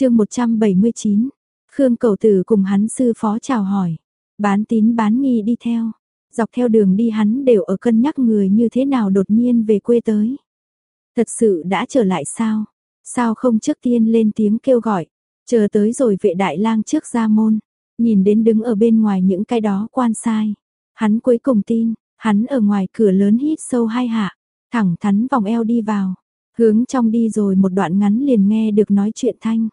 chương 179, Khương Cầu Tử cùng hắn sư phó chào hỏi, bán tín bán nghi đi theo. Dọc theo đường đi hắn đều ở cân nhắc người như thế nào đột nhiên về quê tới. Thật sự đã trở lại sao? Sao không trước tiên lên tiếng kêu gọi, chờ tới rồi vệ đại lang trước ra môn, nhìn đến đứng ở bên ngoài những cái đó quan sai. Hắn cuối cùng tin, hắn ở ngoài cửa lớn hít sâu hai hạ, thẳng thắn vòng eo đi vào, hướng trong đi rồi một đoạn ngắn liền nghe được nói chuyện thanh.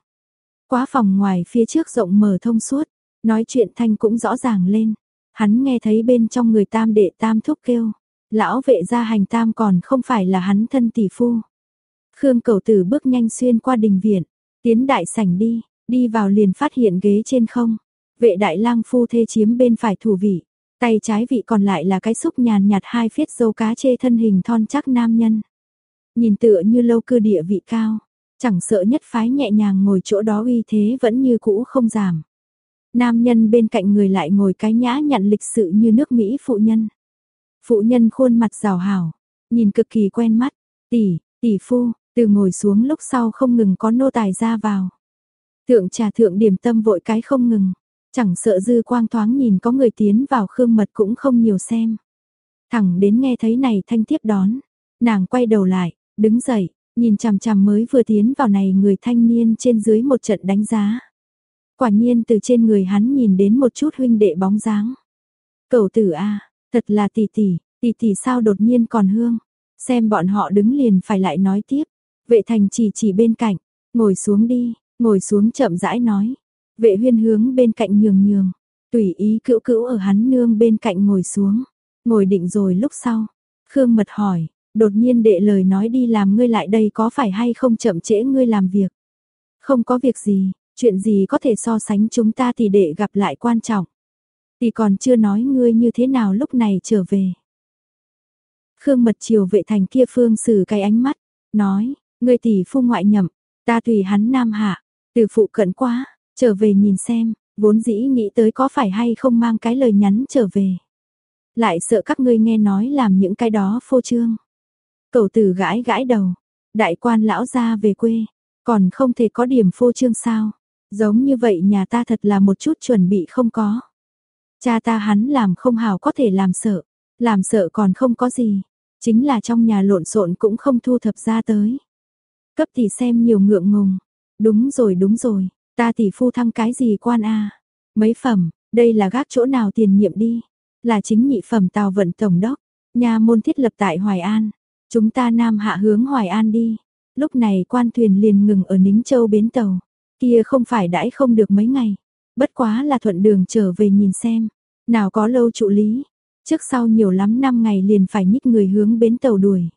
Quá phòng ngoài phía trước rộng mở thông suốt, nói chuyện thanh cũng rõ ràng lên. Hắn nghe thấy bên trong người tam đệ tam thúc kêu, lão vệ gia hành tam còn không phải là hắn thân tỷ phu. Khương cầu tử bước nhanh xuyên qua đình viện, tiến đại sảnh đi, đi vào liền phát hiện ghế trên không. Vệ đại lang phu thê chiếm bên phải thủ vị, tay trái vị còn lại là cái xúc nhàn nhạt hai phiết dâu cá chê thân hình thon chắc nam nhân. Nhìn tựa như lâu cư địa vị cao, chẳng sợ nhất phái nhẹ nhàng ngồi chỗ đó uy thế vẫn như cũ không giảm. Nam nhân bên cạnh người lại ngồi cái nhã nhặn lịch sự như nước Mỹ phụ nhân. Phụ nhân khuôn mặt rào hảo, nhìn cực kỳ quen mắt, tỷ, tỷ phu, từ ngồi xuống lúc sau không ngừng có nô tài ra vào. Thượng trà thượng điểm tâm vội cái không ngừng, chẳng sợ dư quang thoáng nhìn có người tiến vào khương mật cũng không nhiều xem. Thẳng đến nghe thấy này thanh tiếp đón, nàng quay đầu lại, đứng dậy, nhìn chằm chằm mới vừa tiến vào này người thanh niên trên dưới một trận đánh giá. Quả nhiên từ trên người hắn nhìn đến một chút huynh đệ bóng dáng. cậu tử a, thật là tỷ tỷ, tỷ tỷ sao đột nhiên còn hương. Xem bọn họ đứng liền phải lại nói tiếp. Vệ thành chỉ chỉ bên cạnh, ngồi xuống đi, ngồi xuống chậm rãi nói. Vệ huyên hướng bên cạnh nhường nhường, tùy ý cữu cữu ở hắn nương bên cạnh ngồi xuống. Ngồi định rồi lúc sau, Khương Mật hỏi, đột nhiên đệ lời nói đi làm ngươi lại đây có phải hay không chậm trễ ngươi làm việc. Không có việc gì, chuyện gì có thể so sánh chúng ta thì đệ gặp lại quan trọng. Thì còn chưa nói ngươi như thế nào lúc này trở về. Khương mật chiều vệ thành kia phương xử cái ánh mắt, nói, ngươi tỷ phu ngoại nhậm, ta tùy hắn nam hạ, từ phụ cận quá, trở về nhìn xem, vốn dĩ nghĩ tới có phải hay không mang cái lời nhắn trở về. Lại sợ các ngươi nghe nói làm những cái đó phô trương. Cầu tử gãi gãi đầu, đại quan lão ra về quê, còn không thể có điểm phô trương sao. Giống như vậy nhà ta thật là một chút chuẩn bị không có. Cha ta hắn làm không hào có thể làm sợ, làm sợ còn không có gì, chính là trong nhà lộn xộn cũng không thu thập ra tới. Cấp thì xem nhiều ngượng ngùng, đúng rồi đúng rồi, ta tỷ phu thăng cái gì quan a Mấy phẩm, đây là gác chỗ nào tiền nhiệm đi, là chính nhị phẩm tàu vận tổng đốc, nhà môn thiết lập tại Hoài An, chúng ta nam hạ hướng Hoài An đi. Lúc này quan thuyền liền ngừng ở Nính Châu bến tàu. Kia không phải đãi không được mấy ngày, bất quá là thuận đường trở về nhìn xem, nào có lâu trụ lý, trước sau nhiều lắm năm ngày liền phải nhích người hướng bến tàu đuổi.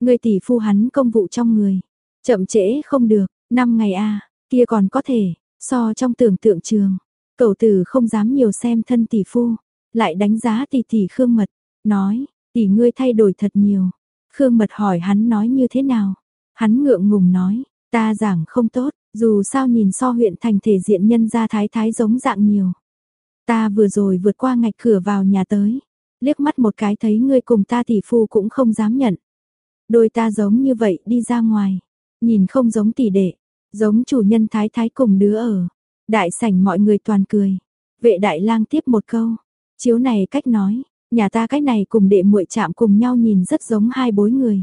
Người tỷ phu hắn công vụ trong người, chậm trễ không được, năm ngày a, kia còn có thể, so trong tưởng tượng trường. Cậu tử không dám nhiều xem thân tỷ phu, lại đánh giá tỷ tỷ Khương Mật, nói, tỷ ngươi thay đổi thật nhiều. Khương Mật hỏi hắn nói như thế nào? Hắn ngượng ngùng nói, ta giảng không tốt, dù sao nhìn so huyện thành thể diện nhân gia thái thái giống dạng nhiều. Ta vừa rồi vượt qua ngạch cửa vào nhà tới, liếc mắt một cái thấy ngươi cùng ta tỷ phu cũng không dám nhận. Đôi ta giống như vậy đi ra ngoài, nhìn không giống tỷ đệ, giống chủ nhân thái thái cùng đứa ở. Đại sảnh mọi người toàn cười. Vệ đại lang tiếp một câu, chiếu này cách nói, nhà ta cái này cùng đệ muội chạm cùng nhau nhìn rất giống hai bối người.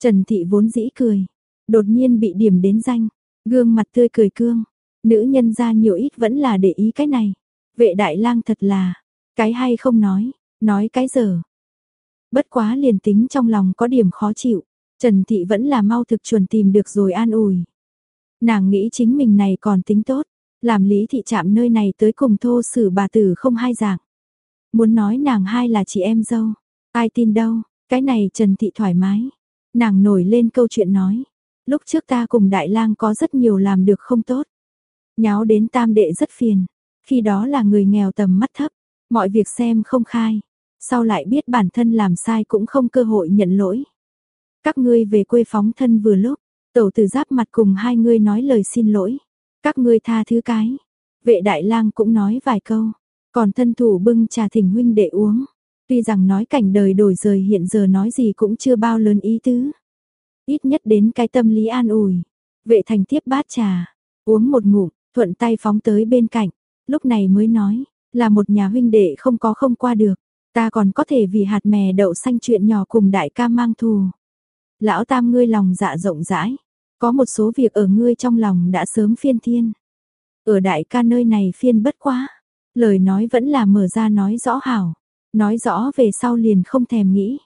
Trần Thị vốn dĩ cười, đột nhiên bị điểm đến danh, Gương mặt tươi cười cương, nữ nhân ra nhiều ít vẫn là để ý cái này. Vệ đại lang thật là, cái hay không nói, nói cái dở Bất quá liền tính trong lòng có điểm khó chịu, Trần Thị vẫn là mau thực chuẩn tìm được rồi an ủi. Nàng nghĩ chính mình này còn tính tốt, làm lý thị chạm nơi này tới cùng thô sử bà tử không hai dạng. Muốn nói nàng hai là chị em dâu, ai tin đâu, cái này Trần Thị thoải mái. Nàng nổi lên câu chuyện nói, Lúc trước ta cùng đại lang có rất nhiều làm được không tốt. Nháo đến tam đệ rất phiền. Khi đó là người nghèo tầm mắt thấp. Mọi việc xem không khai. Sau lại biết bản thân làm sai cũng không cơ hội nhận lỗi. Các ngươi về quê phóng thân vừa lúc. Tẩu tử giáp mặt cùng hai ngươi nói lời xin lỗi. Các ngươi tha thứ cái. Vệ đại lang cũng nói vài câu. Còn thân thủ bưng trà thỉnh huynh để uống. Tuy rằng nói cảnh đời đổi rời hiện giờ nói gì cũng chưa bao lớn ý tứ. Ít nhất đến cái tâm lý an ủi. Vệ thành tiếp bát trà. uống một ngụm, thuận tay phóng tới bên cạnh, lúc này mới nói, là một nhà huynh đệ không có không qua được, ta còn có thể vì hạt mè đậu xanh chuyện nhỏ cùng đại ca mang thù. Lão tam ngươi lòng dạ rộng rãi, có một số việc ở ngươi trong lòng đã sớm phiên thiên. Ở đại ca nơi này phiên bất quá, lời nói vẫn là mở ra nói rõ hảo, nói rõ về sau liền không thèm nghĩ.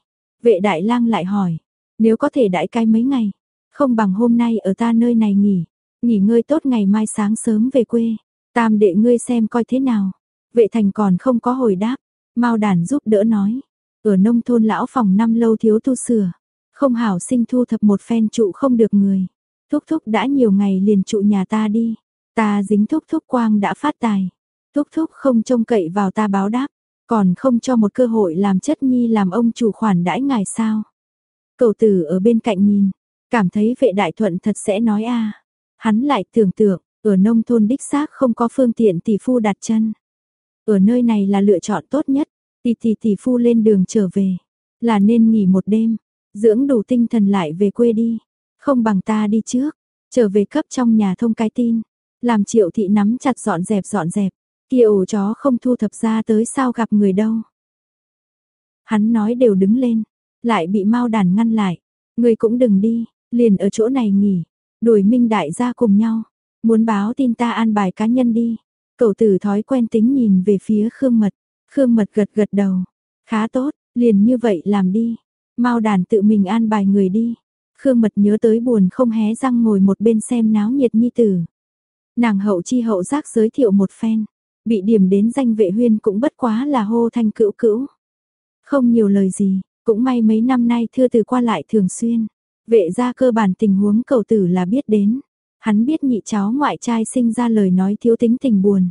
Vệ đại lang lại hỏi, nếu có thể đãi cái mấy ngày, không bằng hôm nay ở ta nơi này nghỉ, nghỉ ngơi tốt ngày mai sáng sớm về quê, tam đệ ngươi xem coi thế nào. Vệ thành còn không có hồi đáp, mau đàn giúp đỡ nói, ở nông thôn lão phòng năm lâu thiếu tu sửa, không hảo sinh thu thập một phen trụ không được người. Thúc thúc đã nhiều ngày liền trụ nhà ta đi, ta dính thúc thúc quang đã phát tài. Thúc thúc không trông cậy vào ta báo đáp, còn không cho một cơ hội làm chất nhi làm ông chủ khoản đãi ngài sao. Cậu tử ở bên cạnh nhìn, cảm thấy vệ đại thuận thật sẽ nói a Hắn lại tưởng tượng, ở nông thôn đích xác không có phương tiện tỷ phu đặt chân. Ở nơi này là lựa chọn tốt nhất, tỷ tỷ tỷ phu lên đường trở về, là nên nghỉ một đêm, dưỡng đủ tinh thần lại về quê đi, không bằng ta đi trước, trở về cấp trong nhà thông cái tin, làm triệu thị nắm chặt dọn dẹp dọn dẹp, kia ổ chó không thu thập ra tới sao gặp người đâu. Hắn nói đều đứng lên, lại bị mau đàn ngăn lại, người cũng đừng đi, liền ở chỗ này nghỉ, đuổi minh đại gia cùng nhau, muốn báo tin ta an bài cá nhân đi. Cậu tử thói quen tính nhìn về phía Khương Mật, Khương Mật gật gật đầu, khá tốt, liền như vậy làm đi. Mao đàn tự mình an bài người đi. Khương Mật nhớ tới buồn không hé răng ngồi một bên xem náo nhiệt nhi tử. Nàng hậu chi hậu giác giới thiệu một phen, bị điểm đến danh vệ huyên cũng bất quá là hô thanh cữu cữu. Không nhiều lời gì, cũng may mấy năm nay thưa từ qua lại thường xuyên. Vệ ra cơ bản tình huống cầu tử là biết đến. Hắn biết nhị cháu ngoại trai sinh ra lời nói thiếu tính tình buồn.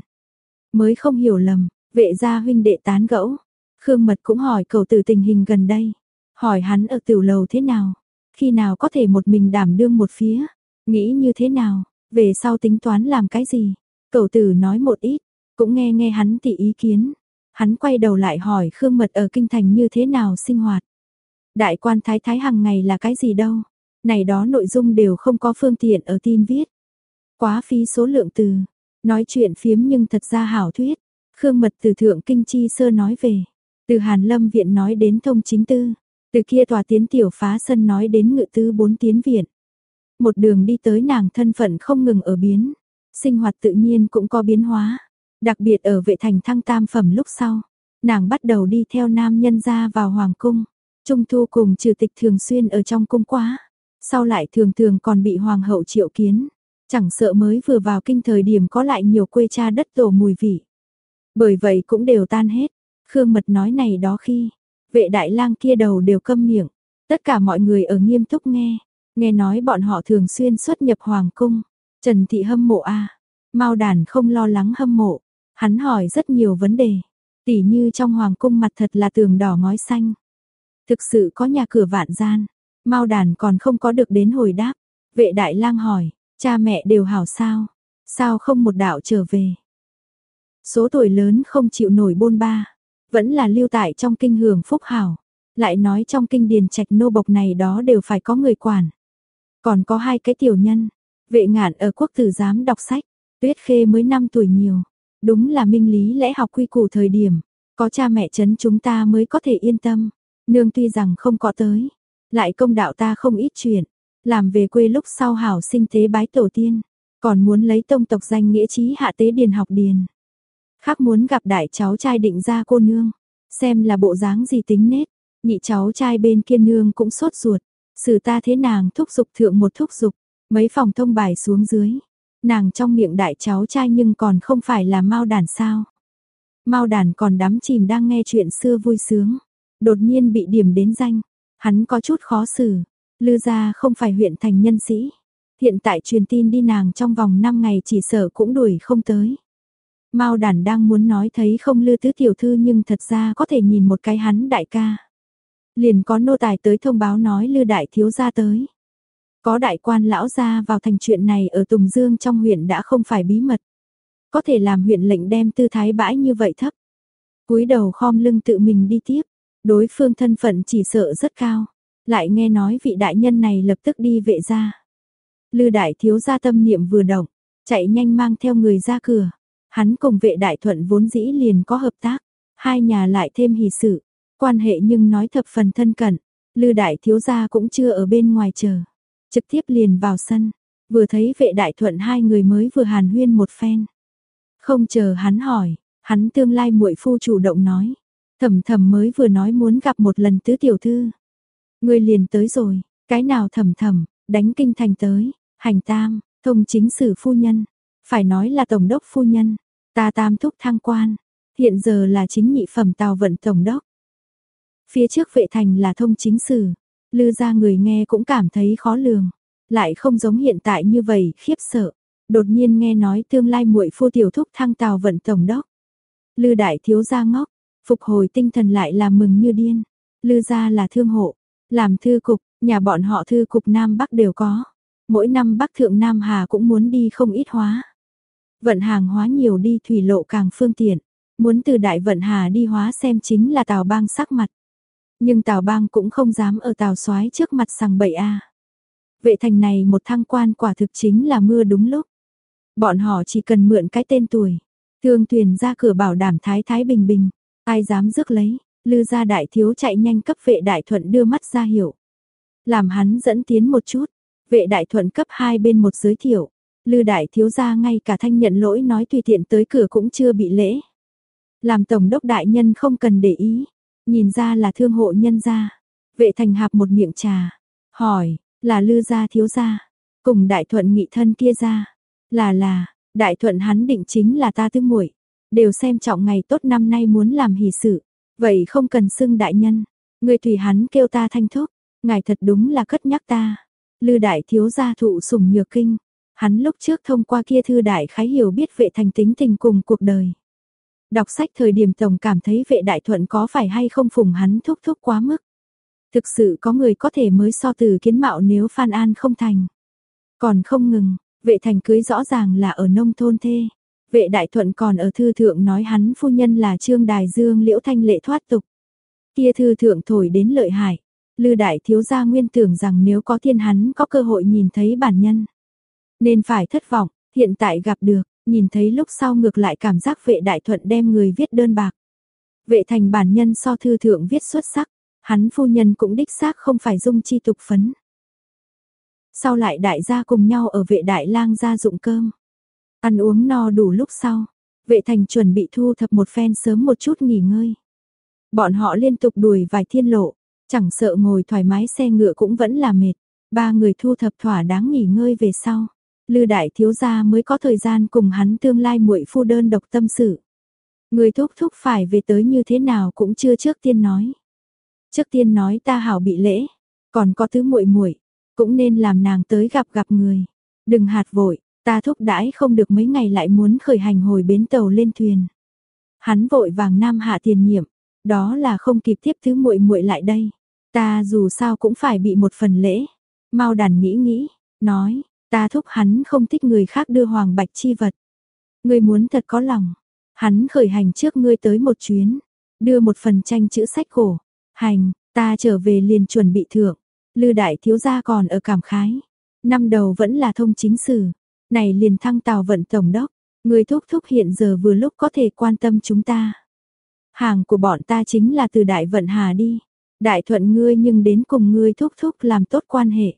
Mới không hiểu lầm, vệ gia huynh đệ tán gẫu. Khương Mật cũng hỏi cầu tử tình hình gần đây. Hỏi hắn ở tiểu lầu thế nào? Khi nào có thể một mình đảm đương một phía? Nghĩ như thế nào? Về sau tính toán làm cái gì? Cầu tử nói một ít, cũng nghe nghe hắn tỉ ý kiến. Hắn quay đầu lại hỏi Khương Mật ở kinh thành như thế nào sinh hoạt. Đại quan thái thái hàng ngày là cái gì đâu? Này đó nội dung đều không có phương tiện ở tin viết. Quá phí số lượng từ, nói chuyện phiếm nhưng thật ra hảo thuyết. Khương Mật từ Thượng Kinh Chi Sơ nói về, từ Hàn Lâm Viện nói đến thông chính tư, từ kia tòa tiến tiểu phá sân nói đến ngự tư bốn tiến viện. Một đường đi tới nàng thân phận không ngừng ở biến, sinh hoạt tự nhiên cũng có biến hóa. Đặc biệt ở vệ thành thăng tam phẩm lúc sau, nàng bắt đầu đi theo nam nhân ra vào hoàng cung. Trung thu cùng trừ tịch thường xuyên ở trong cung quá. Sau lại thường thường còn bị hoàng hậu triệu kiến, chẳng sợ mới vừa vào kinh thời điểm có lại nhiều quê cha đất tổ mùi vị. Bởi vậy cũng đều tan hết, Khương Mật nói này đó khi, vệ đại lang kia đầu đều câm miệng, tất cả mọi người ở nghiêm túc nghe, nghe nói bọn họ thường xuyên xuất nhập hoàng cung, Trần Thị hâm mộ a. À. Mao đàn không lo lắng hâm mộ, hắn hỏi rất nhiều vấn đề, tỉ như trong hoàng cung mặt thật là tường đỏ ngói xanh. Thực sự có nhà cửa vạn gian, mau đàn còn không có được đến hồi đáp. Vệ đại lang hỏi, cha mẹ đều hảo sao? Sao không một đạo trở về? Số tuổi lớn không chịu nổi bôn ba, vẫn là lưu tại trong kinh hưởng phúc hảo. Lại nói trong kinh điền trạch nô bộc này đó đều phải có người quản. Còn có hai cái tiểu nhân, vệ ngạn ở quốc tử giám đọc sách, tuyết khê mới 5 tuổi nhiều. Đúng là minh lý lẽ học quy củ thời điểm, có cha mẹ chấn chúng ta mới có thể yên tâm. Nương tuy rằng không có tới, lại công đạo ta không ít chuyện, làm về quê lúc sau hảo sinh tế bái tổ tiên, còn muốn lấy tông tộc danh nghĩa trí hạ tế điền học điền. Khác muốn gặp đại cháu trai định ra cô nương, xem là bộ dáng gì tính nết, nhị cháu trai bên kia nương cũng sốt ruột, xử ta thế nàng thúc dục thượng một thúc dục mấy phòng thông bài xuống dưới. Nàng trong miệng đại cháu trai nhưng còn không phải là mau đàn sao. Mau đàn còn đắm chìm đang nghe chuyện xưa vui sướng, đột nhiên bị điểm đến danh, Hắn có chút khó xử, Lư gia không phải huyện thành nhân sĩ. Hiện tại truyền tin đi nàng trong vòng 5 ngày chỉ sợ cũng đuổi không tới. Mao đàn đang muốn nói thấy không lư tứ tiểu thư nhưng thật ra có thể nhìn một cái hắn đại ca. Liền có nô tài tới thông báo nói lư đại thiếu gia tới. Có đại quan lão gia vào thành chuyện này ở Tùng Dương trong huyện đã không phải bí mật. Có thể làm huyện lệnh đem tư thái bãi như vậy thấp. cúi đầu khom lưng tự mình đi tiếp. Đối phương thân phận chỉ sợ rất cao, lại nghe nói vị đại nhân này lập tức đi vệ ra. Lư đại thiếu gia tâm niệm vừa động, chạy nhanh mang theo người ra cửa. Hắn cùng vệ đại thuận vốn dĩ liền có hợp tác, hai nhà lại thêm hỷ sự, quan hệ nhưng nói thập phần thân cận, Lư đại thiếu gia cũng chưa ở bên ngoài chờ, trực tiếp liền vào sân, vừa thấy vệ đại thuận hai người mới vừa hàn huyên một phen. Không chờ hắn hỏi, hắn tương lai muội phu chủ động nói, thầm thầm mới vừa nói muốn gặp một lần tứ tiểu thư. Người liền tới rồi, cái nào thầm thầm, đánh kinh thành tới, hành tam, thông chính sử phu nhân, phải nói là tổng đốc phu nhân, ta tam thúc thăng quan, hiện giờ là chính nhị phẩm tàu vận tổng đốc. Phía trước vệ thành là thông chính sử, lư ra người nghe cũng cảm thấy khó lường, lại không giống hiện tại như vậy khiếp sợ. Đột nhiên nghe nói tương lai muội phu tiểu thúc thăng tàu vận tổng đốc. Lư đại thiếu gia ngốc, phục hồi tinh thần lại làm mừng như điên. Lư gia là thương hộ, làm thư cục, nhà bọn họ thư cục Nam Bắc đều có. Mỗi năm Bắc Thượng Nam Hà cũng muốn đi không ít hóa. Vận hàng hóa nhiều đi thủy lộ càng phương tiện. Muốn từ đại vận hà đi hóa xem chính là tàu bang sắc mặt. Nhưng tào bang cũng không dám ở Tào Soái trước mặt sằng bậy a. Vệ thành này một thăng quan quả thực chính là mưa đúng lúc. Bọn họ chỉ cần mượn cái tên tuổi. Thương thuyền ra cửa bảo đảm thái thái bình bình. Ai dám rước lấy, lư gia đại thiếu chạy nhanh cấp vệ đại thuận đưa mắt ra hiểu. Làm hắn dẫn tiến một chút, vệ đại thuận cấp hai bên một giới thiệu. Lư đại thiếu gia ngay cả thanh nhận lỗi nói tùy tiện tới cửa cũng chưa bị lễ. Làm tổng đốc đại nhân không cần để ý, nhìn ra là thương hộ nhân gia. Vệ thành hạp một miệng trà, hỏi, là lư gia thiếu gia, cùng đại thuận nghị thân kia ra. Là là, đại thuận hắn định chính là ta tứ muội, đều xem trọng ngày tốt năm nay muốn làm hỷ sự, vậy không cần xưng đại nhân, người tùy hắn kêu ta thanh thúc, ngài thật đúng là cất nhắc ta. Lư đại thiếu gia thụ sủng nhược kinh, hắn lúc trước thông qua kia thư đại khái hiểu biết vệ thành tính tình cùng cuộc đời. Đọc sách thời điểm tổng cảm thấy vệ đại thuận có phải hay không phùng hắn thúc thúc quá mức. Thực sự có người có thể mới so từ kiến mạo nếu Phan An không thành. Còn không ngừng, vệ thành cưới rõ ràng là ở nông thôn thê. Vệ đại thuận còn ở thư thượng nói hắn phu nhân là trương đài dương liễu thanh lệ thoát tục. Kia thư thượng thổi đến lợi hại. Lư đại thiếu gia nguyên tưởng rằng nếu có thiên hắn có cơ hội nhìn thấy bản nhân. Nên phải thất vọng, hiện tại gặp được, nhìn thấy lúc sau ngược lại cảm giác vệ đại thuận đem người viết đơn bạc. Vệ thành bản nhân so thư thượng viết xuất sắc, hắn phu nhân cũng đích xác không phải dung chi tục phấn. Sau lại đại gia cùng nhau ở vệ đại lang ra dụng cơm. Ăn uống no đủ lúc sau, vệ thành chuẩn bị thu thập một phen sớm một chút nghỉ ngơi. Bọn họ liên tục đuổi vài thiên lộ, chẳng sợ ngồi thoải mái xe ngựa cũng vẫn là mệt. Ba người thu thập thỏa đáng nghỉ ngơi về sau. Lư đại thiếu gia mới có thời gian cùng hắn tương lai muội phu đơn độc tâm sự. Người thúc thúc phải về tới như thế nào cũng chưa trước tiên nói. Trước tiên nói ta hảo bị lễ, còn có thứ muội muội, cũng nên làm nàng tới gặp gặp người. Đừng hạt vội, ta thúc đãi không được mấy ngày lại muốn khởi hành hồi bến tàu lên thuyền. Hắn vội vàng nam hạ tiền nhiệm, đó là không kịp tiếp thứ muội muội lại đây. Ta dù sao cũng phải bị một phần lễ. Mau đàn nghĩ nghĩ, nói, ta thúc hắn không thích người khác đưa hoàng bạch chi vật. Ngươi muốn thật có lòng, hắn khởi hành trước ngươi tới một chuyến, đưa một phần tranh chữ sách cổ, Hành, ta trở về liền chuẩn bị thượng. Lư đại thiếu gia còn ở cảm khái. Năm đầu vẫn là thông chính sử. Này liền thăng tàu vận tổng đốc. Người thúc thúc hiện giờ vừa lúc có thể quan tâm chúng ta. Hàng của bọn ta chính là từ đại vận hà đi. Đại thuận ngươi nhưng đến cùng ngươi thúc thúc làm tốt quan hệ.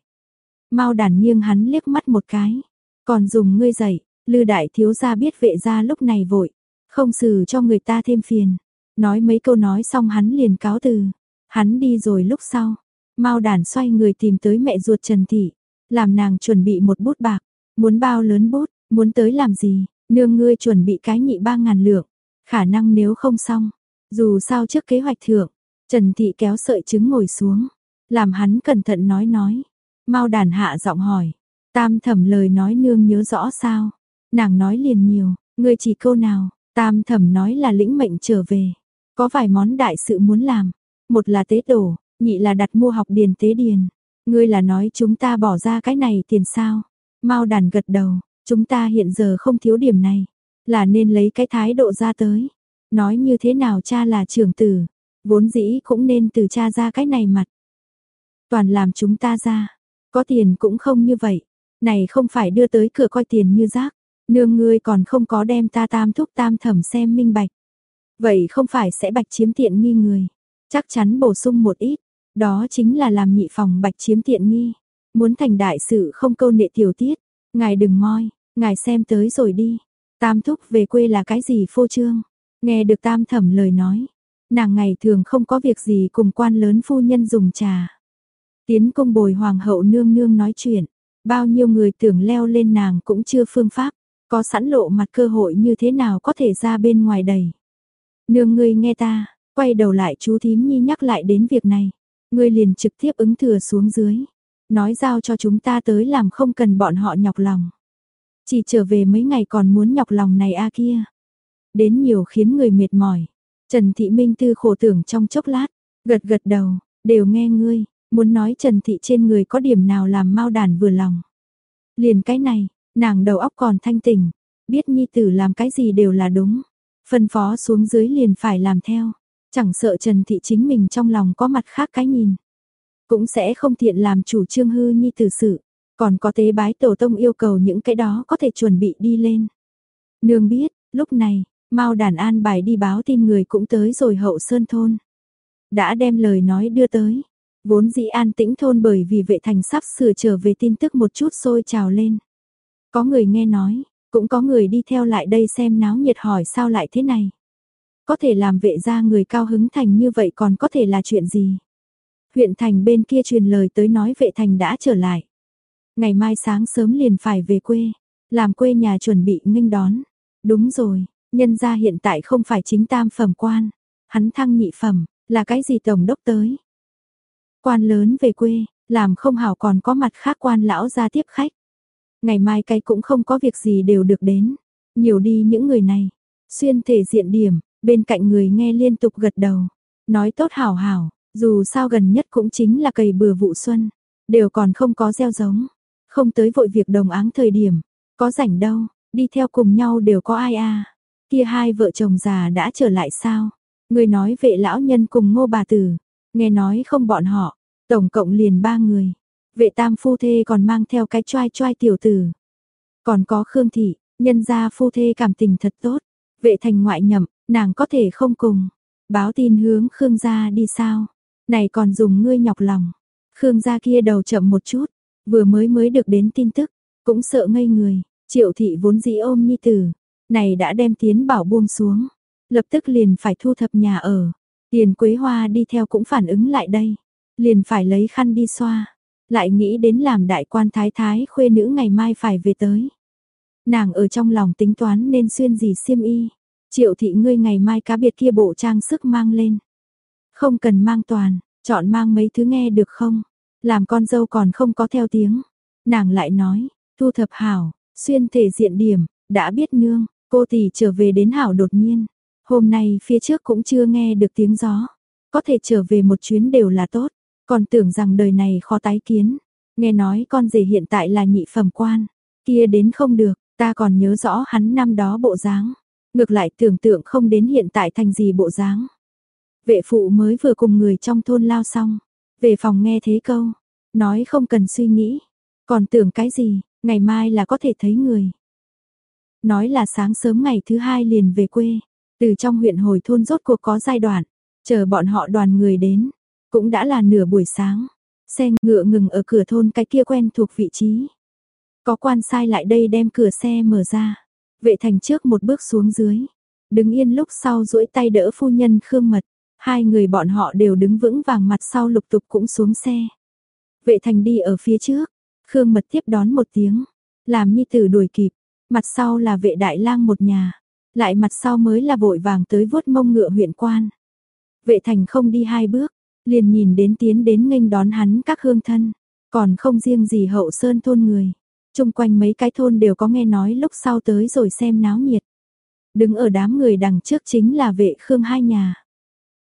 Mau đàn nghiêng hắn liếc mắt một cái. Còn dùng ngươi dạy, lư đại thiếu gia biết vệ gia lúc này vội. Không xử cho người ta thêm phiền. Nói mấy câu nói xong hắn liền cáo từ. Hắn đi rồi lúc sau, Mao đàn xoay người tìm tới mẹ ruột Trần Thị, làm nàng chuẩn bị một bút bạc, muốn bao lớn bút, muốn tới làm gì, nương ngươi chuẩn bị cái nhị ba ngàn lượng, khả năng nếu không xong, dù sao trước kế hoạch thượng, Trần Thị kéo sợi trứng ngồi xuống, làm hắn cẩn thận nói nói. Mao đàn hạ giọng hỏi, tam thẩm lời nói nương nhớ rõ sao, nàng nói liền nhiều, ngươi chỉ câu nào, tam thẩm nói là lĩnh mệnh trở về, có vài món đại sự muốn làm, một là tế đổ, nhị là đặt mua học điền tế điền. Ngươi là nói chúng ta bỏ ra cái này tiền sao? Mao đàn gật đầu, chúng ta hiện giờ không thiếu điểm này, là nên lấy cái thái độ ra tới. Nói như thế nào cha là trưởng tử, vốn dĩ cũng nên từ cha ra cái này mặt. Toàn làm chúng ta ra, có tiền cũng không như vậy, này không phải đưa tới cửa coi tiền như rác, Nương ngươi còn không có đem ta tam thúc tam thẩm xem minh bạch. Vậy không phải sẽ bạch chiếm tiện nghi người. Chắc chắn bổ sung một ít. Đó chính là làm nhị phòng bạch chiếm tiện nghi. Muốn thành đại sự không câu nệ tiểu tiết. Ngài đừng moi, ngài xem tới rồi đi. Tam thúc về quê là cái gì phô trương. Nghe được tam thẩm lời nói. Nàng ngày thường không có việc gì cùng quan lớn phu nhân dùng trà. Tiến công bồi hoàng hậu nương nương nói chuyện. Bao nhiêu người tưởng leo lên nàng cũng chưa phương pháp. Có sẵn lộ mặt cơ hội như thế nào có thể ra bên ngoài đầy. Nương ngươi nghe ta, quay đầu lại chú thím nhi nhắc lại đến việc này. Ngươi liền trực tiếp ứng thừa xuống dưới. Nói giao cho chúng ta tới làm không cần bọn họ nhọc lòng. Chỉ trở về mấy ngày còn muốn nhọc lòng này a kia. Đến nhiều khiến người mệt mỏi. Trần Thị Minh Tư khổ tưởng trong chốc lát, gật gật đầu, đều nghe ngươi, muốn nói Trần Thị trên người có điểm nào làm mau đàn vừa lòng. Liền cái này, nàng đầu óc còn thanh tỉnh, biết nhi tử làm cái gì đều là đúng. Phân phó xuống dưới liền phải làm theo, chẳng sợ Trần Thị chính mình trong lòng có mặt khác cái nhìn. Cũng sẽ không thiện làm chủ trương hư nhi tử sự, còn có tế bái tổ tông yêu cầu những cái đó có thể chuẩn bị đi lên. Nương biết, lúc này, mau đàn an bài đi báo tin người cũng tới rồi hậu sơn thôn. Đã đem lời nói đưa tới. Vốn dĩ an tĩnh thôn bởi vì vệ thành sắp sửa trở về tin tức một chút sôi trào lên. Có người nghe nói, cũng có người đi theo lại đây xem náo nhiệt hỏi sao lại thế này. Có thể làm vệ ra người cao hứng thành như vậy còn có thể là chuyện gì. Huyện thành bên kia truyền lời tới nói vệ thành đã trở lại. Ngày mai sáng sớm liền phải về quê, làm quê nhà chuẩn bị nghênh đón. Đúng rồi, Nhân gia hiện tại không phải chính tam phẩm quan, hắn thăng nhị phẩm, là cái gì tổng đốc tới. Quan lớn về quê, làm không hảo còn có mặt khác quan lão ra tiếp khách. Ngày mai cái cũng không có việc gì đều được đến, nhiều đi những người này. Xuyên thể diện điểm, bên cạnh người nghe liên tục gật đầu, nói tốt hảo hảo, dù sao gần nhất cũng chính là cày bừa vụ xuân, đều còn không có gieo giống, không tới vội việc đồng áng thời điểm, có rảnh đâu, đi theo cùng nhau đều có ai à. Kia hai vợ chồng già đã trở lại sao? Người nói vệ lão nhân cùng ngô bà tử. Nghe nói không bọn họ. Tổng cộng liền ba người. Vệ tam phu thê còn mang theo cái choai choai tiểu tử. Còn có Khương Thị, nhân gia phu thê cảm tình thật tốt. Vệ thành ngoại nhậm, nàng có thể không cùng. Báo tin hướng Khương gia đi sao? Này còn dùng ngươi nhọc lòng. Khương gia kia đầu chậm một chút. Vừa mới mới được đến tin tức. Cũng sợ ngây người. Triệu thị vốn dĩ ôm nhi tử, này đã đem tiến bảo buông xuống, lập tức liền phải thu thập nhà ở. Tiền Quế Hoa đi theo cũng phản ứng lại đây, liền phải lấy khăn đi xoa, lại nghĩ đến làm đại quan thái thái khuê nữ ngày mai phải về tới. Nàng ở trong lòng tính toán nên xuyên gì xiêm y, triệu thị ngươi ngày mai cá biệt kia bộ trang sức mang lên. Không cần mang toàn, chọn mang mấy thứ nghe được không, làm con dâu còn không có theo tiếng. Nàng lại nói, thu thập hảo, xuyên thể diện điểm, đã biết nương, Cô tỷ trở về đến hảo đột nhiên. Hôm nay phía trước cũng chưa nghe được tiếng gió. Có thể trở về một chuyến đều là tốt. Còn tưởng rằng đời này khó tái kiến. Nghe nói con rể hiện tại là nhị phẩm quan. Kia đến không được, ta còn nhớ rõ hắn năm đó bộ dáng. Ngược lại tưởng tượng không đến hiện tại thành gì bộ dáng. Vệ phụ mới vừa cùng người trong thôn lao xong. Về phòng nghe thế câu. Nói không cần suy nghĩ. Còn tưởng cái gì, ngày mai là có thể thấy người. Nói là sáng sớm ngày thứ hai liền về quê, từ trong huyện hồi thôn rốt cuộc có giai đoạn, chờ bọn họ đoàn người đến, cũng đã là nửa buổi sáng. Xe ngựa ngừng ở cửa thôn cái kia quen thuộc vị trí. Có quan sai lại đây đem cửa xe mở ra. Vệ thành trước một bước xuống dưới. Đứng yên lúc sau duỗi tay đỡ phu nhân Khương Mật. Hai người bọn họ đều đứng vững vàng mặt sau lục tục cũng xuống xe. Vệ thành đi ở phía trước. Khương Mật tiếp đón một tiếng. Làm nhi tử đuổi kịp mặt sau là vệ đại lang một nhà, lại mặt sau mới là vội vàng tới vuốt mông ngựa huyện quan. Vệ thành không đi hai bước, liền nhìn đến tiến đến nghênh đón hắn các hương thân, còn không riêng gì hậu sơn thôn người. Trung quanh mấy cái thôn đều có nghe nói lúc sau tới rồi xem náo nhiệt. Đứng ở đám người đằng trước chính là vệ khương hai nhà.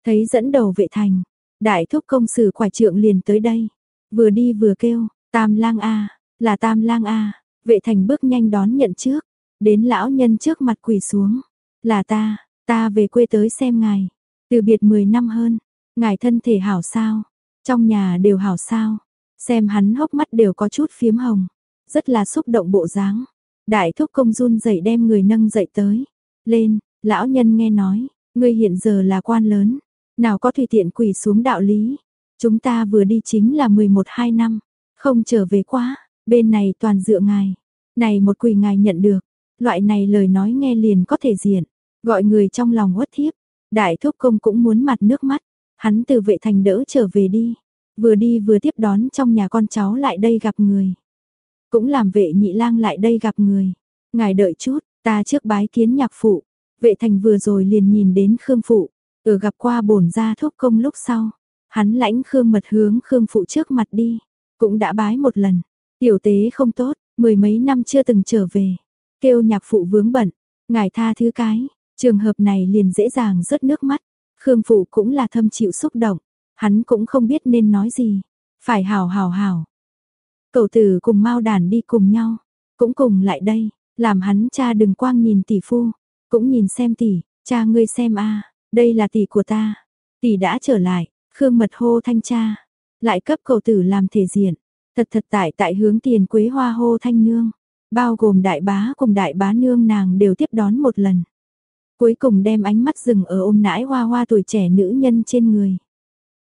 Thấy dẫn đầu vệ thành, đại thúc công sử quải trượng liền tới đây. Vừa đi vừa kêu, tam lang a là tam lang a Vệ thành bước nhanh đón nhận trước, đến lão nhân trước mặt quỳ xuống. Là ta, ta về quê tới xem ngài. Từ biệt 10 năm hơn, ngài thân thể hảo sao, trong nhà đều hảo sao. Xem hắn hốc mắt đều có chút phiếm hồng, rất là xúc động bộ dáng. Đại thúc công run dậy đem người nâng dậy tới. Lên, lão nhân nghe nói, ngươi hiện giờ là quan lớn, nào có tùy tiện quỳ xuống đạo lý. Chúng ta vừa đi chính là 11-2 năm, không trở về quá, bên này toàn dựa ngài. Này một quỳ ngài nhận được, loại này lời nói nghe liền có thể diện, gọi người trong lòng uất thiếp. Đại thúc công cũng muốn mặt nước mắt, hắn từ vệ thành đỡ trở về đi, vừa đi vừa tiếp đón trong nhà con cháu lại đây gặp người. Cũng làm vệ nhị lang lại đây gặp người. Ngài đợi chút, ta trước bái kiến nhạc phụ. Vệ thành vừa rồi liền nhìn đến Khương phụ, ở gặp qua bổn gia thúc công lúc sau. Hắn lãnh Khương mật hướng Khương phụ trước mặt đi, cũng đã bái một lần. Tiểu tế không tốt, mười mấy năm chưa từng trở về. Kêu nhạc phụ vướng bận, ngài tha thứ cái, trường hợp này liền dễ dàng rớt nước mắt. Khương phụ cũng là thâm chịu xúc động, hắn cũng không biết nên nói gì. Phải hào hào hào. Cậu tử cùng mau đàn đi cùng nhau, cũng cùng lại đây, làm hắn cha đừng quang nhìn tỷ phu, cũng nhìn xem tỷ, cha ngươi xem a, đây là tỷ của ta. Tỷ đã trở lại, Khương Mật hô thanh cha, lại cấp cậu tử làm thể diện. Thật thật tại tại hướng tiền quế hoa hô thanh nương, bao gồm đại bá cùng đại bá nương nàng đều tiếp đón một lần. Cuối cùng đem ánh mắt dừng ở ôm nãi hoa hoa tuổi trẻ nữ nhân trên người.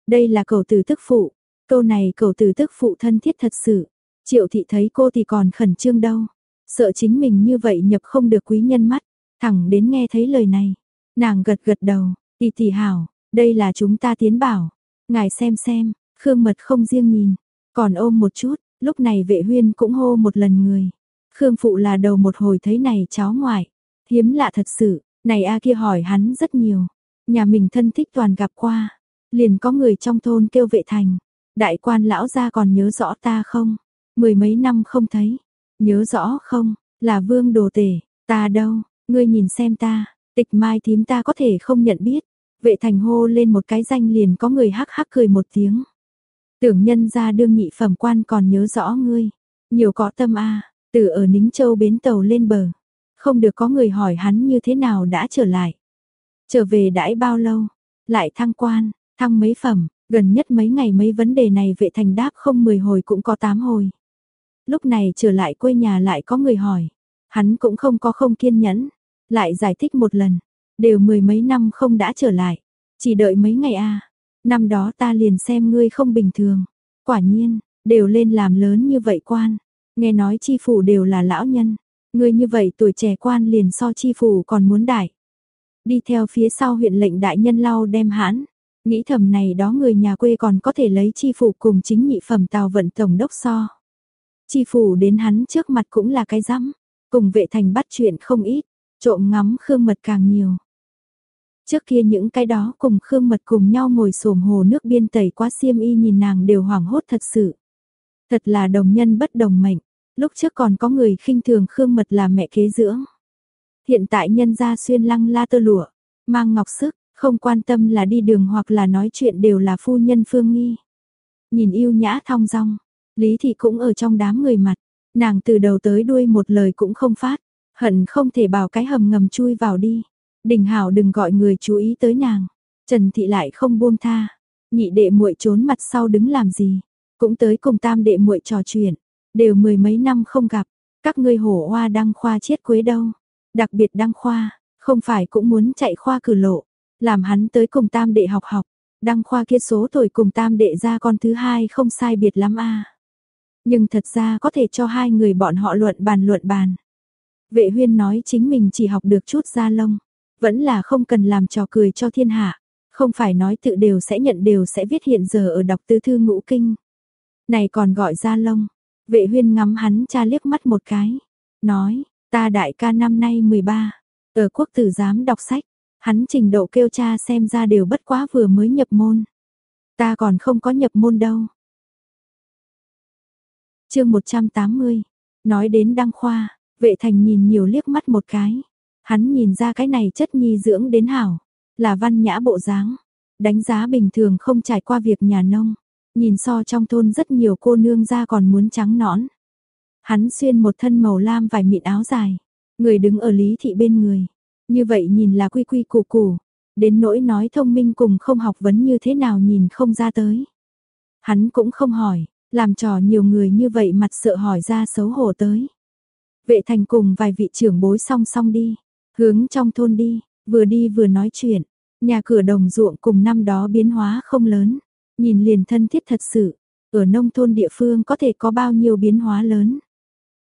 Đây là cầu từ tức phụ, câu này cầu từ tức phụ thân thiết thật sự. Triệu thị thấy cô thì còn khẩn trương đâu, sợ chính mình như vậy nhập không được quý nhân mắt, thẳng đến nghe thấy lời này. Nàng gật gật đầu, tỷ tỷ hảo, đây là chúng ta tiến bảo. Ngài xem xem, Khương Mật không riêng nhìn, còn ôm một chút, lúc này vệ huyên cũng hô một lần người. Khương Phụ là đầu một hồi thấy này cháu ngoại, hiếm lạ thật sự, này a kia hỏi hắn rất nhiều, nhà mình thân thích toàn gặp qua, liền có người trong thôn kêu vệ thành, đại quan lão gia còn nhớ rõ ta không? Mười mấy năm không thấy, nhớ rõ không, là vương đồ tể, ta đâu, ngươi nhìn xem ta, tịch mai thím ta có thể không nhận biết. Vệ thành hô lên một cái danh liền có người hắc hắc cười một tiếng. Tưởng nhân ra đương nhị phẩm quan còn nhớ rõ ngươi, nhiều có tâm a từ ở Nính Châu bến tàu lên bờ. Không được có người hỏi hắn như thế nào đã trở lại. Trở về đãi bao lâu, lại thăng quan, thăng mấy phẩm, gần nhất mấy ngày mấy vấn đề này vệ thành đáp không 10 hồi cũng có 8 hồi. Lúc này trở lại quê nhà lại có người hỏi. Hắn cũng không có không kiên nhẫn. Lại giải thích một lần. Đều mười mấy năm không đã trở lại. Chỉ đợi mấy ngày a à. Năm đó ta liền xem ngươi không bình thường. Quả nhiên, đều lên làm lớn như vậy quan. Nghe nói chi phủ đều là lão nhân. Ngươi như vậy tuổi trẻ quan liền so chi phủ còn muốn đại. Đi theo phía sau huyện lệnh đại nhân lau đem hãn. Nghĩ thầm này đó người nhà quê còn có thể lấy chi phủ cùng chính nhị phẩm tàu vận tổng đốc so. Chi phủ đến hắn trước mặt cũng là cái rắm, cùng vệ thành bắt chuyện không ít, trộm ngắm Khương Mật càng nhiều. Trước kia những cái đó cùng Khương Mật cùng nhau ngồi xổm hồ nước biên tẩy quá xiêm y nhìn nàng đều hoảng hốt thật sự. Thật là đồng nhân bất đồng mệnh, lúc trước còn có người khinh thường Khương Mật là mẹ kế dưỡng. Hiện tại nhân gia xuyên lăng la tơ lụa, mang ngọc sức, không quan tâm là đi đường hoặc là nói chuyện đều là phu nhân phương nghi. Nhìn yêu nhã thong dong, Lý Thị cũng ở trong đám người mặt, nàng từ đầu tới đuôi một lời cũng không phát, hận không thể bảo cái hầm ngầm chui vào đi. Đình Hảo đừng gọi người chú ý tới nàng. Trần Thị lại không buông tha, nhị đệ muội trốn mặt sau đứng làm gì, cũng tới cùng tam đệ muội trò chuyện, đều mười mấy năm không gặp, các ngươi hổ hoa đăng khoa chết quế đâu, đặc biệt đăng khoa, không phải cũng muốn chạy khoa cử lộ, làm hắn tới cùng tam đệ học học, đăng khoa kia số tuổi cùng tam đệ ra con thứ hai không sai biệt lắm a. Nhưng thật ra có thể cho hai người bọn họ luận bàn luận bàn. Vệ huyên nói chính mình chỉ học được chút da lông, vẫn là không cần làm trò cười cho thiên hạ, không phải nói tự đều sẽ nhận đều sẽ viết hiện giờ ở đọc tư thư ngũ kinh. Này còn gọi ra lông, vệ huyên ngắm hắn cha liếc mắt một cái, nói, ta đại ca năm nay 13, ở quốc tử giám đọc sách, hắn trình độ kêu cha xem ra đều bất quá vừa mới nhập môn. Ta còn không có nhập môn đâu, chương 180, nói đến đăng khoa, vệ thành nhìn nhiều liếc mắt một cái. Hắn nhìn ra cái này chất nhi dưỡng đến hảo, là văn nhã bộ dáng, đánh giá bình thường không trải qua việc nhà nông, nhìn so trong thôn rất nhiều cô nương ra còn muốn trắng nõn. Hắn xuyên một thân màu lam vải mịn áo dài, người đứng ở lý thị bên người, như vậy nhìn là quy quy củ củ, đến nỗi nói thông minh cùng không học vấn như thế nào nhìn không ra tới. Hắn cũng không hỏi, làm trò nhiều người như vậy mặt sợ hỏi ra xấu hổ tới. Vệ thành cùng vài vị trưởng bối song song đi, hướng trong thôn đi, vừa đi vừa nói chuyện, nhà cửa đồng ruộng cùng năm đó biến hóa không lớn, nhìn liền thân thiết thật sự, ở nông thôn địa phương có thể có bao nhiêu biến hóa lớn.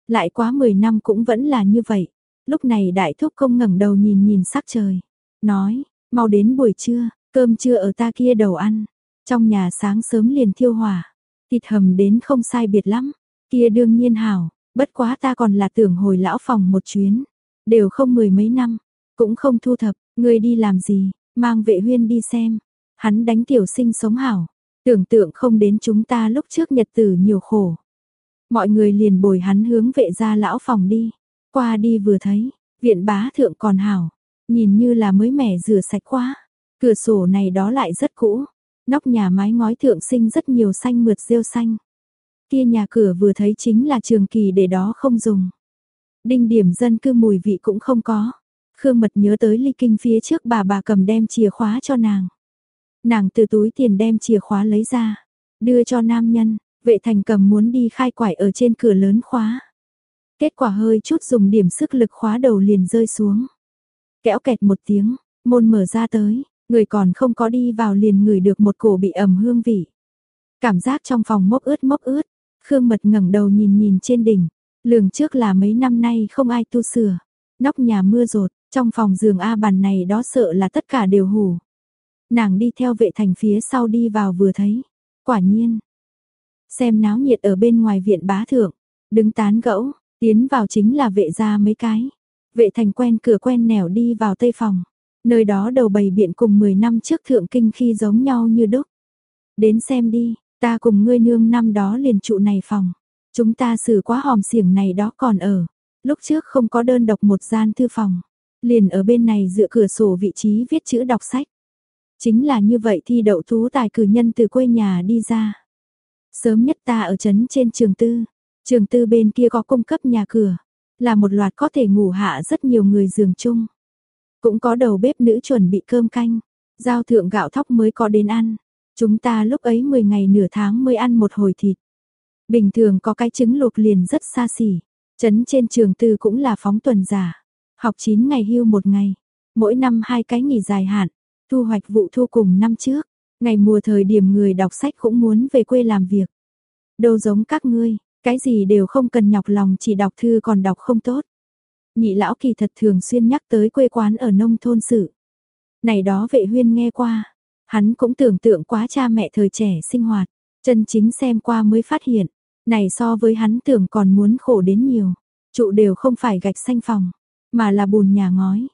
Lại quá 10 năm cũng vẫn là như vậy, lúc này đại thúc công ngẩng đầu nhìn nhìn sắc trời, nói, mau đến buổi trưa, cơm trưa ở ta kia đầu ăn, trong nhà sáng sớm liền thiêu hỏa, thịt hầm đến không sai biệt lắm, kia đương nhiên hảo, bất quá ta còn là tưởng hồi lão phòng một chuyến, đều không mười mấy năm, cũng không thu thập, người đi làm gì, mang vệ huyên đi xem, hắn đánh tiểu sinh sống hảo, tưởng tượng không đến chúng ta lúc trước nhật tử nhiều khổ. Mọi người liền bồi hắn hướng vệ gia lão phòng đi, qua đi vừa thấy, viện bá thượng còn hảo, nhìn như là mới mẻ rửa sạch quá, cửa sổ này đó lại rất cũ, nóc nhà mái ngói thượng sinh rất nhiều xanh mượt rêu xanh. Kia nhà cửa vừa thấy chính là trường kỳ để đó không dùng. Đinh điểm dân cư mùi vị cũng không có. Khương Mật nhớ tới ly kinh phía trước bà bà cầm đem chìa khóa cho nàng. Nàng từ túi tiền đem chìa khóa lấy ra, đưa cho nam nhân, vệ thành cầm muốn đi khai quải ở trên cửa lớn khóa. Kết quả hơi chút dùng điểm sức lực khóa đầu liền rơi xuống. Kẽo kẹt một tiếng, môn mở ra tới, người còn không có đi vào liền ngửi được một cổ bị ẩm hương vị. Cảm giác trong phòng mốc ướt mốc ướt, Khương Mật ngẩng đầu nhìn nhìn trên đỉnh, lường trước là mấy năm nay không ai tu sửa. Nóc nhà mưa rột, trong phòng giường A bàn này đó sợ là tất cả đều hủ. Nàng đi theo vệ thành phía sau đi vào vừa thấy. Quả nhiên. Xem náo nhiệt ở bên ngoài viện bá thượng. Đứng tán gẫu, tiến vào chính là vệ gia mấy cái. Vệ thành quen cửa quen nẻo đi vào tây phòng. Nơi đó đầu bầy biện cùng 10 năm trước thượng kinh khi giống nhau như đúc. Đến xem đi, ta cùng ngươi nương năm đó liền trụ này phòng. Chúng ta xử quá hòm xiểng này đó còn ở. Lúc trước không có đơn độc một gian thư phòng. Liền ở bên này dựa cửa sổ vị trí viết chữ đọc sách. Chính là như vậy thi đậu thú tài cử nhân từ quê nhà đi ra. Sớm nhất ta ở trấn trên trường tư. Trường tư bên kia có cung cấp nhà cửa. Là một loạt có thể ngủ hạ rất nhiều người giường chung. Cũng có đầu bếp nữ chuẩn bị cơm canh. Giao thượng gạo thóc mới có đến ăn. Chúng ta lúc ấy 10 ngày nửa tháng mới ăn một hồi thịt. Bình thường có cái trứng luộc liền rất xa xỉ. Trấn trên trường tư cũng là phóng tuần giả. Học 9 ngày hưu một ngày. Mỗi năm hai cái nghỉ dài hạn. Thu hoạch vụ thu cùng năm trước. Ngày mùa thời điểm người đọc sách cũng muốn về quê làm việc. Đâu giống các ngươi, cái gì đều không cần nhọc lòng chỉ đọc thư còn đọc không tốt. Nhị lão kỳ thật thường xuyên nhắc tới quê quán ở nông thôn sự. Này đó vệ huyên nghe qua, hắn cũng tưởng tượng quá cha mẹ thời trẻ sinh hoạt, chân chính xem qua mới phát hiện, này so với hắn tưởng còn muốn khổ đến nhiều, trụ đều không phải gạch xanh phòng, mà là bùn nhà ngói.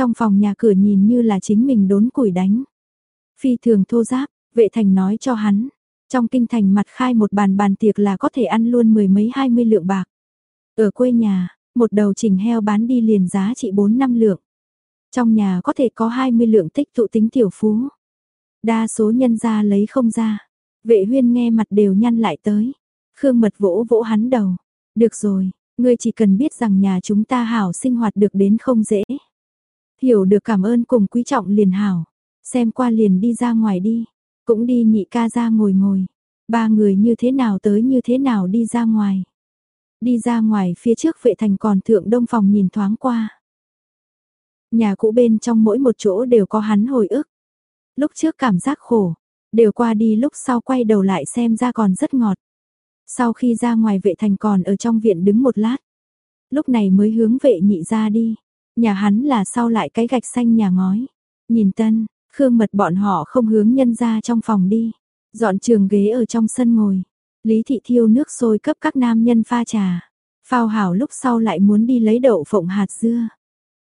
Trong phòng nhà cửa nhìn như là chính mình đốn củi đánh. Phi thường thô giáp, vệ thành nói cho hắn, trong kinh thành mặt khai một bàn bàn tiệc là có thể ăn luôn mười mấy hai mươi lượng bạc. Ở quê nhà, một đầu chỉnh heo bán đi liền giá trị 4 năm lượng. Trong nhà có thể có 20 lượng tích tụ tính tiểu phú. Đa số nhân gia lấy không ra. Vệ huyên nghe mặt đều nhăn lại tới. Khương mật vỗ vỗ hắn đầu. Được rồi, ngươi chỉ cần biết rằng nhà chúng ta hảo sinh hoạt được đến không dễ. Hiểu được cảm ơn cùng quý trọng liền hảo. Xem qua liền đi ra ngoài đi. Cũng đi nhị ca ra ngồi ngồi. Ba người như thế nào tới như thế nào đi ra ngoài. Đi ra ngoài phía trước vệ thành còn thượng đông phòng nhìn thoáng qua. Nhà cũ bên trong mỗi một chỗ đều có hắn hồi ức. Lúc trước cảm giác khổ, đều qua đi lúc sau quay đầu lại xem ra còn rất ngọt. Sau khi ra ngoài vệ thành còn ở trong viện đứng một lát. Lúc này mới hướng vệ nhị ra đi. Nhà hắn là sau lại cái gạch xanh nhà ngói. Nhìn tân, Khương mật bọn họ không hướng nhân ra trong phòng đi. Dọn trường ghế ở trong sân ngồi. Lý thị thiêu nước sôi cấp các nam nhân pha trà. Phao hảo lúc sau lại muốn đi lấy đậu phộng hạt dưa.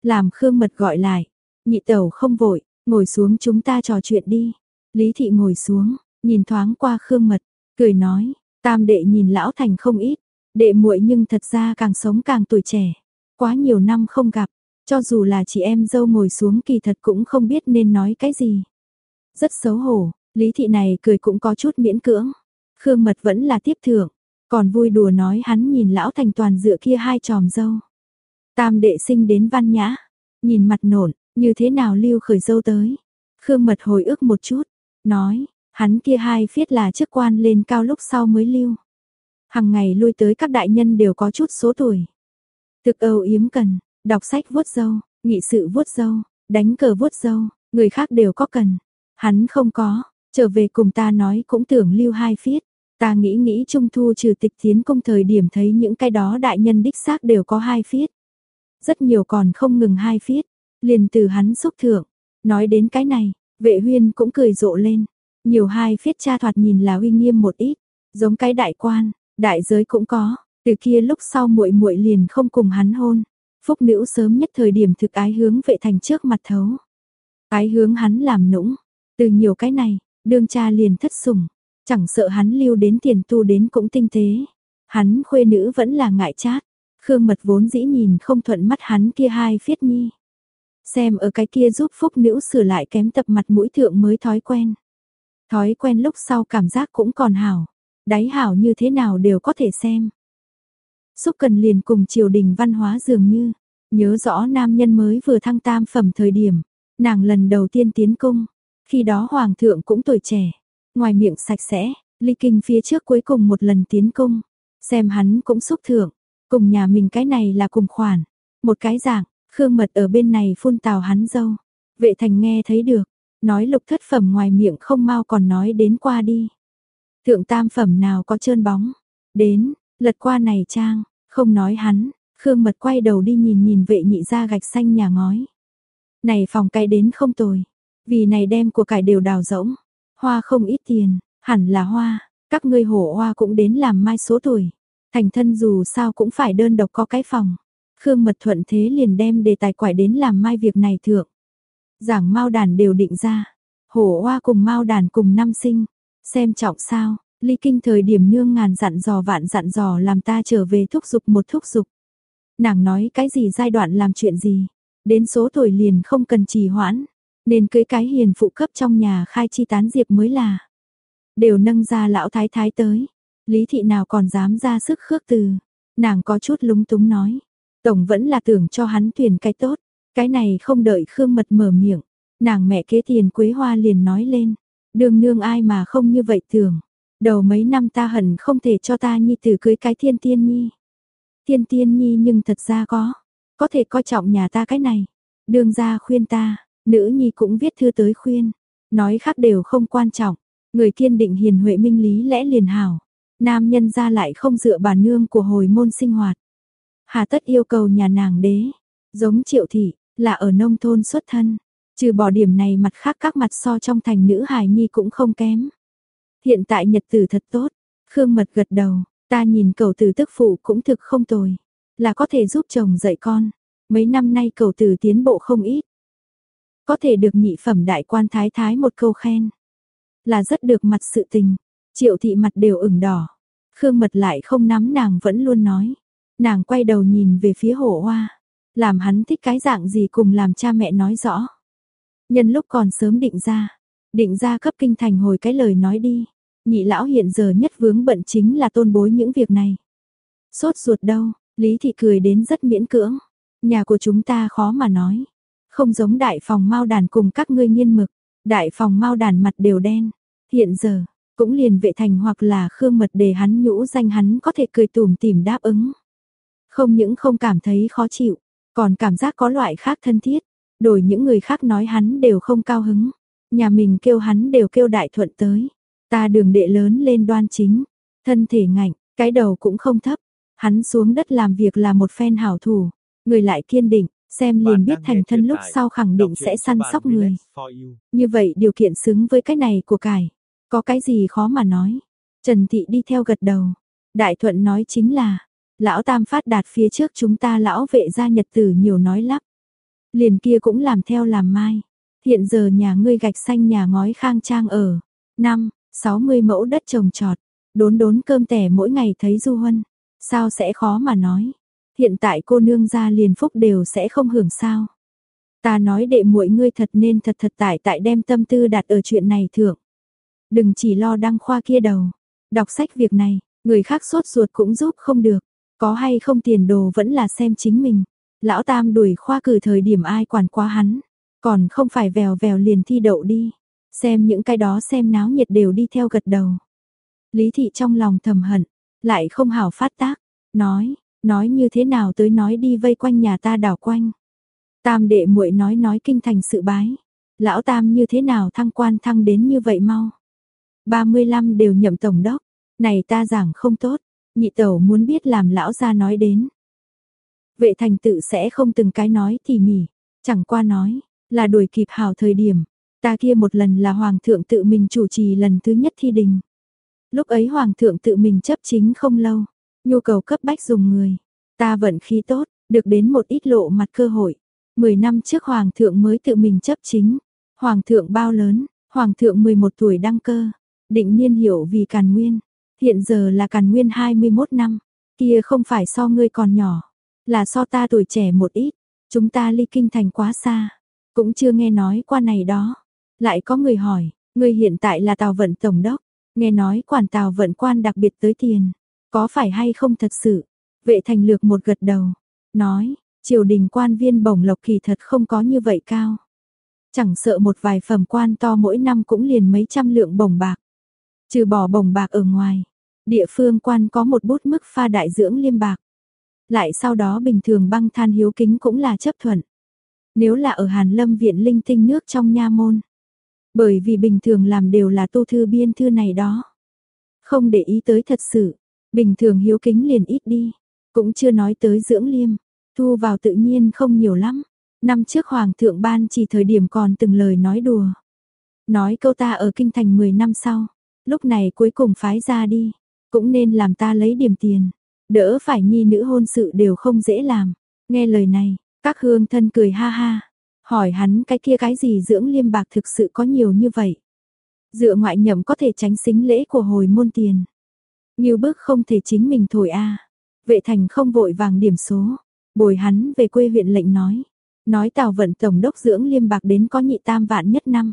Làm Khương Mật gọi lại. Nhị tẩu không vội, ngồi xuống chúng ta trò chuyện đi. Lý thị ngồi xuống, nhìn thoáng qua Khương Mật, cười nói, tam đệ nhìn lão thành không ít, đệ muội nhưng thật ra càng sống càng tuổi trẻ. Quá nhiều năm không gặp, cho dù là chị em dâu ngồi xuống kỳ thật cũng không biết nên nói cái gì. Rất xấu hổ, Lý thị này cười cũng có chút miễn cưỡng. Khương Mật vẫn là tiếp thưởng, còn vui đùa nói hắn nhìn lão thành toàn dựa kia hai tròm dâu. Tam đệ sinh đến văn nhã, nhìn mặt nổn, như thế nào lưu khởi dâu tới. Khương Mật hồi ức một chút, nói, hắn kia hai phiết là chức quan lên cao lúc sau mới lưu. Hằng ngày lui tới các đại nhân đều có chút số tuổi. Thực âu yếm cần, đọc sách vuốt dâu, nghị sự vuốt dâu, đánh cờ vuốt dâu, người khác đều có cần. Hắn không có, trở về cùng ta nói cũng tưởng lưu hai phiết. Ta nghĩ nghĩ trung thu trừ tịch tiến công thời điểm thấy những cái đó đại nhân đích xác đều có hai phiết. Rất nhiều còn không ngừng hai phiết, liền từ hắn xúc thượng. Nói đến cái này, vệ huyên cũng cười rộ lên. Nhiều hai phiết cha thoạt nhìn là uy nghiêm một ít, giống cái đại quan, đại giới cũng có. Từ kia lúc sau muội muội liền không cùng hắn hôn. Phúc nữ sớm nhất thời điểm thực ái hướng vệ thành trước mặt thấu. Ái hướng hắn làm nũng. Từ nhiều cái này, đương cha liền thất sủng. Chẳng sợ hắn lưu đến tiền tu đến cũng tinh tế. Hắn khuê nữ vẫn là ngại chát. Khương mật vốn dĩ nhìn không thuận mắt hắn kia hai phiết nhi. Xem ở cái kia giúp phúc nữ sửa lại kém tập mặt mũi thượng mới thói quen. Thói quen lúc sau cảm giác cũng còn hảo. Đáy hảo như thế nào đều có thể xem. Xúc cần liền cùng triều đình văn hóa dường như, nhớ rõ nam nhân mới vừa thăng tam phẩm thời điểm, nàng lần đầu tiên tiến cung, khi đó hoàng thượng cũng tuổi trẻ, ngoài miệng sạch sẽ, ly kinh phía trước cuối cùng một lần tiến cung, xem hắn cũng xúc thượng, cùng nhà mình cái này là cùng khoản, một cái dạng, khương mật ở bên này phun tào hắn dâu, vệ thành nghe thấy được, nói lục thất phẩm ngoài miệng không mau còn nói đến qua đi. Thượng tam phẩm nào có trơn bóng, đến, lật qua này trang, không nói hắn, Khương Mật quay đầu đi nhìn nhìn vệ nhị ra gạch xanh nhà ngói. Này phòng cải đến không tồi, vì này đem của cải đều đào rỗng, hoa không ít tiền, hẳn là hoa, các ngươi hổ hoa cũng đến làm mai số tuổi. Thành thân dù sao cũng phải đơn độc có cái phòng. Khương Mật thuận thế liền đem đề tài quải đến làm mai việc này thượng. Giảng mau đàn đều định ra, hổ hoa cùng mau đàn cùng năm sinh, xem trọng sao, Ly kinh thời điểm nương ngàn dặn dò vạn dặn dò làm ta trở về thúc giục một thúc giục. Nàng nói cái gì giai đoạn làm chuyện gì, đến số tuổi liền không cần trì hoãn, nên cưới cái hiền phụ cấp trong nhà khai chi tán diệp mới là. Đều nâng ra lão thái thái tới, lý thị nào còn dám ra sức khước từ, nàng có chút lúng túng nói. Tổng vẫn là tưởng cho hắn tuyển cái tốt, cái này không đợi Khương Mật mở miệng, nàng mẹ kế tiền Quế Hoa liền nói lên, đường nương ai mà không như vậy tưởng. Đầu mấy năm ta hận không thể cho ta nhi tử cưới cái thiên tiên nhi. Thiên tiên nhi nhưng thật ra có, có thể coi trọng nhà ta cái này. Đường ra khuyên ta, nữ nhi cũng viết thư tới khuyên, nói khác đều không quan trọng, người kiên định hiền huệ minh lý lẽ liền hảo. Nam nhân ra lại không dựa bà nương của hồi môn sinh hoạt. Hà tất yêu cầu nhà nàng đế, giống triệu thị, là ở nông thôn xuất thân. Trừ bỏ điểm này mặt khác các mặt so trong thành nữ hài nhi cũng không kém. Hiện tại nhật tử thật tốt. Khương Mật gật đầu, ta nhìn cầu tử tức phụ cũng thực không tồi. Là có thể giúp chồng dạy con. Mấy năm nay cầu tử tiến bộ không ít. Có thể được nhị phẩm đại quan thái thái một câu khen. Là rất được mặt sự tình. Triệu thị mặt đều ửng đỏ. Khương Mật lại không nắm nàng vẫn luôn nói. Nàng quay đầu nhìn về phía hổ hoa. Làm hắn thích cái dạng gì cùng làm cha mẹ nói rõ. Nhân lúc còn sớm định ra, Định ra cấp kinh thành hồi cái lời nói đi. Nhị lão hiện giờ nhất vướng bận chính là tôn bối những việc này. Sốt ruột đâu, Lý Thị cười đến rất miễn cưỡng. Nhà của chúng ta khó mà nói. Không giống đại phòng mau đàn cùng các ngươi nghiên mực. Đại phòng mau đàn mặt đều đen. Hiện giờ, cũng liền vệ thành hoặc là khương mật để hắn nhũ danh hắn có thể cười tủm tìm đáp ứng. Không những không cảm thấy khó chịu, còn cảm giác có loại khác thân thiết. Đổi những người khác nói hắn đều không cao hứng. Nhà mình kêu hắn đều kêu đại thuận tới. Ta đường đệ lớn lên đoan chính, thân thể ngạnh, cái đầu cũng không thấp. Hắn xuống đất làm việc là một phen hảo thủ, người lại kiên định, xem liền biết thành thân lúc sau khẳng định sẽ săn sóc người. Như vậy điều kiện xứng với cái này của cải, có cái gì khó mà nói. Trần Thị đi theo gật đầu, Đại Thuận nói chính là, lão tam phát đạt phía trước chúng ta lão vệ gia nhật tử nhiều nói lắp. Liền kia cũng làm theo làm mai. Hiện giờ nhà ngươi gạch xanh nhà ngói khang trang ở. Năm, 60 mẫu đất trồng trọt. Đốn đốn cơm tẻ mỗi ngày thấy du huân. Sao sẽ khó mà nói. Hiện tại cô nương gia liền phúc đều sẽ không hưởng sao. Ta nói đệ muội ngươi thật nên thật thật tại tại đem tâm tư đặt ở chuyện này thượng. Đừng chỉ lo đăng khoa kia đầu. Đọc sách việc này, người khác sốt ruột cũng giúp không được. Có hay không tiền đồ vẫn là xem chính mình. Lão Tam đuổi khoa cử thời điểm ai quản quá hắn. Còn không phải vèo vèo liền thi đậu đi. Xem những cái đó xem náo nhiệt đều đi theo gật đầu. Lý thị trong lòng thầm hận, lại không hảo phát tác, nói, nói như thế nào tới nói đi vây quanh nhà ta đảo quanh. Tam đệ muội nói nói kinh thành sự bái. Lão Tam như thế nào thăng quan thăng đến như vậy mau. 35 đều nhậm tổng đốc, này ta giảng không tốt, nhị tẩu muốn biết làm lão gia nói đến. Vệ thành tự sẽ không từng cái nói tỉ mỉ, chẳng qua nói, là đuổi kịp hào thời điểm, ta kia một lần là hoàng thượng tự mình chủ trì lần thứ nhất thi đình. Lúc ấy hoàng thượng tự mình chấp chính không lâu, nhu cầu cấp bách dùng người, ta vận khí tốt, được đến một ít lộ mặt cơ hội. Mười năm trước hoàng thượng mới tự mình chấp chính, hoàng thượng bao lớn, hoàng thượng 11 tuổi đăng cơ, định niên hiểu vì càn nguyên, hiện giờ là càn nguyên 21 năm, kia không phải so ngươi còn nhỏ, là so ta tuổi trẻ một ít, chúng ta ly kinh thành quá xa, cũng chưa nghe nói qua này đó. Lại có người hỏi, người hiện tại là tàu vận tổng đốc, nghe nói quản tàu vận quan đặc biệt tới tiền, có phải hay không thật sự? Vệ thành lược một gật đầu, nói, triều đình quan viên bổng lộc kỳ thật không có như vậy cao. Chẳng sợ một vài phẩm quan to mỗi năm cũng liền mấy trăm lượng bổng bạc. Trừ bỏ bổng bạc ở ngoài, địa phương quan có một bút mức pha đại dưỡng liêm bạc. Lại sau đó bình thường băng than hiếu kính cũng là chấp thuận. Nếu là ở Hàn Lâm viện linh tinh nước trong nha môn. Bởi vì bình thường làm đều là tô thư biên thư này đó. Không để ý tới thật sự, bình thường hiếu kính liền ít đi. Cũng chưa nói tới dưỡng liêm, thu vào tự nhiên không nhiều lắm. Năm trước Hoàng thượng ban chỉ thời điểm còn từng lời nói đùa. Nói câu ta ở kinh thành 10 năm sau, lúc này cuối cùng phái ra đi, cũng nên làm ta lấy điểm tiền, đỡ phải nhi nữ hôn sự đều không dễ làm. Nghe lời này, các hương thân cười ha ha, hỏi hắn cái kia cái gì dưỡng liêm bạc thực sự có nhiều như vậy. Dựa ngoại nhậm có thể tránh xính lễ của hồi môn tiền. Nhiều bước không thể chính mình thổi a. Vệ thành không vội vàng điểm số, bồi hắn về quê huyện lệnh nói. Nói tào vận tổng đốc dưỡng liêm bạc đến có nhị tam vạn nhất năm.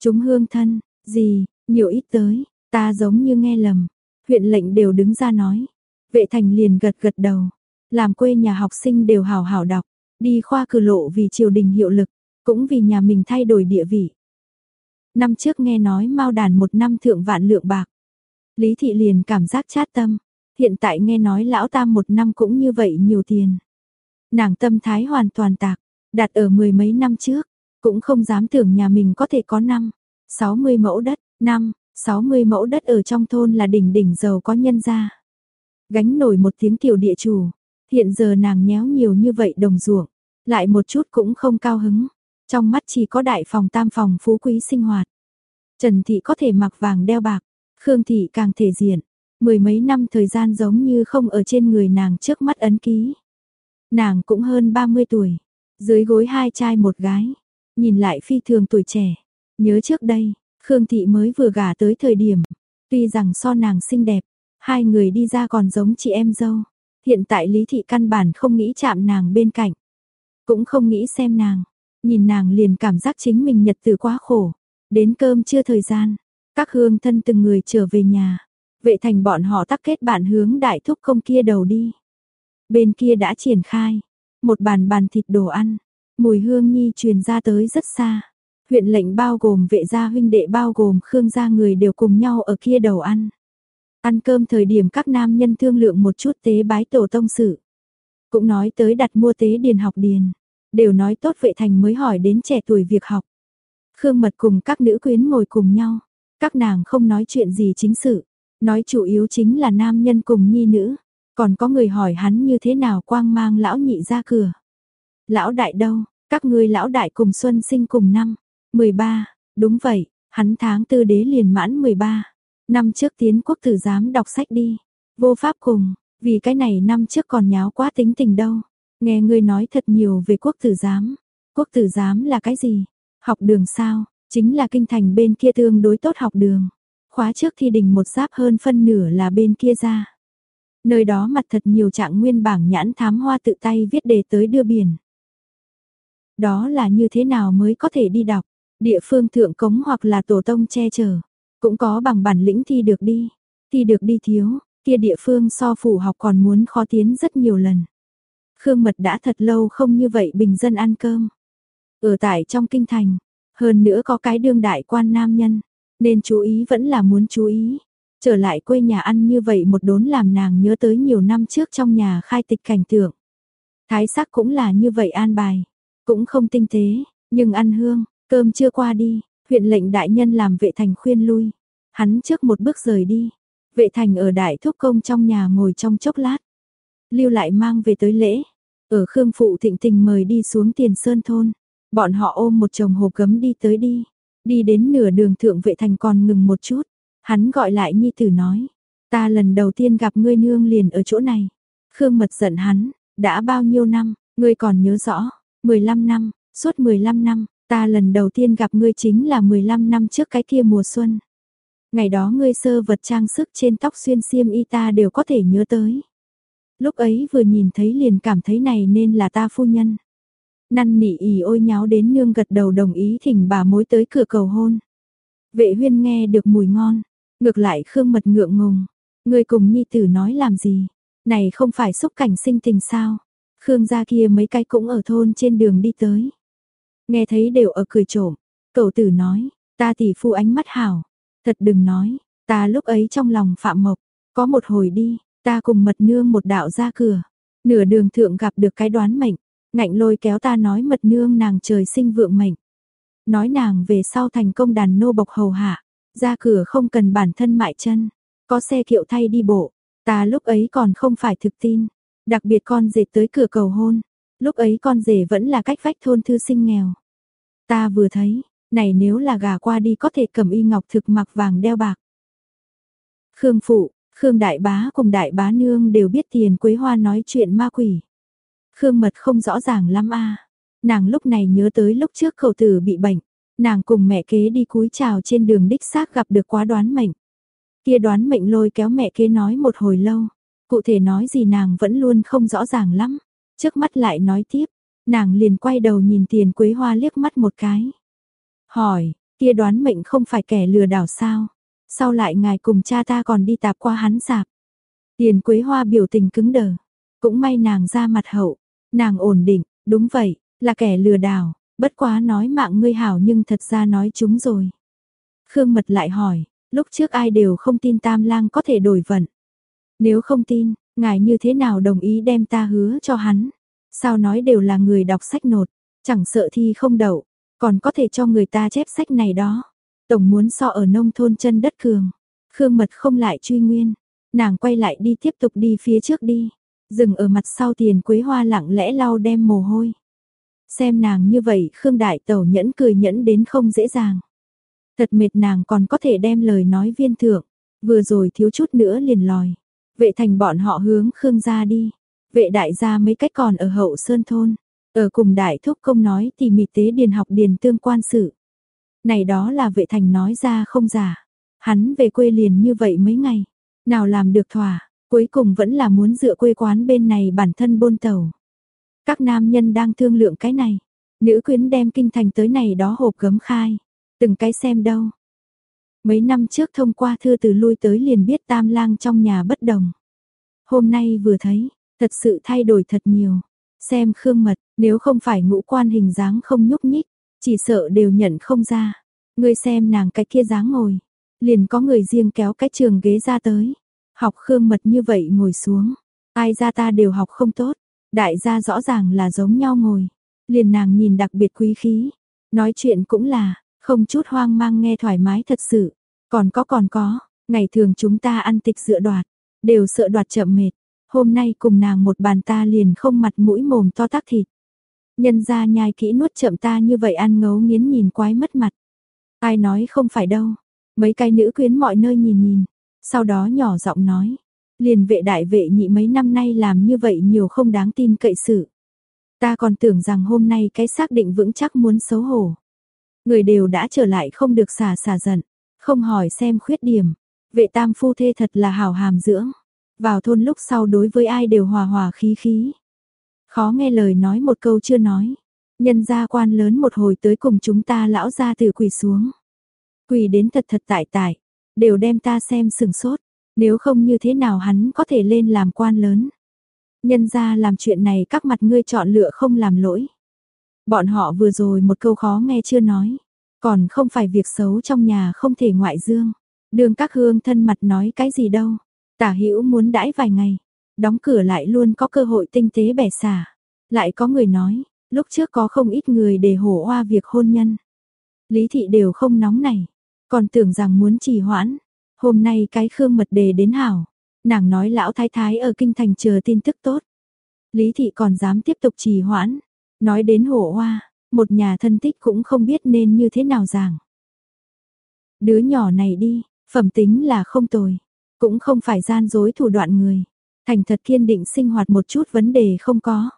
Chúng hương thân, gì, nhiều ít tới, ta giống như nghe lầm. Huyện lệnh đều đứng ra nói. Vệ thành liền gật gật đầu. Làm quê nhà học sinh đều hào hào đọc. Đi khoa cử lộ vì triều đình hiệu lực. Cũng vì nhà mình thay đổi địa vị. Năm trước nghe nói mau đàn một năm thượng vạn lượng bạc. Lý thị liền cảm giác chát tâm. Hiện tại nghe nói lão tam một năm cũng như vậy nhiều tiền. Nàng tâm thái hoàn toàn tạc. Đặt ở mười mấy năm trước, cũng không dám tưởng nhà mình có thể có năm, 60 mẫu đất, năm, 60 mẫu đất ở trong thôn là đỉnh đỉnh giàu có nhân gia. Gánh nổi một tiếng tiểu địa chủ, hiện giờ nàng nhéo nhiều như vậy đồng ruộng, lại một chút cũng không cao hứng, trong mắt chỉ có đại phòng tam phòng phú quý sinh hoạt. Trần Thị có thể mặc vàng đeo bạc, Khương Thị càng thể diện, mười mấy năm thời gian giống như không ở trên người nàng trước mắt ấn ký. Nàng cũng hơn 30 tuổi, dưới gối hai trai một gái, nhìn lại phi thường tuổi trẻ. Nhớ trước đây, Khương Thị mới vừa gả tới thời điểm, tuy rằng so nàng xinh đẹp, hai người đi ra còn giống chị em dâu. Hiện tại Lý Thị căn bản không nghĩ chạm nàng bên cạnh, cũng không nghĩ xem nàng, nhìn nàng liền cảm giác chính mình nhật từ quá khổ. Đến cơm chưa thời gian, các hương thân từng người trở về nhà, vệ thành bọn họ tắc kết bạn hướng đại thúc không kia đầu đi. Bên kia đã triển khai, một bàn bàn thịt đồ ăn, mùi hương nhi truyền ra tới rất xa. Huyện lệnh bao gồm vệ gia huynh đệ bao gồm Khương gia người đều cùng nhau ở kia đầu ăn. Ăn cơm thời điểm các nam nhân thương lượng một chút tế bái tổ tông sự. Cũng nói tới đặt mua tế điền học điền. Đều nói tốt vệ thành mới hỏi đến trẻ tuổi việc học. Khương mật cùng các nữ quyến ngồi cùng nhau. Các nàng không nói chuyện gì chính sự. Nói chủ yếu chính là nam nhân cùng nhi nữ. Còn có người hỏi hắn như thế nào quang mang lão nhị ra cửa. Lão đại đâu, các ngươi lão đại cùng xuân sinh cùng năm. 13, đúng vậy, hắn tháng tư đế liền mãn 13. Năm trước tiến quốc tử giám đọc sách đi. Vô pháp cùng, vì cái này năm trước còn nháo quá tính tình đâu. Nghe ngươi nói thật nhiều về quốc tử giám. Quốc tử giám là cái gì? Học đường sao? Chính là kinh thành bên kia tương đối tốt học đường. Khóa trước thi đình một giáp hơn phân nửa là bên kia ra. Nơi đó mặt thật nhiều trạng nguyên bảng nhãn thám hoa tự tay viết đề tới đưa biển. Đó là như thế nào mới có thể đi đọc, địa phương thượng cống hoặc là tổ tông che chở, cũng có bằng bản lĩnh thi được đi, thi được đi thiếu, kia địa phương so phủ học còn muốn khó tiến rất nhiều lần. Khương Mật đã thật lâu không như vậy bình dân ăn cơm. Ở tại trong kinh thành, hơn nữa có cái đương đại quan nam nhân, nên chú ý vẫn là muốn chú ý. Trở lại quê nhà ăn như vậy một đốn làm nàng nhớ tới nhiều năm trước trong nhà khai tịch cảnh tượng. Thái sắc cũng là như vậy an bài, cũng không tinh tế, nhưng ăn hương, cơm chưa qua đi, huyện lệnh đại nhân làm vệ thành khuyên lui. Hắn trước một bước rời đi, vệ thành ở đại thúc công trong nhà ngồi trong chốc lát. Lưu lại mang về tới lễ, ở Khương Phụ thịnh tình mời đi xuống tiền sơn thôn. Bọn họ ôm một chồng hộp gấm đi tới đi, đi đến nửa đường thượng vệ thành còn ngừng một chút. Hắn gọi lại nhi tử nói, ta lần đầu tiên gặp ngươi nương liền ở chỗ này. Khương mật giận hắn, đã bao nhiêu năm, ngươi còn nhớ rõ, 15 năm, suốt 15 năm, ta lần đầu tiên gặp ngươi chính là 15 năm trước cái kia mùa xuân. Ngày đó ngươi sơ vật trang sức trên tóc xuyên xiêm y ta đều có thể nhớ tới. Lúc ấy vừa nhìn thấy liền cảm thấy này nên là ta phu nhân. Năn nỉ ỉ ôi nháo đến nương gật đầu đồng ý thỉnh bà mối tới cửa cầu hôn. Vệ huyên nghe được mùi ngon, ngược lại khương mật ngượng ngùng. Người cùng nhi tử nói làm gì, này không phải xúc cảnh sinh tình sao. Khương gia kia mấy cái cũng ở thôn trên đường đi tới. Nghe thấy đều ở cười trộm, cậu tử nói, ta tỷ phu ánh mắt hảo. Thật đừng nói, ta lúc ấy trong lòng phạm mộc, có một hồi đi, ta cùng mật nương một đạo ra cửa. Nửa đường thượng gặp được cái đoán mệnh, ngạnh lôi kéo ta nói mật nương nàng trời sinh vượng mệnh. Nói nàng về sau thành công đàn nô bộc hầu hạ, ra cửa không cần bản thân mại chân, có xe kiệu thay đi bộ. Ta lúc ấy còn không phải thực tin, đặc biệt con rể tới cửa cầu hôn, lúc ấy con rể vẫn là cách vách thôn thư sinh nghèo. Ta vừa thấy, này nếu là gà qua đi có thể cầm y ngọc thực mặc vàng đeo bạc. Khương Phụ, Khương Đại Bá cùng Đại Bá Nương đều biết tiền Quế Hoa nói chuyện ma quỷ. Khương Mật không rõ ràng lắm a. Nàng lúc này nhớ tới lúc trước khẩu tử bị bệnh, nàng cùng mẹ kế đi cúi chào trên đường đích xác gặp được quá đoán mệnh. Kia đoán mệnh lôi kéo mẹ kế nói một hồi lâu, cụ thể nói gì nàng vẫn luôn không rõ ràng lắm. Trước mắt lại nói tiếp, nàng liền quay đầu nhìn tiền Quế Hoa liếc mắt một cái. Hỏi, kia đoán mệnh không phải kẻ lừa đảo sao? Sau lại ngài cùng cha ta còn đi tạp qua hắn sạp. Tiền Quế Hoa biểu tình cứng đờ. Cũng may nàng ra mặt hậu, nàng ổn định, đúng vậy, là kẻ lừa đảo, bất quá nói mạng ngươi hảo nhưng thật ra nói chúng rồi. Khương Mật lại hỏi, lúc trước ai đều không tin Tam Lang có thể đổi vận. Nếu không tin, ngài như thế nào đồng ý đem ta hứa cho hắn? Sao nói đều là người đọc sách nột, chẳng sợ thi không đậu, còn có thể cho người ta chép sách này đó. Tổng muốn so ở nông thôn chân đất cường. Khương Mật không lại truy nguyên, nàng quay lại đi tiếp tục đi phía trước đi. Dừng ở mặt sau tiền quế hoa lặng lẽ lau đem mồ hôi. Xem nàng như vậy Khương Đại Tẩu nhẫn cười nhẫn đến không dễ dàng. Thật mệt nàng còn có thể đem lời nói viên thượng, vừa rồi thiếu chút nữa liền lòi. Vệ thành bọn họ hướng Khương ra đi, vệ đại gia mấy cách còn ở hậu sơn thôn, ở cùng đại thúc công nói thì mị tế điền học điền tương quan sự. Này đó là vệ thành nói ra không giả, hắn về quê liền như vậy mấy ngày, nào làm được thỏa, cuối cùng vẫn là muốn dựa quê quán bên này bản thân bôn tàu. Các nam nhân đang thương lượng cái này, nữ quyến đem kinh thành tới này đó hộp gấm khai, từng cái xem đâu. Mấy năm trước thông qua thư từ lui tới liền biết tam lang trong nhà bất đồng. Hôm nay vừa thấy, thật sự thay đổi thật nhiều. Xem khương mật, nếu không phải ngũ quan hình dáng không nhúc nhích, chỉ sợ đều nhận không ra. Ngươi xem nàng cái kia dáng ngồi, liền có người riêng kéo cái trường ghế ra tới. Học khương mật như vậy ngồi xuống, ai ra ta đều học không tốt. Đại gia rõ ràng là giống nhau ngồi, liền nàng nhìn đặc biệt quý khí. Nói chuyện cũng là, không chút hoang mang nghe thoải mái thật sự. Còn có còn có, ngày thường chúng ta ăn tịch dựa đoạt, đều sợ đoạt chậm mệt. Hôm nay cùng nàng một bàn ta liền không mặt mũi mồm to tác thịt. Nhân ra nhai kỹ nuốt chậm ta như vậy ăn ngấu nghiến nhìn quái mất mặt. Ai nói không phải đâu. Mấy cái nữ quyến mọi nơi nhìn nhìn. Sau đó nhỏ giọng nói. Liền vệ đại vệ nhị mấy năm nay làm như vậy nhiều không đáng tin cậy sự. Ta còn tưởng rằng hôm nay cái xác định vững chắc muốn xấu hổ. Người đều đã trở lại không được xả xả giận. Không hỏi xem khuyết điểm. Vệ tam phu thê thật là hào hàm dưỡng. Vào thôn lúc sau đối với ai đều hòa hòa khí khí. Khó nghe lời nói một câu chưa nói. Nhân gia quan lớn một hồi tới cùng chúng ta lão ra từ quỳ xuống. Quỳ đến thật thật tại tại. Đều đem ta xem sừng sốt. Nếu không như thế nào hắn có thể lên làm quan lớn. Nhân gia làm chuyện này các mặt ngươi chọn lựa không làm lỗi. Bọn họ vừa rồi một câu khó nghe chưa nói. Còn không phải việc xấu trong nhà không thể ngoại dương. Đường các hương thân mặt nói cái gì đâu. Tả hữu muốn đãi vài ngày. Đóng cửa lại luôn có cơ hội tinh tế bẻ xả. Lại có người nói, lúc trước có không ít người để hổ hoa việc hôn nhân. Lý thị đều không nóng này. Còn tưởng rằng muốn trì hoãn. Hôm nay cái khương mật đề đến hảo. Nàng nói lão thái thái ở kinh thành chờ tin tức tốt. Lý thị còn dám tiếp tục trì hoãn. Nói đến hổ hoa, một nhà thân tích cũng không biết nên như thế nào giảng. Đứa nhỏ này đi, phẩm tính là không tồi, cũng không phải gian dối thủ đoạn người, thành thật kiên định sinh hoạt một chút vấn đề không có.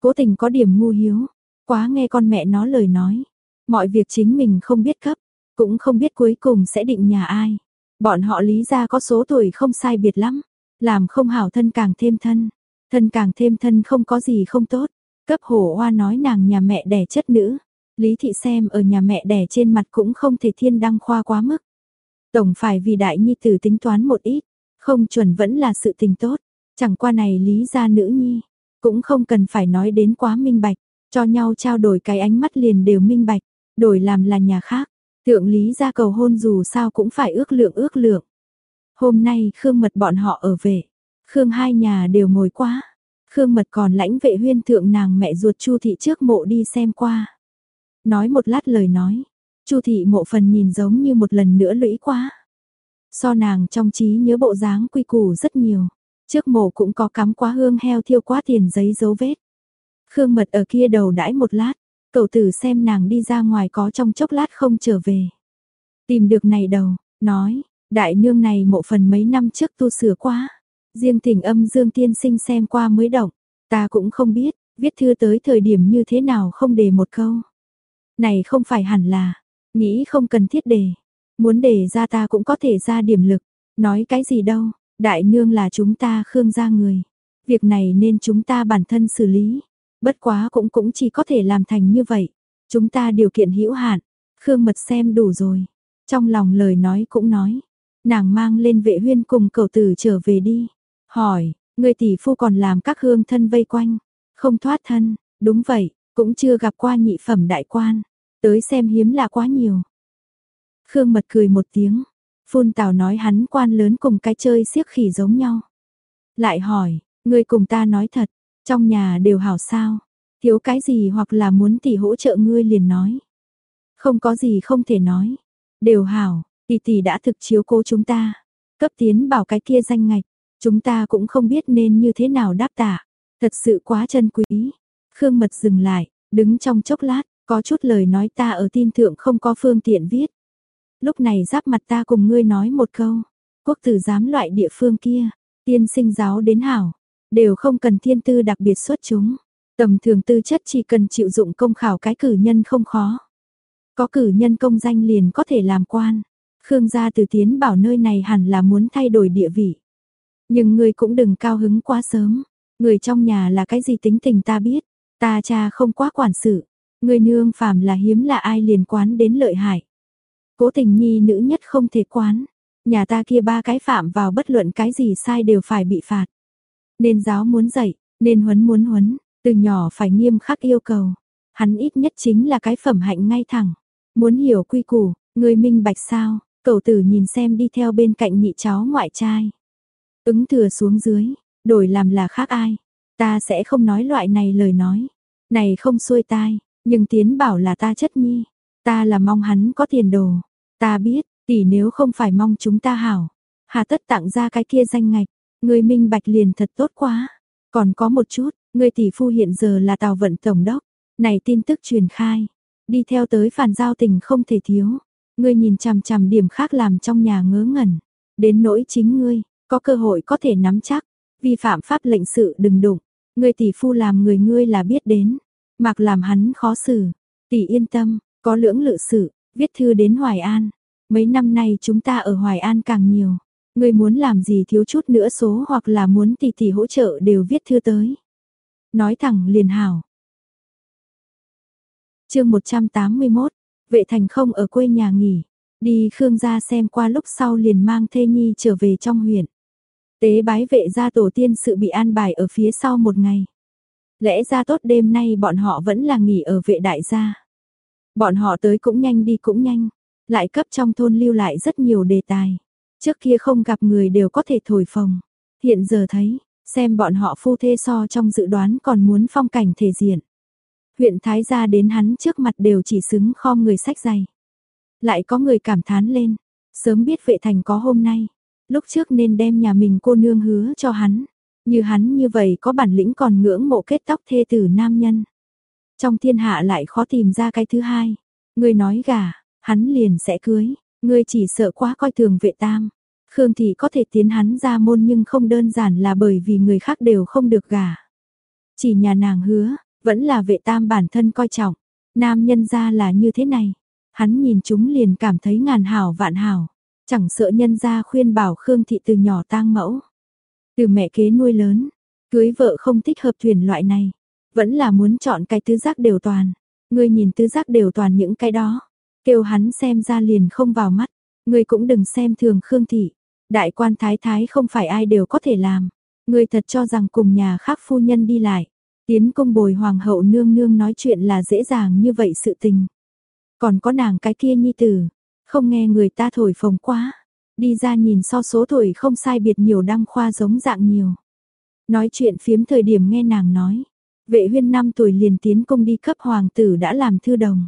Cố tình có điểm ngu hiếu, quá nghe con mẹ nó lời nói, mọi việc chính mình không biết cấp, cũng không biết cuối cùng sẽ định nhà ai. Bọn họ lý ra có số tuổi không sai biệt lắm, làm không hảo thân càng thêm thân, thân càng thêm thân không có gì không tốt. Cấp hổ hoa nói nàng nhà mẹ đẻ chất nữ. Lý thị xem ở nhà mẹ đẻ trên mặt cũng không thể thiên đăng khoa quá mức. Tổng phải vì đại nhi tử tính toán một ít, không chuẩn vẫn là sự tình tốt. Chẳng qua này lý gia nữ nhi, cũng không cần phải nói đến quá minh bạch, cho nhau trao đổi cái ánh mắt liền đều minh bạch, đổi làm là nhà khác. Thượng lý gia cầu hôn dù sao cũng phải ước lượng ước lượng. Hôm nay Khương Mật bọn họ ở về, Khương hai nhà đều ngồi quá, Khương Mật còn lãnh vệ huyên thượng nàng mẹ ruột Chu thị trước mộ đi xem qua. Nói một lát lời nói, Chu thị mộ phần nhìn giống như một lần nữa lũy quá. So nàng trong trí nhớ bộ dáng quy củ rất nhiều. Trước mộ cũng có cắm quá hương heo thiêu quá tiền giấy dấu vết. Khương Mật ở kia đầu đãi một lát, cậu tử xem nàng đi ra ngoài có trong chốc lát không trở về. Tìm được này đầu, nói, đại nương này mộ phần mấy năm trước tu sửa quá. Riêng thỉnh âm Dương Tiên Sinh xem qua mới động, ta cũng không biết, viết thư tới thời điểm như thế nào không đề một câu. Này không phải hẳn là, nghĩ không cần thiết đề, muốn đề ra ta cũng có thể ra điểm lực, nói cái gì đâu, đại nương là chúng ta khương gia người. Việc này nên chúng ta bản thân xử lý, bất quá cũng cũng chỉ có thể làm thành như vậy. Chúng ta điều kiện hữu hạn, Khương Mật xem đủ rồi. Trong lòng lời nói cũng nói, nàng mang lên vệ huyên cùng cầu tử trở về đi. Hỏi, người tỷ phu còn làm các hương thân vây quanh, không thoát thân, đúng vậy, cũng chưa gặp qua nhị phẩm đại quan, tới xem hiếm lạ quá nhiều. Khương mật cười một tiếng, phun tào nói hắn quan lớn cùng cái chơi siếc khỉ giống nhau. Lại hỏi, người cùng ta nói thật, trong nhà đều hảo sao, thiếu cái gì hoặc là muốn tỷ hỗ trợ ngươi liền nói. Không có gì không thể nói, đều hảo, tỷ tỷ đã thực chiếu cố chúng ta, cấp tiến bảo cái kia danh ngạch, Chúng ta cũng không biết nên như thế nào đáp tạ. Thật sự quá chân quý. Khương Mật dừng lại, đứng trong chốc lát, có chút lời nói ta ở tin thượng không có phương tiện viết. Lúc này giáp mặt ta cùng ngươi nói một câu. Quốc tử giám loại địa phương kia, tiên sinh giáo đến hảo, đều không cần thiên tư đặc biệt xuất chúng. Tầm thường tư chất chỉ cần chịu dụng công khảo cái cử nhân không khó. Có cử nhân công danh liền có thể làm quan. Khương gia từ tiến bảo nơi này hẳn là muốn thay đổi địa vị. Nhưng ngươi cũng đừng cao hứng quá sớm, người trong nhà là cái gì tính tình ta biết, ta cha không quá quản sự, người nương phàm là hiếm là ai liền quán đến lợi hại. Cố tình nhi nữ nhất không thể quán, nhà ta kia ba cái phạm vào bất luận cái gì sai đều phải bị phạt. Nên giáo muốn dạy, nên huấn muốn huấn, từ nhỏ phải nghiêm khắc yêu cầu. Hắn ít nhất chính là cái phẩm hạnh ngay thẳng. Muốn hiểu quy củ, người minh bạch sao, cậu tử nhìn xem đi theo bên cạnh nhị cháu ngoại trai. Ứng thừa xuống dưới, đổi làm là khác ai. Ta sẽ không nói loại này lời nói. Này không xuôi tai, nhưng tiến bảo là ta chất nhi. Ta là mong hắn có tiền đồ. Ta biết, tỷ nếu không phải mong chúng ta hảo. Hà tất tặng ra cái kia danh ngạch. Người minh bạch liền thật tốt quá. Còn có một chút, người tỷ phu hiện giờ là tàu vận tổng đốc. Này tin tức truyền khai. Đi theo tới phản giao tình không thể thiếu. Ngươi nhìn chằm chằm điểm khác làm trong nhà ngớ ngẩn. Đến nỗi chính ngươi, có cơ hội có thể nắm chắc, vi phạm pháp lệnh sự đừng đụng, người tỷ phu làm người ngươi là biết đến, mặc làm hắn khó xử, tỷ yên tâm, có lưỡng lự sự, viết thư đến Hoài An. Mấy năm nay chúng ta ở Hoài An càng nhiều, ngươi muốn làm gì thiếu chút nữa số hoặc là muốn tỷ tỷ hỗ trợ đều viết thư tới. Nói thẳng liền hảo. Chương 181, Vệ Thành không ở quê nhà nghỉ, đi Khương gia xem qua lúc sau liền mang Thê Nhi trở về trong huyện. Tế bái vệ gia tổ tiên sự bị an bài ở phía sau một ngày. Lẽ ra tốt đêm nay bọn họ vẫn là nghỉ ở vệ đại gia. Bọn họ tới cũng nhanh đi cũng nhanh. lại cấp trong thôn lưu lại rất nhiều đề tài. Trước kia không gặp người đều có thể thổi phồng, hiện giờ thấy, xem bọn họ phu thê so trong dự đoán còn muốn phong cảnh thể diện. Huyện Thái gia đến hắn trước mặt đều chỉ xứng kho người sách dày. Lại có người cảm thán lên, sớm biết vệ thành có hôm nay, lúc trước nên đem nhà mình cô nương hứa cho hắn. Như hắn như vậy có bản lĩnh còn ngưỡng mộ kết tóc thê tử nam nhân. Trong thiên hạ lại khó tìm ra cái thứ hai. Người nói gả hắn liền sẽ cưới. Ngươi chỉ sợ quá coi thường vệ tam. Khương Thị có thể tiến hắn ra môn nhưng không đơn giản là bởi vì người khác đều không được gả. Chỉ nhà nàng hứa, vẫn là vệ tam bản thân coi trọng. Nam nhân ra là như thế này. Hắn nhìn chúng liền cảm thấy ngàn hảo vạn hảo. Chẳng sợ nhân ra khuyên bảo Khương Thị từ nhỏ tang mẫu. Từ mẹ kế nuôi lớn, cưới vợ không thích hợp thuyền loại này. Vẫn là muốn chọn cái tứ giác đều toàn. Ngươi nhìn tứ giác đều toàn những cái đó. Kêu hắn xem ra liền không vào mắt. Ngươi cũng đừng xem thường Khương Thị. Đại quan thái thái không phải ai đều có thể làm. Ngươi thật cho rằng cùng nhà khác phu nhân đi lại. Tiến công bồi hoàng hậu nương nương nói chuyện là dễ dàng như vậy sự tình. Còn có nàng cái kia nhi tử. Không nghe người ta thổi phồng quá. Đi ra nhìn so số tuổi không sai biệt nhiều đăng khoa giống dạng nhiều. Nói chuyện phiếm thời điểm nghe nàng nói. Vệ huyên năm tuổi liền tiến công đi cấp hoàng tử đã làm thư đồng.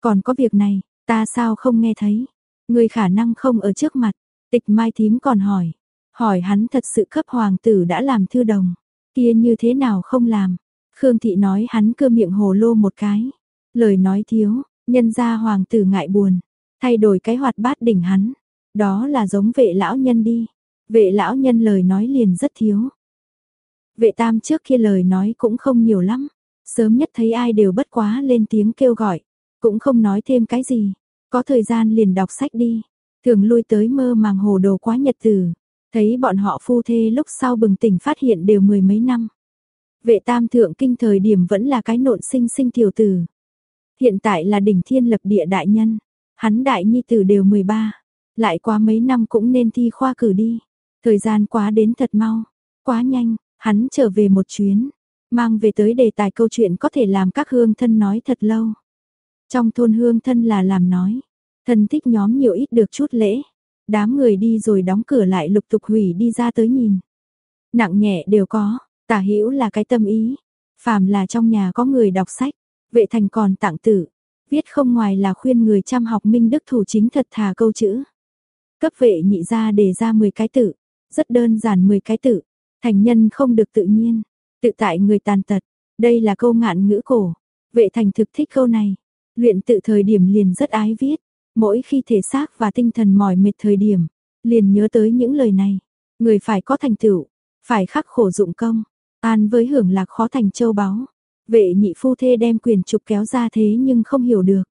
Còn có việc này, ta sao không nghe thấy? Người khả năng không ở trước mặt. Tịch mai thím còn hỏi. Hỏi hắn thật sự cấp hoàng tử đã làm thư đồng. Kia như thế nào không làm? Khương thị nói hắn cơ miệng hồ lô một cái. Lời nói thiếu, nhân ra hoàng tử ngại buồn. Thay đổi cái hoạt bát đỉnh hắn. Đó là giống vệ lão nhân đi. Vệ lão nhân lời nói liền rất thiếu. Vệ tam trước kia lời nói cũng không nhiều lắm. Sớm nhất thấy ai đều bất quá lên tiếng kêu gọi. Cũng không nói thêm cái gì. Có thời gian liền đọc sách đi. Thường lui tới mơ màng hồ đồ quá nhật tử. Thấy bọn họ phu thê lúc sau bừng tỉnh phát hiện đều mười mấy năm. Vệ tam thượng kinh thời điểm vẫn là cái nộn sinh sinh tiểu tử. Hiện tại là đỉnh thiên lập địa đại nhân. Hắn đại nhi tử đều 13 lại qua mấy năm cũng nên thi khoa cử đi. Thời gian quá đến thật mau, quá nhanh, hắn trở về một chuyến, mang về tới đề tài câu chuyện có thể làm các hương thân nói thật lâu. Trong thôn hương thân là làm nói, thân thích nhóm nhiều ít được chút lễ, đám người đi rồi đóng cửa lại lục tục hủy đi ra tới nhìn. Nặng nhẹ đều có, tả hữu là cái tâm ý, phàm là trong nhà có người đọc sách, vệ thành còn tặng tử, viết không ngoài là khuyên người chăm học minh đức thủ chính thật thà câu chữ. Cấp vệ nhị ra đề ra 10 cái tự, rất đơn giản 10 cái tự, thành nhân không được tự nhiên, tự tại người tàn tật, đây là câu ngạn ngữ cổ, vệ thành thực thích câu này, luyện tự thời điểm liền rất ái viết, mỗi khi thể xác và tinh thần mỏi mệt thời điểm, liền nhớ tới những lời này, người phải có thành tựu, phải khắc khổ dụng công, an với hưởng lạc khó thành châu báu. Vệ nhị phu thê đem quyền trục kéo ra thế nhưng không hiểu được.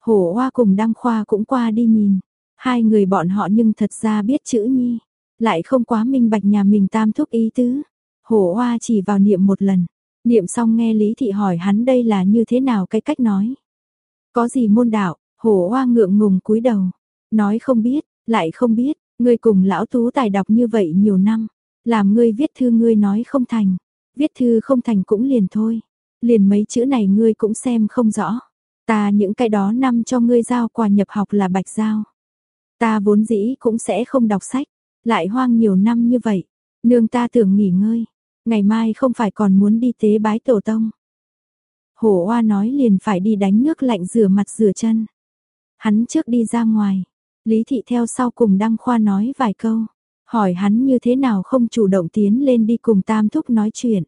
Hổ hoa cùng đăng khoa cũng qua đi nhìn, Hai người bọn họ nhưng thật ra biết chữ nhi, lại không quá minh bạch nhà mình tam thúc ý tứ. Hổ Hoa chỉ vào niệm một lần, niệm xong nghe Lý Thị hỏi hắn đây là như thế nào cái cách nói. Có gì môn đạo, Hổ Hoa ngượng ngùng cúi đầu, nói không biết, lại không biết, ngươi cùng lão tú tài đọc như vậy nhiều năm, làm ngươi viết thư ngươi nói không thành, viết thư không thành cũng liền thôi, liền mấy chữ này ngươi cũng xem không rõ. Ta những cái đó năm cho ngươi giao quà nhập học là bạch giao. Ta vốn dĩ cũng sẽ không đọc sách, lại hoang nhiều năm như vậy, nương ta tưởng nghỉ ngơi, ngày mai không phải còn muốn đi tế bái tổ tông. Hổ Hoa nói liền phải đi đánh nước lạnh rửa mặt rửa chân. Hắn trước đi ra ngoài, Lý Thị theo sau cùng Đăng Khoa nói vài câu, hỏi hắn như thế nào không chủ động tiến lên đi cùng Tam Thúc nói chuyện.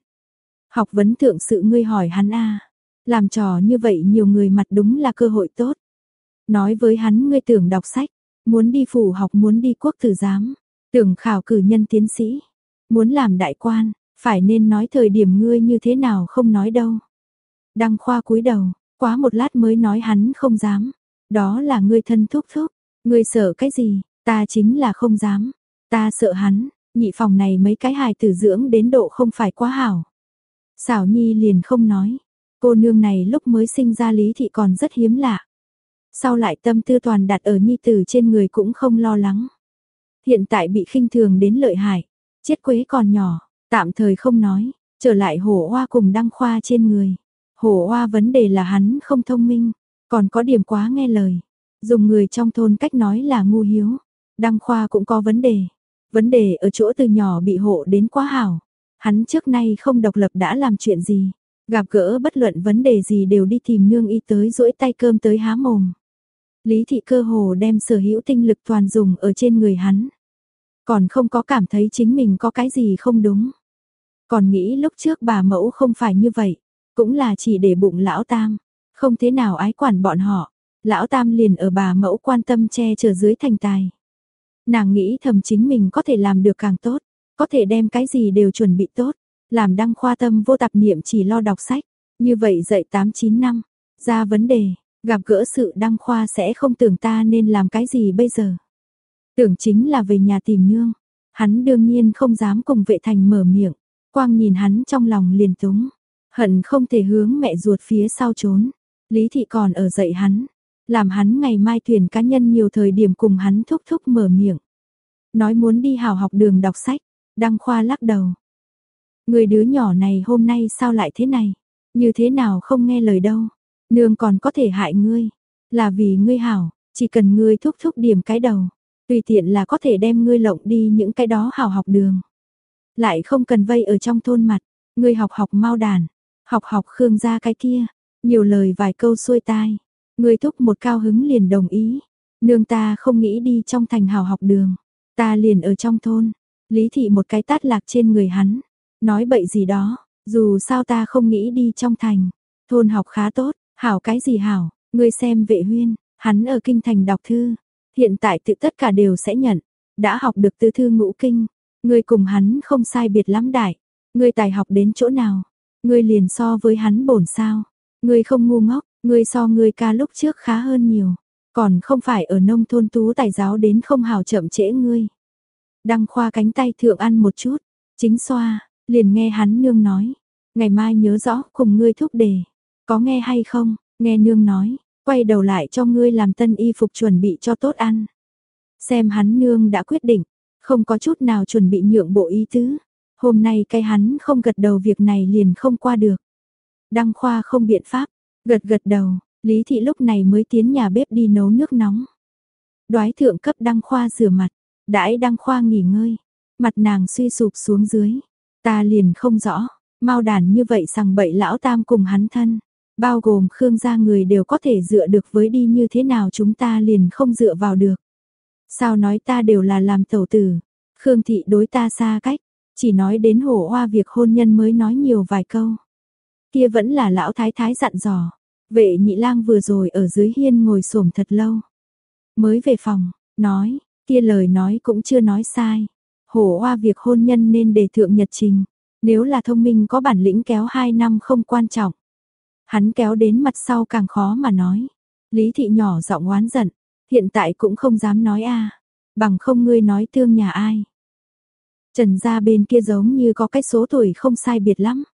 Học vấn thượng sự ngươi hỏi hắn a làm trò như vậy nhiều người mặt đúng là cơ hội tốt. Nói với hắn ngươi tưởng đọc sách, Muốn đi phủ học muốn đi quốc tử giám, tưởng khảo cử nhân tiến sĩ, muốn làm đại quan, phải nên nói thời điểm ngươi như thế nào không nói đâu. Đăng khoa cúi đầu, quá một lát mới nói hắn không dám, đó là ngươi thân thúc thúc, ngươi sợ cái gì, ta chính là không dám, ta sợ hắn, nhị phòng này mấy cái hài tử dưỡng đến độ không phải quá hảo. Xảo Nhi liền không nói, cô nương này lúc mới sinh ra lý thị còn rất hiếm lạ sau lại tâm tư toàn đặt ở nhi tử trên người cũng không lo lắng. Hiện tại bị khinh thường đến lợi hại, chết quế còn nhỏ, tạm thời không nói, trở lại hổ hoa cùng đăng khoa trên người. Hổ hoa vấn đề là hắn không thông minh, còn có điểm quá nghe lời. Dùng người trong thôn cách nói là ngu hiếu. Đăng khoa cũng có vấn đề. Vấn đề ở chỗ từ nhỏ bị hộ đến quá hảo. Hắn trước nay không độc lập đã làm chuyện gì. Gặp gỡ bất luận vấn đề gì đều đi tìm nương y tới rỗi tay cơm tới há mồm. Lý thị cơ hồ đem sở hữu tinh lực toàn dùng ở trên người hắn. Còn không có cảm thấy chính mình có cái gì không đúng. Còn nghĩ lúc trước bà mẫu không phải như vậy, cũng là chỉ để bụng lão tam, không thế nào ái quản bọn họ. Lão tam liền ở bà mẫu quan tâm che chở dưới thành tài. Nàng nghĩ thầm chính mình có thể làm được càng tốt, có thể đem cái gì đều chuẩn bị tốt, làm đăng khoa tâm vô tạp niệm chỉ lo đọc sách, như vậy dạy 8-9 năm, ra vấn đề, gặp gỡ sự đăng khoa sẽ không tưởng ta nên làm cái gì bây giờ. Tưởng chính là về nhà tìm nương, hắn đương nhiên không dám cùng vệ thành mở miệng, quang nhìn hắn trong lòng liền túng, hận không thể hướng mẹ ruột phía sau trốn, lý thị còn ở dậy hắn, làm hắn ngày mai thuyền cá nhân nhiều thời điểm cùng hắn thúc thúc mở miệng. Nói muốn đi hào học đường đọc sách, đăng khoa lắc đầu. Người đứa nhỏ này hôm nay sao lại thế này? Như thế nào không nghe lời đâu? Nương còn có thể hại ngươi. Là vì ngươi hảo, chỉ cần ngươi thúc thúc điểm cái đầu. Tùy tiện là có thể đem ngươi lộng đi những cái đó hảo học đường. Lại không cần vây ở trong thôn mặt. Ngươi học học mau đàn. Học học khương gia cái kia. Nhiều lời vài câu xuôi tai. Ngươi thúc một cao hứng liền đồng ý. Nương ta không nghĩ đi trong thành hảo học đường. Ta liền ở trong thôn. Lý thị một cái tát lạc trên người hắn. Nói bậy gì đó. Dù sao ta không nghĩ đi trong thành. Thôn học khá tốt. Hảo cái gì hảo. Ngươi xem vệ huyên. Hắn ở kinh thành đọc thư. Hiện tại tự tất cả đều sẽ nhận. Đã học được tứ thư ngũ kinh. Ngươi cùng hắn không sai biệt lắm đại. Ngươi tài học đến chỗ nào. Ngươi liền so với hắn bổn sao. Ngươi không ngu ngốc. Ngươi so ngươi ca lúc trước khá hơn nhiều, còn không phải ở nông thôn tú tài giáo đến không hào chậm trễ ngươi. Đăng khoa cánh tay thượng ăn một chút, chính xoa, liền nghe hắn nương nói, ngày mai nhớ rõ cùng ngươi thúc đề, có nghe hay không, nghe nương nói, quay đầu lại cho ngươi làm tân y phục chuẩn bị cho tốt ăn. Xem hắn nương đã quyết định, không có chút nào chuẩn bị nhượng bộ ý tứ, hôm nay cái hắn không gật đầu việc này liền không qua được. Đăng khoa không biện pháp, Gật gật đầu, Lý Thị lúc này mới tiến nhà bếp đi nấu nước nóng. Đoái thượng cấp đăng khoa rửa mặt, đãi đăng khoa nghỉ ngơi, mặt nàng suy sụp xuống dưới. Ta liền không rõ, mau đàn như vậy rằng bậy lão tam cùng hắn thân, bao gồm Khương gia người đều có thể dựa được với đi như thế nào chúng ta liền không dựa vào được. Sao nói ta đều là làm tẩu tử, Khương thị đối ta xa cách, chỉ nói đến hổ hoa việc hôn nhân mới nói nhiều vài câu. Kia vẫn là lão thái thái dặn dò. Vệ nhị lang vừa rồi ở dưới hiên ngồi xổm thật lâu. Mới về phòng, nói, kia lời nói cũng chưa nói sai. Hổ hoa việc hôn nhân nên đề thượng nhật trình. Nếu là thông minh có bản lĩnh kéo hai năm không quan trọng. Hắn kéo đến mặt sau càng khó mà nói. Lý thị nhỏ giọng oán giận. Hiện tại cũng không dám nói a Bằng không ngươi nói thương nhà ai. Trần gia bên kia giống như có cái số tuổi không sai biệt lắm.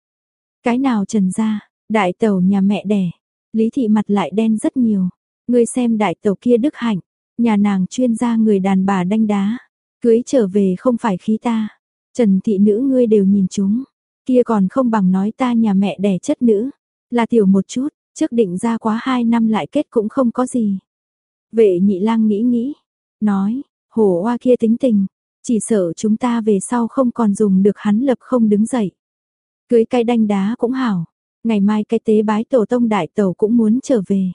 Cái nào trần gia đại tẩu nhà mẹ đẻ, lý thị mặt lại đen rất nhiều. Ngươi xem đại tẩu kia đức hạnh, nhà nàng chuyên gia người đàn bà đanh đá, cưới trở về không phải khí ta. Trần thị nữ ngươi đều nhìn chúng, kia còn không bằng nói ta nhà mẹ đẻ chất nữ, là tiểu một chút, trước định ra quá hai năm lại kết cũng không có gì. Vệ nhị lang nghĩ nghĩ, nói, hổ hoa kia tính tình, chỉ sợ chúng ta về sau không còn dùng được hắn lập không đứng dậy. Cưới cái đanh đá cũng hảo, ngày mai cái tế bái tổ tông đại tổ cũng muốn trở về.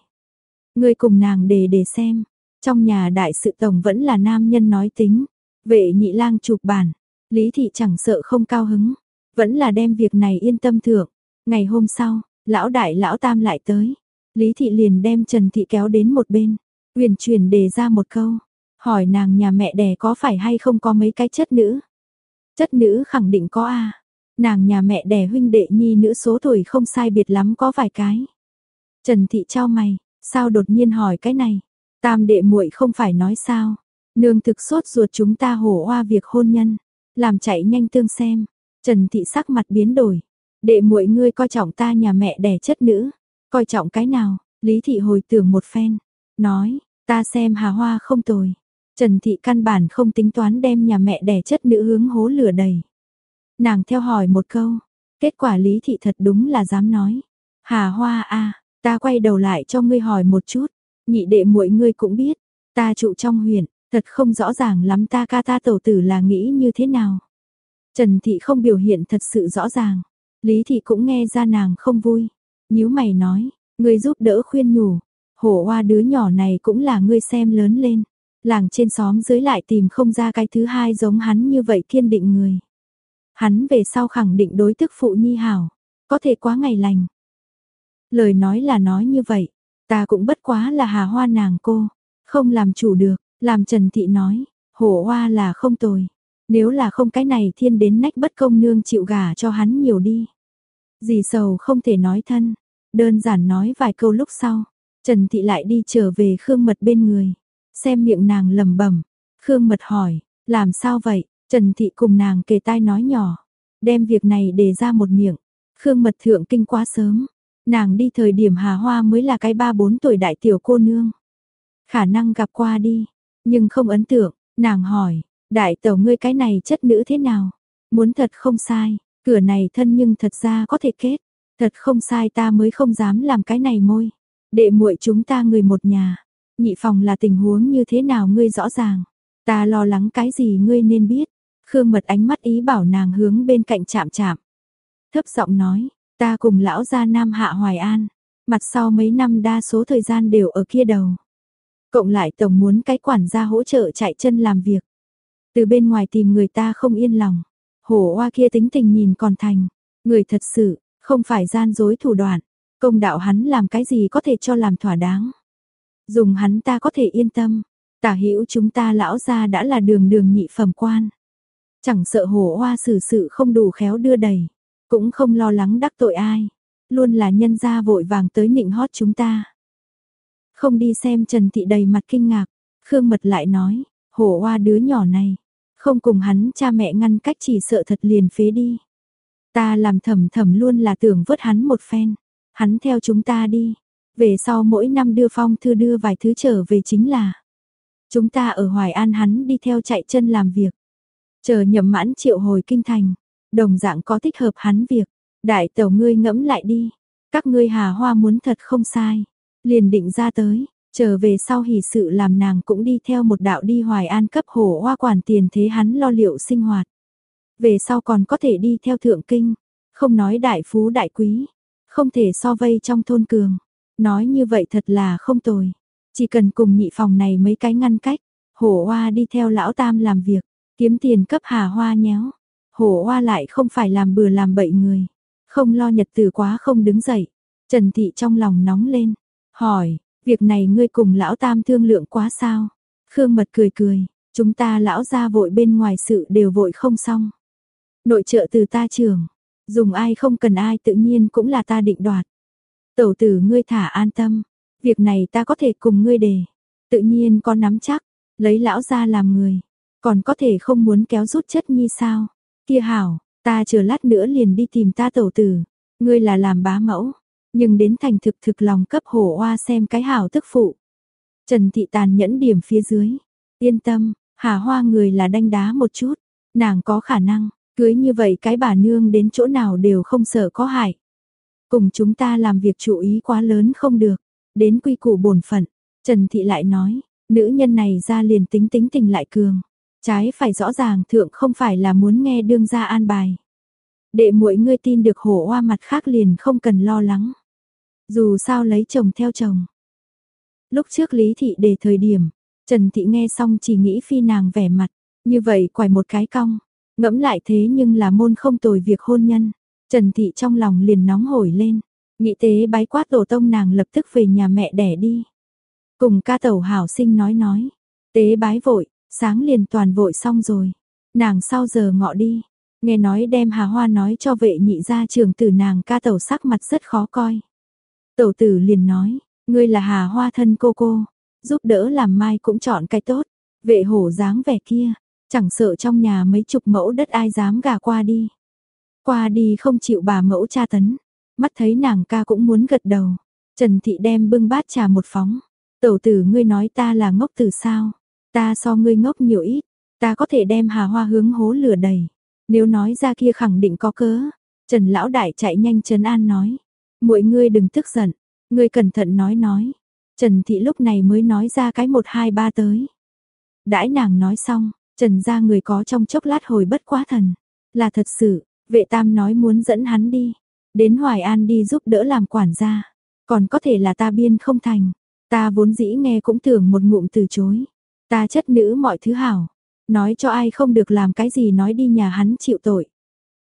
Ngươi cùng nàng đề để xem, trong nhà đại sự tổng vẫn là nam nhân nói tính, vệ nhị lang chụp bản, lý thị chẳng sợ không cao hứng, vẫn là đem việc này yên tâm thượng. Ngày hôm sau, lão đại lão tam lại tới, lý thị liền đem Trần thị kéo đến một bên, uyển chuyển đề ra một câu, hỏi nàng nhà mẹ đẻ có phải hay không có mấy cái chất nữ. Chất nữ khẳng định có a Nàng nhà mẹ đẻ huynh đệ nhi nữ số tuổi không sai biệt lắm có vài cái. Trần Thị trao mày, sao đột nhiên hỏi cái này? Tam đệ muội không phải nói sao? Nương thực sốt ruột chúng ta hổ hoa việc hôn nhân, làm chạy nhanh tương xem. Trần Thị sắc mặt biến đổi, đệ muội ngươi coi trọng ta nhà mẹ đẻ chất nữ, coi trọng cái nào? Lý Thị hồi tưởng một phen, nói, ta xem Hà Hoa không tồi. Trần Thị căn bản không tính toán đem nhà mẹ đẻ chất nữ hướng hố lửa đầy. Nàng theo hỏi một câu, kết quả Lý Thị thật đúng là dám nói. Hà Hoa a, ta quay đầu lại cho ngươi hỏi một chút, nhị đệ muội ngươi cũng biết, ta trụ trong huyện, thật không rõ ràng lắm ta ca ta tẩu tử là nghĩ như thế nào. Trần Thị không biểu hiện thật sự rõ ràng, Lý Thị cũng nghe ra nàng không vui, nhíu mày nói, ngươi giúp đỡ khuyên nhủ, hổ hoa đứa nhỏ này cũng là ngươi xem lớn lên, làng trên xóm dưới lại tìm không ra cái thứ hai giống hắn như vậy kiên định người. Hắn về sau khẳng định đối tức phụ nhi hảo, có thể quá ngày lành. Lời nói là nói như vậy, ta cũng bất quá là hà hoa nàng cô, không làm chủ được, làm Trần Thị nói, hổ hoa là không tồi. Nếu là không cái này thiên đến nách bất công nương chịu gả cho hắn nhiều đi. Dì sầu không thể nói thân, đơn giản nói vài câu lúc sau, Trần Thị lại đi trở về Khương Mật bên người, xem miệng nàng lầm bẩm. Khương Mật hỏi, làm sao vậy, Trần Thị cùng nàng kề tai nói nhỏ, đem việc này để ra một miệng, Khương Mật thượng kinh quá sớm, nàng đi thời điểm Hà Hoa mới là cái ba bốn tuổi đại tiểu cô nương. Khả năng gặp qua đi, nhưng không ấn tượng, nàng hỏi, đại tẩu ngươi cái này chất nữ thế nào? Muốn thật không sai, cửa này thân nhưng thật ra có thể kết, thật không sai ta mới không dám làm cái này môi. Đệ muội chúng ta người một nhà, nhị phòng là tình huống như thế nào ngươi rõ ràng, ta lo lắng cái gì ngươi nên biết. Khương Mật ánh mắt ý bảo nàng hướng bên cạnh chạm chạm. Thấp giọng nói, ta cùng lão gia Nam Hạ Hoài An, mặt sau mấy năm đa số thời gian đều ở kia đầu. Cộng lại tổng muốn cái quản gia hỗ trợ chạy chân làm việc. Từ bên ngoài tìm người ta không yên lòng. Hổ oa kia tính tình nhìn còn thành. Người thật sự, không phải gian dối thủ đoạn. Công đạo hắn làm cái gì có thể cho làm thỏa đáng. Dùng hắn ta có thể yên tâm. Tả hữu chúng ta lão gia đã là đường đường nhị phẩm quan. Chẳng sợ hổ oa xử sự không đủ khéo đưa đầy. Cũng không lo lắng đắc tội ai. Luôn là nhân gia vội vàng tới nịnh hót chúng ta. Không đi xem Trần Thị đầy mặt kinh ngạc, Khương Mật lại nói, hổ hoa đứa nhỏ này, không cùng hắn cha mẹ ngăn cách chỉ sợ thật liền phế đi. Ta làm thầm thầm luôn là tưởng vớt hắn một phen, hắn theo chúng ta đi, về sau mỗi năm đưa phong thư đưa vài thứ trở về chính là. Chúng ta ở Hoài An hắn đi theo chạy chân làm việc. Chờ nhậm mãn triệu hồi kinh thành, đồng dạng có thích hợp hắn việc. Đại tẩu ngươi ngẫm lại đi, các ngươi hà hoa muốn thật không sai liền định ra tới, trở về sau hỷ sự làm nàng cũng đi theo một đạo đi hoài an cấp hổ hoa quản tiền thế hắn lo liệu sinh hoạt. Về sau còn có thể đi theo thượng kinh, không nói đại phú đại quý, không thể so vây trong thôn cường. Nói như vậy thật là không tồi, chỉ cần cùng nhị phòng này mấy cái ngăn cách, hổ hoa đi theo lão tam làm việc, kiếm tiền cấp hà hoa nhéo. Hổ hoa lại không phải làm bừa làm bậy người, không lo nhật từ quá không đứng dậy. Trần Thị trong lòng nóng lên, Hỏi, việc này ngươi cùng lão tam thương lượng quá sao? Khương Mật cười cười, chúng ta lão ra vội bên ngoài sự đều vội không xong. Nội trợ từ ta trường, dùng ai không cần ai tự nhiên cũng là ta định đoạt. Tẩu tử ngươi thả an tâm, việc này ta có thể cùng ngươi đề. Tự nhiên có nắm chắc, lấy lão ra làm người, còn có thể không muốn kéo rút chất nhi sao? Kia hảo, ta chờ lát nữa liền đi tìm ta tẩu tử, ngươi là làm bá mẫu, nhưng đến thành thực thực lòng cấp hổ oa xem cái hảo tức phụ. Trần Thị tàn nhẫn điểm phía dưới, yên tâm, hà hoa người là đanh đá một chút, nàng có khả năng, cưới như vậy cái bà nương đến chỗ nào đều không sợ có hại. Cùng chúng ta làm việc chú ý quá lớn không được, đến quy củ bổn phận, Trần Thị lại nói, nữ nhân này ra liền tính tính tình lại cường, trái phải rõ ràng thượng không phải là muốn nghe đương gia an bài. Đệ muội ngươi tin được hổ hoa mặt khác liền không cần lo lắng. Dù sao lấy chồng theo chồng. Lúc trước Lý Thị đề thời điểm, Trần Thị nghe xong chỉ nghĩ phi nàng vẻ mặt, như vậy quải một cái cong, ngẫm lại thế nhưng là môn không tồi việc hôn nhân. Trần Thị trong lòng liền nóng hổi lên, nghĩ tế bái quát tổ tông nàng lập tức về nhà mẹ đẻ đi. Cùng ca tẩu hảo sinh nói nói, tế bái vội, sáng liền toàn vội xong rồi, nàng sau giờ ngọ đi, nghe nói đem hà hoa nói cho vệ nhị ra trường tử nàng ca tẩu sắc mặt rất khó coi. Tẩu tử liền nói, ngươi là hà hoa thân cô cô, giúp đỡ làm mai cũng chọn cái tốt, vệ hổ dáng vẻ kia, chẳng sợ trong nhà mấy chục mẫu đất ai dám gà qua đi. Qua đi không chịu bà mẫu tra tấn, mắt thấy nàng ca cũng muốn gật đầu, Trần Thị đem bưng bát trà một phóng, tẩu tử ngươi nói ta là ngốc từ sao, ta so ngươi ngốc nhiều ít, ta có thể đem hà hoa hướng hố lửa đầy, nếu nói ra kia khẳng định có cớ, Trần Lão Đại chạy nhanh trấn an nói, Muội ngươi đừng tức giận, ngươi cẩn thận nói nói. Trần Thị lúc này mới nói ra cái một hai ba tới. Đãi nàng nói xong, Trần ra người có trong chốc lát hồi bất quá thần. Là thật sự, vệ tam nói muốn dẫn hắn đi. Đến Hoài An đi giúp đỡ làm quản gia. Còn có thể là ta biên không thành. Ta vốn dĩ nghe cũng tưởng một ngụm từ chối. Ta chất nữ mọi thứ hảo. Nói cho ai không được làm cái gì nói đi nhà hắn chịu tội.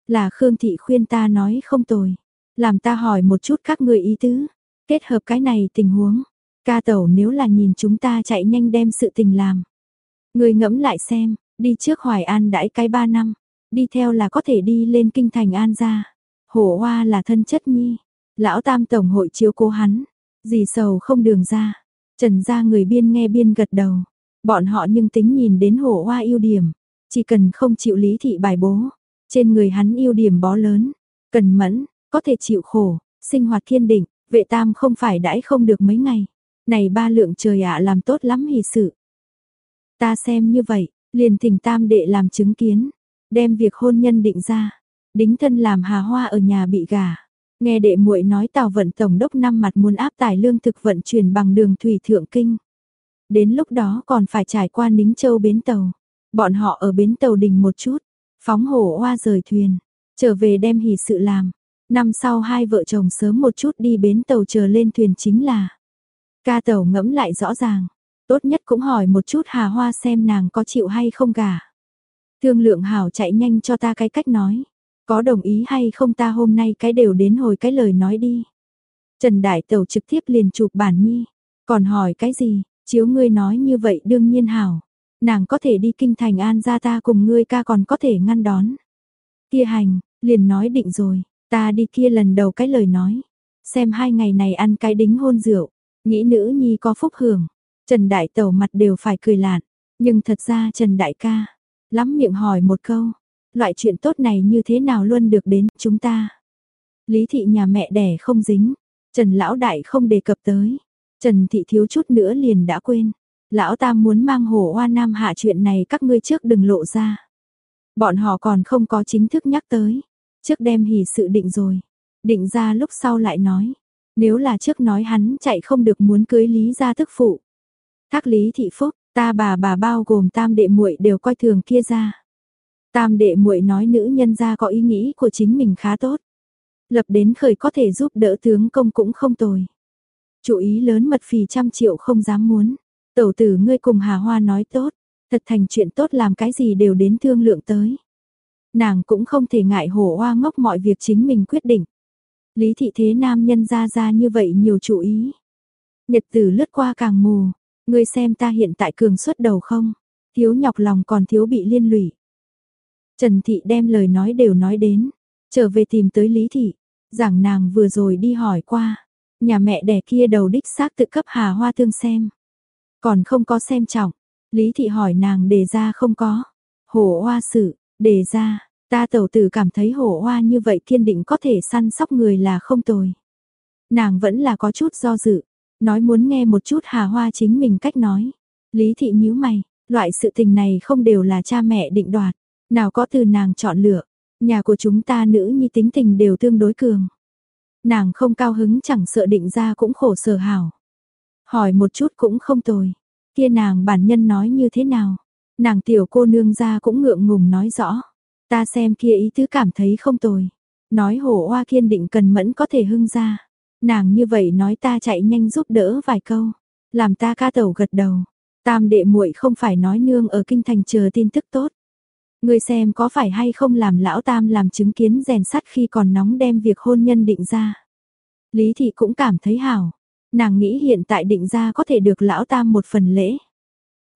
Là Khương Thị khuyên ta nói không tồi. Làm ta hỏi một chút các người ý tứ. Kết hợp cái này tình huống. Ca tẩu nếu là nhìn chúng ta chạy nhanh đem sự tình làm. Người ngẫm lại xem, đi trước Hoài An đãi cái ba năm. Đi theo là có thể đi lên kinh thành An ra. Hổ hoa là thân chất nhi. Lão tam tổng hội chiếu cố hắn. Gì sầu không đường ra. Trần ra người biên nghe biên gật đầu. Bọn họ nhưng tính nhìn đến hổ hoa ưu điểm. Chỉ cần không chịu lý thị bài bố. Trên người hắn ưu điểm bó lớn. Cần mẫn, có thể chịu khổ, sinh hoạt kiên định, vệ tam không phải đãi không được mấy ngày. Này ba lượng trời ạ làm tốt lắm hỷ sự. Ta xem như vậy, liền thỉnh tam đệ làm chứng kiến, đem việc hôn nhân định ra. Đính thân làm hà hoa ở nhà bị gà. Nghe đệ muội nói tàu vận tổng đốc năm mặt muốn áp tải lương thực vận chuyển bằng đường thủy thượng kinh. Đến lúc đó còn phải trải qua Nính Châu bến tàu. Bọn họ ở bến tàu đình một chút, phóng hổ hoa rời thuyền, trở về đem hỷ sự làm. Năm sau hai vợ chồng sớm một chút đi bến tàu chờ lên thuyền chính là. Ca tàu ngẫm lại rõ ràng, tốt nhất cũng hỏi một chút Hà Hoa xem nàng có chịu hay không cả. Thương lượng hảo chạy nhanh cho ta cái cách nói. Có đồng ý hay không ta hôm nay cái đều đến hồi cái lời nói đi. Trần Đại Tẩu trực tiếp liền chụp bản nhi. Còn hỏi cái gì, chiếu ngươi nói như vậy đương nhiên hảo. Nàng có thể đi kinh thành an ra ta cùng ngươi ca còn có thể ngăn đón. Kia hành, liền nói định rồi, ta đi kia lần đầu cái lời nói. Xem hai ngày này ăn cái đính hôn rượu, nghĩ nữ nhi có phúc hưởng. Trần Đại Tẩu mặt đều phải cười lạn, nhưng thật ra Trần Đại ca, lắm miệng hỏi một câu, loại chuyện tốt này như thế nào luôn được đến chúng ta. Lý thị nhà mẹ đẻ không dính, Trần Lão Đại không đề cập tới, Trần Thị thiếu chút nữa liền đã quên. Lão Tam muốn mang hổ hoa nam hạ chuyện này các ngươi trước đừng lộ ra. Bọn họ còn không có chính thức nhắc tới. Trước đem hỉ sự định rồi. Định ra lúc sau lại nói. Nếu là trước nói hắn chạy không được muốn cưới Lý gia thức phụ. Thác Lý Thị Phúc, ta bà bà bao gồm tam đệ muội đều coi thường kia ra. Tam đệ muội nói nữ nhân gia có ý nghĩ của chính mình khá tốt. Lập đến khởi có thể giúp đỡ tướng công cũng không tồi. Chủ ý lớn mật phì trăm triệu không dám muốn. Tẩu tử ngươi cùng Hà Hoa nói tốt, thật thành chuyện tốt làm cái gì đều đến thương lượng tới. Nàng cũng không thể ngại hổ hoa ngốc mọi việc chính mình quyết định. Lý thị thế nam nhân ra ra như vậy nhiều chủ ý. Nhật tử lướt qua càng mù, ngươi xem ta hiện tại cường suất đầu không, thiếu nhọc lòng còn thiếu bị liên lụy. Trần thị đem lời nói đều nói đến, trở về tìm tới Lý thị, giảng nàng vừa rồi đi hỏi qua, nhà mẹ đẻ kia đầu đích xác tự cấp Hà Hoa thương xem. Còn không có xem trọng, Lý Thị hỏi nàng đề ra không có. Hổ hoa sự, đề ra, ta tẩu tử cảm thấy hổ hoa như vậy kiên định có thể săn sóc người là không tồi. Nàng vẫn là có chút do dự, nói muốn nghe một chút hà hoa chính mình cách nói. Lý Thị nhíu mày, loại sự tình này không đều là cha mẹ định đoạt, nào có từ nàng chọn lựa. Nhà của chúng ta nữ nhi tính tình đều tương đối cường. Nàng không cao hứng chẳng sợ định ra cũng khổ sở hảo. Hỏi một chút cũng không tồi. Kia nàng bản nhân nói như thế nào? Nàng tiểu cô nương ra cũng ngượng ngùng nói rõ. Ta xem kia ý tứ cảm thấy không tồi. Nói hổ hoa kiên định cần mẫn có thể hưng ra. Nàng như vậy nói ta chạy nhanh giúp đỡ vài câu. Làm ta ca tẩu gật đầu. Tam đệ muội không phải nói nương ở kinh thành chờ tin tức tốt. Người xem có phải hay không làm lão tam làm chứng kiến rèn sắt khi còn nóng đem việc hôn nhân định ra. Lý thị cũng cảm thấy hảo. Nàng nghĩ hiện tại định ra có thể được lão tam một phần lễ.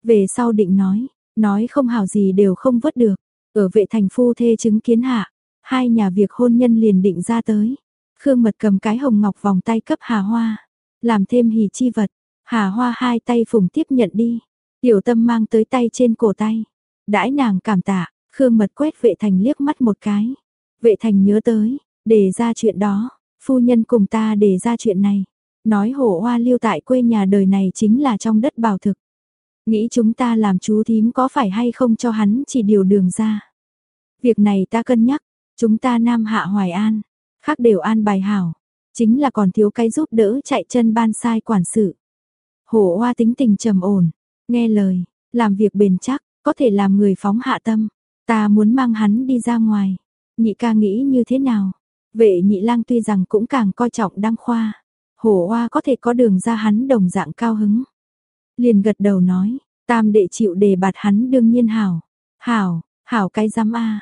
Về sau định nói, nói không hảo gì đều không vớt được. Ở vệ thành phu thê chứng kiến hạ, hai nhà việc hôn nhân liền định ra tới. Khương mật cầm cái hồng ngọc vòng tay cấp hà hoa, làm thêm hỷ chi vật. Hà hoa hai tay phùng tiếp nhận đi, tiểu tâm mang tới tay trên cổ tay. Đãi nàng cảm tạ, Khương mật quét vệ thành liếc mắt một cái. Vệ thành nhớ tới, để ra chuyện đó, phu nhân cùng ta để ra chuyện này. Nói hổ hoa lưu tại quê nhà đời này chính là trong đất bảo thực. Nghĩ chúng ta làm chú thím có phải hay không cho hắn chỉ điều đường ra. Việc này ta cân nhắc, chúng ta nam hạ hoài an, khác đều an bài hảo. Chính là còn thiếu cái giúp đỡ chạy chân ban sai quản sự. Hổ Hoa tính tình trầm ổn, nghe lời, làm việc bền chắc, có thể làm người phóng hạ tâm. Ta muốn mang hắn đi ra ngoài. Nhị ca nghĩ như thế nào? Vệ nhị lang tuy rằng cũng càng coi trọng đăng khoa. Hổ Hoa có thể có đường ra hắn đồng dạng cao hứng. Liền gật đầu nói, tam đệ chịu đề bạt hắn đương nhiên hảo. Hảo, hảo cái giám a.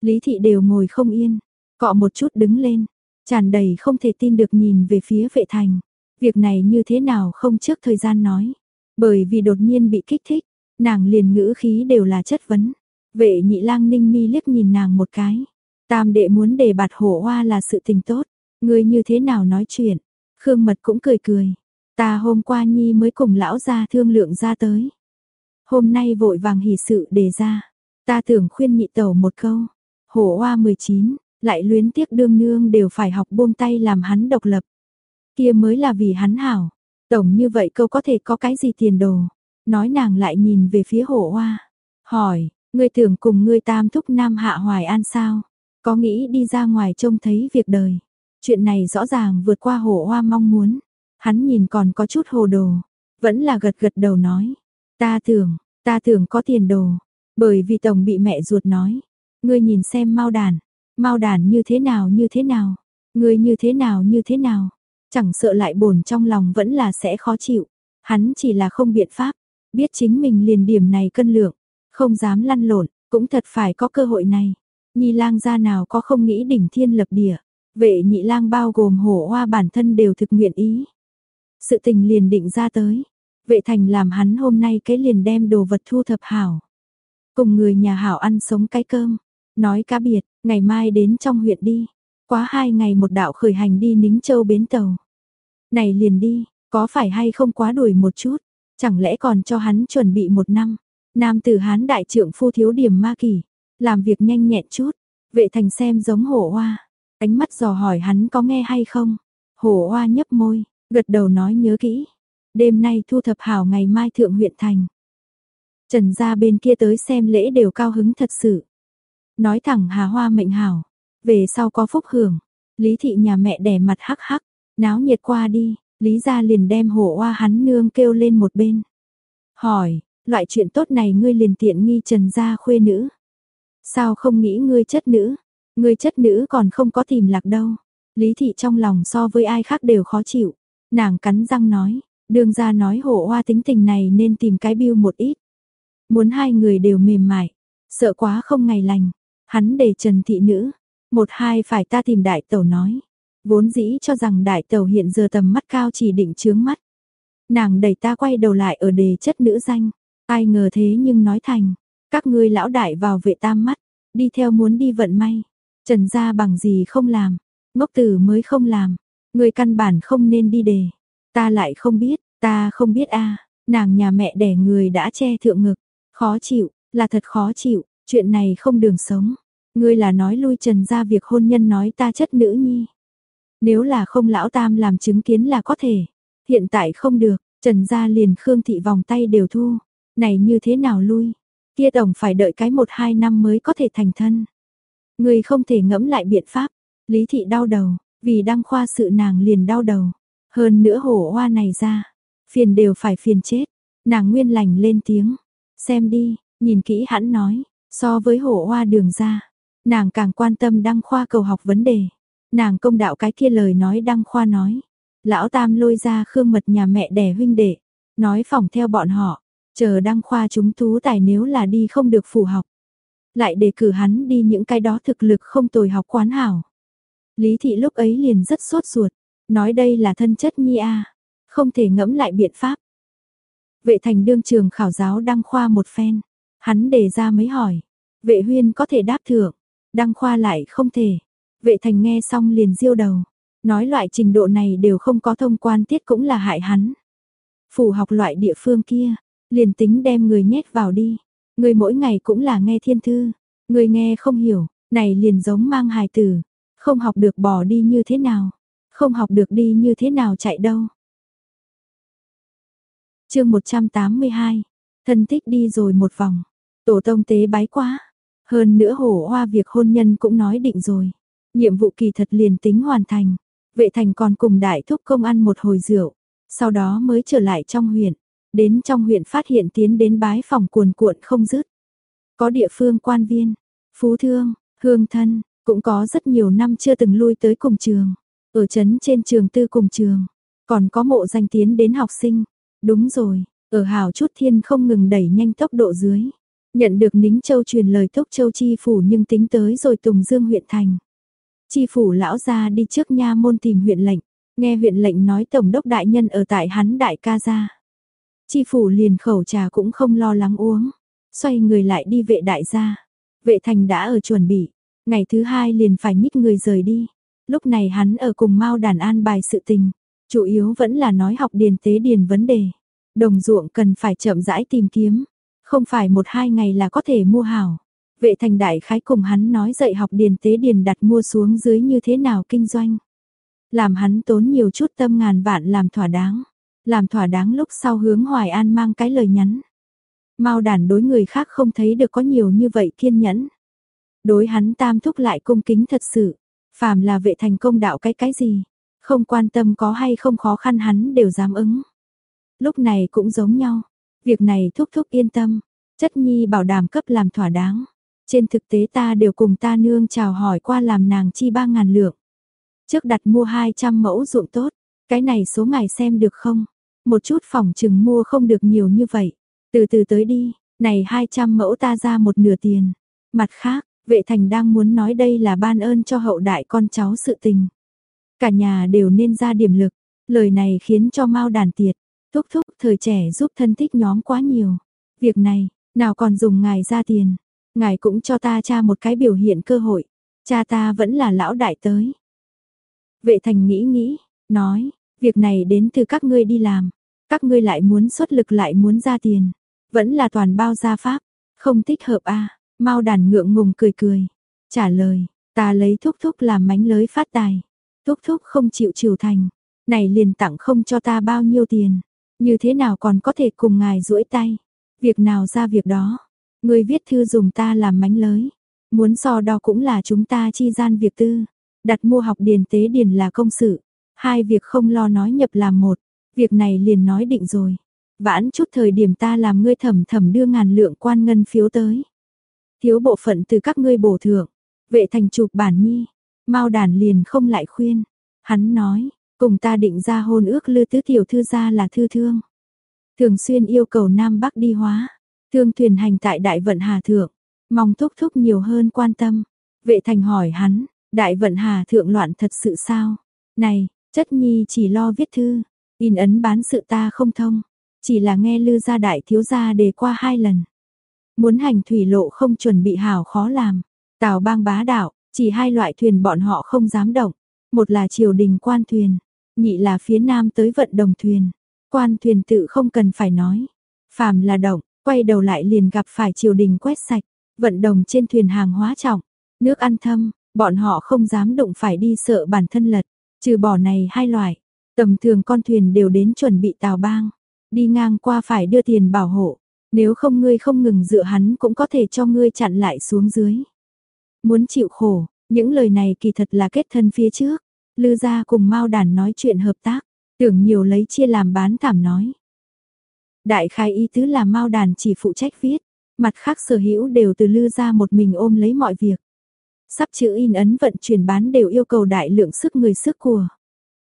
Lý thị đều ngồi không yên, cọ một chút đứng lên, tràn đầy không thể tin được nhìn về phía vệ thành. Việc này như thế nào không trước thời gian nói. Bởi vì đột nhiên bị kích thích, nàng liền ngữ khí đều là chất vấn. Vệ nhị lang ninh mi liếc nhìn nàng một cái. Tam đệ muốn đề bạt hổ hoa là sự tình tốt. Người như thế nào nói chuyện. Khương mật cũng cười cười. Ta hôm qua nhi mới cùng lão gia thương lượng ra tới. Hôm nay vội vàng hỉ sự đề ra. Ta tưởng khuyên nhị tẩu một câu. Hổ hoa 19, lại luyến tiếc đương nương đều phải học buông tay làm hắn độc lập. Kia mới là vì hắn hảo. Tổng như vậy câu có thể có cái gì tiền đồ. Nói nàng lại nhìn về phía hổ hoa. Hỏi, ngươi tưởng cùng ngươi tam thúc nam hạ hoài an sao? Có nghĩ đi ra ngoài trông thấy việc đời. Chuyện này rõ ràng vượt qua hổ hoa mong muốn. Hắn nhìn còn có chút hồ đồ. Vẫn là gật gật đầu nói. Ta tưởng, ta tưởng có tiền đồ. Bởi vì tổng bị mẹ ruột nói. Ngươi nhìn xem mau đàn. Mau đàn như thế nào như thế nào. Ngươi như thế nào như thế nào. Chẳng sợ lại bồn trong lòng vẫn là sẽ khó chịu. Hắn chỉ là không biện pháp. Biết chính mình liền điểm này cân lượng. Không dám lăn lộn. Cũng thật phải có cơ hội này. Nhi lang gia nào có không nghĩ đỉnh thiên lập địa. Vệ nhị lang bao gồm hổ hoa bản thân đều thực nguyện ý. Sự tình liền định ra tới. Vệ thành làm hắn hôm nay cái liền đem đồ vật thu thập hảo. Cùng người nhà hảo ăn sống cái cơm. Nói cá biệt, ngày mai đến trong huyện đi. Quá hai ngày một đạo khởi hành đi Nính Châu bến tàu. Này liền đi, có phải hay không quá đuổi một chút, chẳng lẽ còn cho hắn chuẩn bị một năm. Nam tử hán đại trưởng phu thiếu điểm ma kỳ, làm việc nhanh nhẹn chút, vệ thành xem giống hổ hoa, ánh mắt dò hỏi hắn có nghe hay không. Hổ hoa nhấp môi, gật đầu nói nhớ kỹ, đêm nay thu thập hảo ngày mai thượng huyện thành. Trần gia bên kia tới xem lễ đều cao hứng thật sự. Nói thẳng hà hoa mệnh hảo, về sau có phúc hưởng, lý thị nhà mẹ đẻ mặt hắc hắc, náo nhiệt qua đi, lý gia liền đem hổ hoa hắn nương kêu lên một bên. Hỏi, loại chuyện tốt này ngươi liền tiện nghi trần gia khuê nữ. Sao không nghĩ ngươi chất nữ, ngươi chất nữ còn không có tìm lạc đâu. Lý thị trong lòng so với ai khác đều khó chịu, nàng cắn răng nói, đường ra nói hổ hoa tính tình này nên tìm cái biêu một ít. Muốn hai người đều mềm mại, sợ quá không ngày lành, hắn để trần thị nữ, một hai phải ta tìm đại tẩu nói. Vốn dĩ cho rằng đại tẩu hiện giờ tầm mắt cao chỉ định chướng mắt. Nàng đẩy ta quay đầu lại ở đề chất nữ danh. Ai ngờ thế nhưng nói thành. Các ngươi lão đại vào vệ tam mắt. Đi theo muốn đi vận may. Trần gia bằng gì không làm. Ngốc tử mới không làm. Người căn bản không nên đi đề. Ta lại không biết. Ta không biết a Nàng nhà mẹ đẻ người đã che thượng ngực. Khó chịu. Là thật khó chịu. Chuyện này không đường sống. Ngươi là nói lui trần ra việc hôn nhân nói ta chất nữ nhi. Nếu là không lão tam làm chứng kiến là có thể. Hiện tại không được, trần gia liền khương thị vòng tay đều thu. Này như thế nào lui? Kia tổng phải đợi cái một hai năm mới có thể thành thân. Ngươi không thể ngẫm lại biện pháp. Lý thị đau đầu, vì đăng khoa sự nàng liền đau đầu. Hơn nữa hổ hoa này ra, phiền đều phải phiền chết. Nàng nguyên lành lên tiếng. Xem đi, nhìn kỹ hắn nói, so với hổ hoa đường ra, Nàng càng quan tâm đăng khoa cầu học vấn đề. Nàng công đạo cái kia lời nói đăng khoa nói. Lão Tam lôi ra khương mật nhà mẹ đẻ huynh đệ. Nói phòng theo bọn họ. Chờ đăng khoa chúng tú tài nếu là đi không được phù học. Lại đề cử hắn đi những cái đó thực lực không tồi học quán hảo. Lý thị lúc ấy liền rất sốt ruột. Nói đây là thân chất nhi a Không thể ngẫm lại biện pháp. Vệ thành đương trường khảo giáo đăng khoa một phen. Hắn đề ra mấy hỏi. Vệ huyên có thể đáp thưởng. Đăng khoa lại không thể. Vệ thành nghe xong liền diêu đầu. Nói loại trình độ này đều không có thông quan tiết cũng là hại hắn. Phủ học loại địa phương kia, liền tính đem người nhét vào đi. Người mỗi ngày cũng là nghe thiên thư. Người nghe không hiểu, này liền giống mang hài tử. Không học được bỏ đi như thế nào. Không học được đi như thế nào chạy đâu. chương 182, thân thích đi rồi một vòng. Tổ tông tế bái quá. Hơn nữa hổ hoa việc hôn nhân cũng nói định rồi. Nhiệm vụ kỳ thật liền tính hoàn thành. Vệ thành còn cùng đại thúc công ăn một hồi rượu. Sau đó mới trở lại trong huyện, đến trong huyện phát hiện tiến đến bái phòng cuồn cuộn không dứt. Có địa phương quan viên, phú thương, hương thân, cũng có rất nhiều năm chưa từng lui tới cùng trường, ở trấn trên trường tư cùng trường, còn có mộ danh tiến đến học sinh. Đúng rồi, ở hào chút thiên không ngừng đẩy nhanh tốc độ dưới. Nhận được Nính Châu truyền lời Tốc Châu Chi Phủ nhưng tính tới rồi Tùng Dương huyện thành. Chi Phủ lão ra đi trước nha môn tìm huyện lệnh, nghe huyện lệnh nói Tổng đốc đại nhân ở tại hắn đại ca gia. Chi Phủ liền khẩu trà cũng không lo lắng uống, xoay người lại đi vệ đại gia. Vệ thành đã ở chuẩn bị, ngày thứ hai liền phải nhích người rời đi. Lúc này hắn ở cùng Mao đàn an bài sự tình, chủ yếu vẫn là nói học điền tế điền vấn đề. Đồng ruộng cần phải chậm rãi tìm kiếm, không phải một hai ngày là có thể mua hảo. Vệ thành đại khái cùng hắn nói dạy học điền tế điền đặt mua xuống dưới như thế nào kinh doanh. Làm hắn tốn nhiều chút tâm ngàn vạn làm thỏa đáng. Làm thỏa đáng lúc sau hướng Hoài An mang cái lời nhắn. Mao đàn đối người khác không thấy được có nhiều như vậy kiên nhẫn. Đối hắn tam thúc lại cung kính thật sự. Phàm là vệ thành công đạo cái cái gì. Không quan tâm có hay không khó khăn hắn đều dám ứng. Lúc này cũng giống nhau. Việc này thúc thúc yên tâm, chất nhi bảo đảm cấp làm thỏa đáng. Trên thực tế ta đều cùng ta nương chào hỏi qua làm nàng chi ba ngàn lượng. Trước đặt mua 200 mẫu ruộng tốt, cái này số ngày xem được không? Một chút phòng chừng mua không được nhiều như vậy. Từ từ tới đi, này 200 mẫu ta ra một nửa tiền. Mặt khác, vệ thành đang muốn nói đây là ban ơn cho hậu đại con cháu sự tình. Cả nhà đều nên ra điểm lực, lời này khiến cho mau đàn tiệt, Thúc thúc thời trẻ giúp thân thích nhóm quá nhiều. Việc này, nào còn dùng ngài ra tiền. Ngài cũng cho ta cha một cái biểu hiện cơ hội. Cha ta vẫn là lão đại tới. Vệ thành nghĩ nghĩ, nói, việc này đến từ các ngươi đi làm. Các ngươi lại muốn xuất lực lại muốn ra tiền. Vẫn là toàn bao gia pháp. Không thích hợp a à. Mau đàn ngượng ngùng cười cười. Trả lời, ta lấy thúc thúc làm mánh lới phát tài. Thúc thúc không chịu chiều thành. Này liền tặng không cho ta bao nhiêu tiền. Như thế nào còn có thể cùng ngài duỗi tay? Việc nào ra việc đó. Người viết thư dùng ta làm mánh lới. Muốn so đo cũng là chúng ta chi gian việc tư. Đặt mua học điền tế điền là công sự. Hai việc không lo nói nhập làm một. Việc này liền nói định rồi. Vãn chút thời điểm ta làm ngươi thẩm thẩm đưa ngàn lượng quan ngân phiếu tới. Thiếu bộ phận từ các ngươi bổ thượng. Vệ thành chụp bản nhi. mau đàn liền không lại khuyên. Hắn nói, Cùng ta định ra hôn ước lư tứ tiểu thư gia là thư thương. Thường xuyên yêu cầu Nam Bắc đi hóa. Thương thuyền hành tại đại vận hà thượng. Mong thúc thúc nhiều hơn quan tâm. Vệ thành hỏi hắn, đại vận hà thượng loạn thật sự sao? Này, chất nhi chỉ lo viết thư. In ấn bán sự ta không thông. Chỉ là nghe lư gia đại thiếu gia đề qua hai lần. Muốn hành thủy lộ không chuẩn bị hảo khó làm. Tào bang bá đạo, chỉ hai loại thuyền bọn họ không dám động. Một là triều đình quan thuyền, nhị là phía nam tới vận đồng thuyền. Quan thuyền tự không cần phải nói. Phàm là động, quay đầu lại liền gặp phải triều đình quét sạch, vận đồng trên thuyền hàng hóa trọng, nước ăn thâm, bọn họ không dám đụng phải đi sợ bản thân lật, trừ bỏ này hai loại, tầm thường con thuyền đều đến chuẩn bị tàu bang, đi ngang qua phải đưa tiền bảo hộ, nếu không ngươi không ngừng dựa hắn cũng có thể cho ngươi chặn lại xuống dưới. Muốn chịu khổ, những lời này kỳ thật là kết thân phía trước, Lư gia cùng Mao Đàn nói chuyện hợp tác, tưởng nhiều lấy chia làm bán thảm nói. Đại khai ý tứ là Mao Đàn chỉ phụ trách viết, mặt khác sở hữu đều từ Lư gia một mình ôm lấy mọi việc. Sắp chữ in ấn vận chuyển bán đều yêu cầu đại lượng sức người sức của.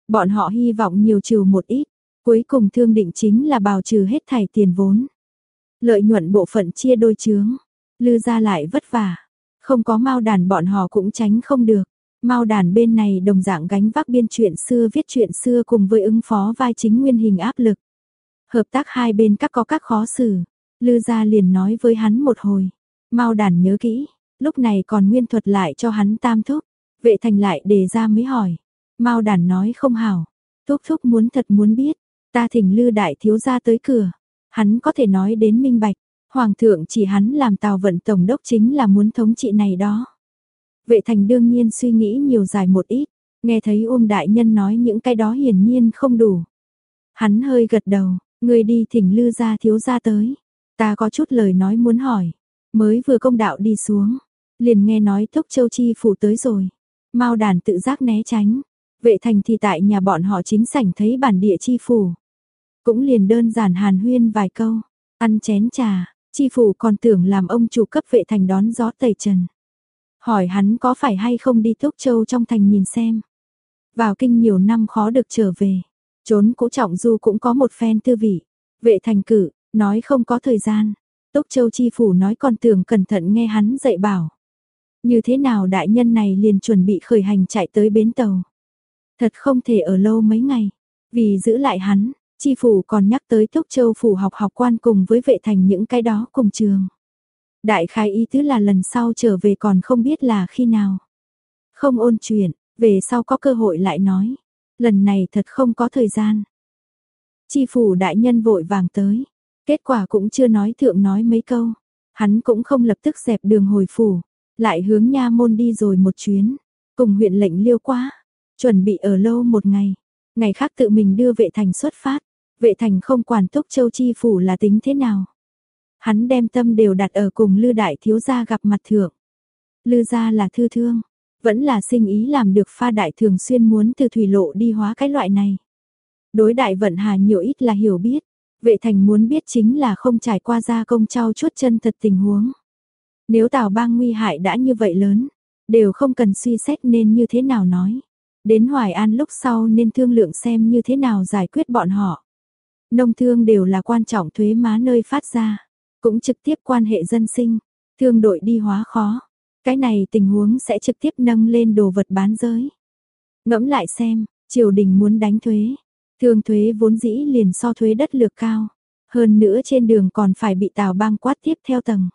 Bọn họ hy vọng nhiều trừ một ít, cuối cùng thương định chính là bào trừ hết thảy tiền vốn. Lợi nhuận bộ phận chia đôi chướng, Lư gia lại vất vả, không có mau Đàn bọn họ cũng tránh không được. Mao đàn bên này đồng dạng gánh vác biên chuyện xưa viết chuyện xưa cùng với ứng phó vai chính nguyên hình áp lực. Hợp tác hai bên các có các khó xử. Lư gia liền nói với hắn một hồi. Mao đàn nhớ kỹ, lúc này còn nguyên thuật lại cho hắn tam thúc. Vệ thành lại đề ra mới hỏi. Mao đàn nói không hảo. Thúc thúc muốn thật muốn biết. Ta thỉnh lư đại thiếu gia tới cửa. Hắn có thể nói đến minh bạch. Hoàng thượng chỉ hắn làm tàu vận tổng đốc chính là muốn thống trị này đó. Vệ thành đương nhiên suy nghĩ nhiều dài một ít, nghe thấy ôm đại nhân nói những cái đó hiển nhiên không đủ. Hắn hơi gật đầu, người đi thỉnh lư ra thiếu ra tới. Ta có chút lời nói muốn hỏi, mới vừa công đạo đi xuống, liền nghe nói thúc châu chi phủ tới rồi. mau đàn tự giác né tránh, vệ thành thì tại nhà bọn họ chính sảnh thấy bản địa chi phủ, cũng liền đơn giản hàn huyên vài câu, ăn chén trà, chi phủ còn tưởng làm ông chủ cấp vệ thành đón gió tẩy trần. Hỏi hắn có phải hay không đi Túc Châu trong thành nhìn xem. Vào kinh nhiều năm khó được trở về, trốn cũ trọng du cũng có một phen tư vị. Vệ thành cử, nói không có thời gian. Túc Châu chi phủ nói còn tưởng cẩn thận nghe hắn dạy bảo. Như thế nào đại nhân này liền chuẩn bị khởi hành chạy tới bến tàu. Thật không thể ở lâu mấy ngày, vì giữ lại hắn, chi phủ còn nhắc tới Túc Châu phủ học học quan cùng với vệ thành những cái đó cùng trường. Đại khai ý tứ là lần sau trở về còn không biết là khi nào. Không ôn chuyện, về sau có cơ hội lại nói. Lần này thật không có thời gian. Chi phủ đại nhân vội vàng tới. Kết quả cũng chưa nói thượng nói mấy câu. Hắn cũng không lập tức dẹp đường hồi phủ. Lại hướng nha môn đi rồi một chuyến. Cùng huyện lệnh liêu quá. Chuẩn bị ở lâu một ngày. Ngày khác tự mình đưa vệ thành xuất phát. Vệ thành không quản túc châu chi phủ là tính thế nào. Hắn đem tâm đều đặt ở cùng Lư đại thiếu gia gặp mặt thượng. Lư gia là thư thương, vẫn là sinh ý làm được pha đại thường xuyên muốn từ thủy lộ đi hóa cái loại này. Đối đại vận hà nhiều ít là hiểu biết, vệ thành muốn biết chính là không trải qua gia công trao chuốt chân thật tình huống. Nếu tào bang nguy hại đã như vậy lớn, đều không cần suy xét nên như thế nào nói. Đến Hoài An lúc sau nên thương lượng xem như thế nào giải quyết bọn họ. Nông thương đều là quan trọng thuế má nơi phát ra, cũng trực tiếp quan hệ dân sinh, thương đội đi hóa khó. Cái này tình huống sẽ trực tiếp nâng lên đồ vật bán giới. Ngẫm lại xem, triều đình muốn đánh thuế, thương thuế vốn dĩ liền so thuế đất lược cao, hơn nữa trên đường còn phải bị tào bang quát tiếp theo tầng.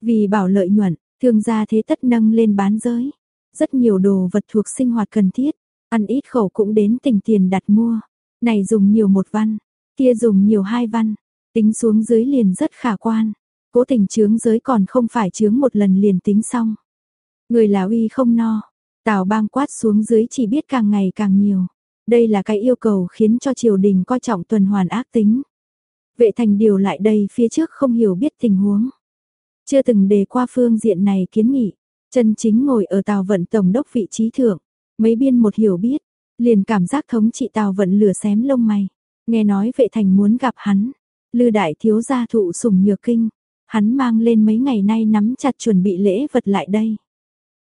Vì bảo lợi nhuận, thương gia thế tất nâng lên bán giới. Rất nhiều đồ vật thuộc sinh hoạt cần thiết, ăn ít khẩu cũng đến tình tiền đặt mua. Này dùng nhiều một văn, kia dùng nhiều hai văn, tính xuống dưới liền rất khả quan. Cố tình chướng giới còn không phải chướng một lần liền tính xong. Người là uy không no, tào bang quát xuống dưới chỉ biết càng ngày càng nhiều. Đây là cái yêu cầu khiến cho triều đình coi trọng tuần hoàn ác tính. Vệ thành điều lại đây phía trước không hiểu biết tình huống. Chưa từng đề qua phương diện này kiến nghị. Chân chính ngồi ở tàu vận tổng đốc vị trí thượng. Mấy biên một hiểu biết. Liền cảm giác thống trị tàu vận lửa xém lông mày. Nghe nói vệ thành muốn gặp hắn. Lư đại thiếu gia thụ sủng nhược kinh. Hắn mang lên mấy ngày nay nắm chặt chuẩn bị lễ vật lại đây.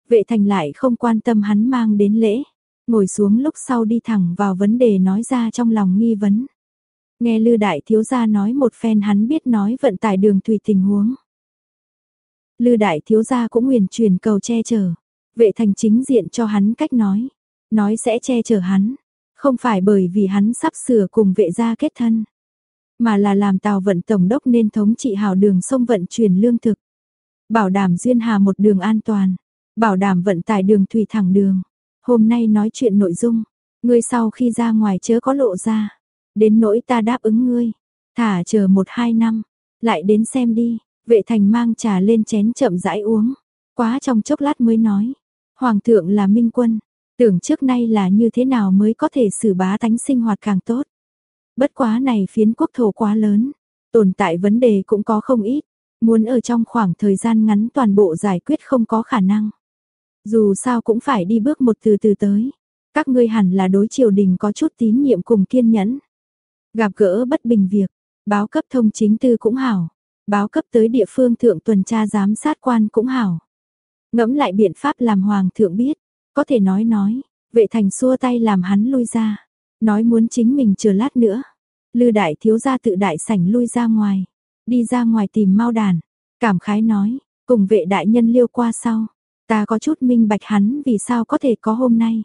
Vệ thành lại không quan tâm hắn mang đến lễ. Ngồi xuống lúc sau đi thẳng vào vấn đề nói ra trong lòng nghi vấn. Nghe Lư Đại Thiếu Gia nói một phen hắn biết nói vận tải đường thủy tình huống. Lư Đại Thiếu Gia cũng nguyền truyền cầu che chở. Vệ thành chính diện cho hắn cách nói. Nói sẽ che chở hắn. Không phải bởi vì hắn sắp sửa cùng vệ gia kết thân. Mà là làm tàu vận tổng đốc nên thống trị hào đường sông vận chuyển lương thực. Bảo đảm duyên hà một đường an toàn. Bảo đảm vận tải đường thủy thẳng đường. Hôm nay nói chuyện nội dung. Ngươi sau khi ra ngoài chớ có lộ ra. Đến nỗi ta đáp ứng ngươi. Thả chờ một hai năm. Lại đến xem đi. Vệ thành mang trà lên chén chậm rãi uống. Quá trong chốc lát mới nói. Hoàng thượng là minh quân. Tưởng trước nay là như thế nào mới có thể xử bá tánh sinh hoạt càng tốt. Bất quá này phiến quốc thổ quá lớn. Tồn tại vấn đề cũng có không ít. Muốn ở trong khoảng thời gian ngắn toàn bộ giải quyết không có khả năng. Dù sao cũng phải đi bước một từ từ tới. Các ngươi hẳn là đối triều đình có chút tín nhiệm cùng kiên nhẫn. Gặp gỡ bất bình việc, báo cấp thông chính tư cũng hảo. Báo cấp tới địa phương thượng tuần tra giám sát quan cũng hảo. Ngẫm lại biện pháp làm hoàng thượng biết, có thể nói nói, vệ thành xua tay làm hắn lui ra, nói muốn chính mình chờ lát nữa. Lư đại thiếu gia tự đại sảnh lui ra ngoài, đi ra ngoài tìm mau đàn, cảm khái nói, cùng vệ đại nhân liêu qua sau, ta có chút minh bạch hắn vì sao có thể có hôm nay.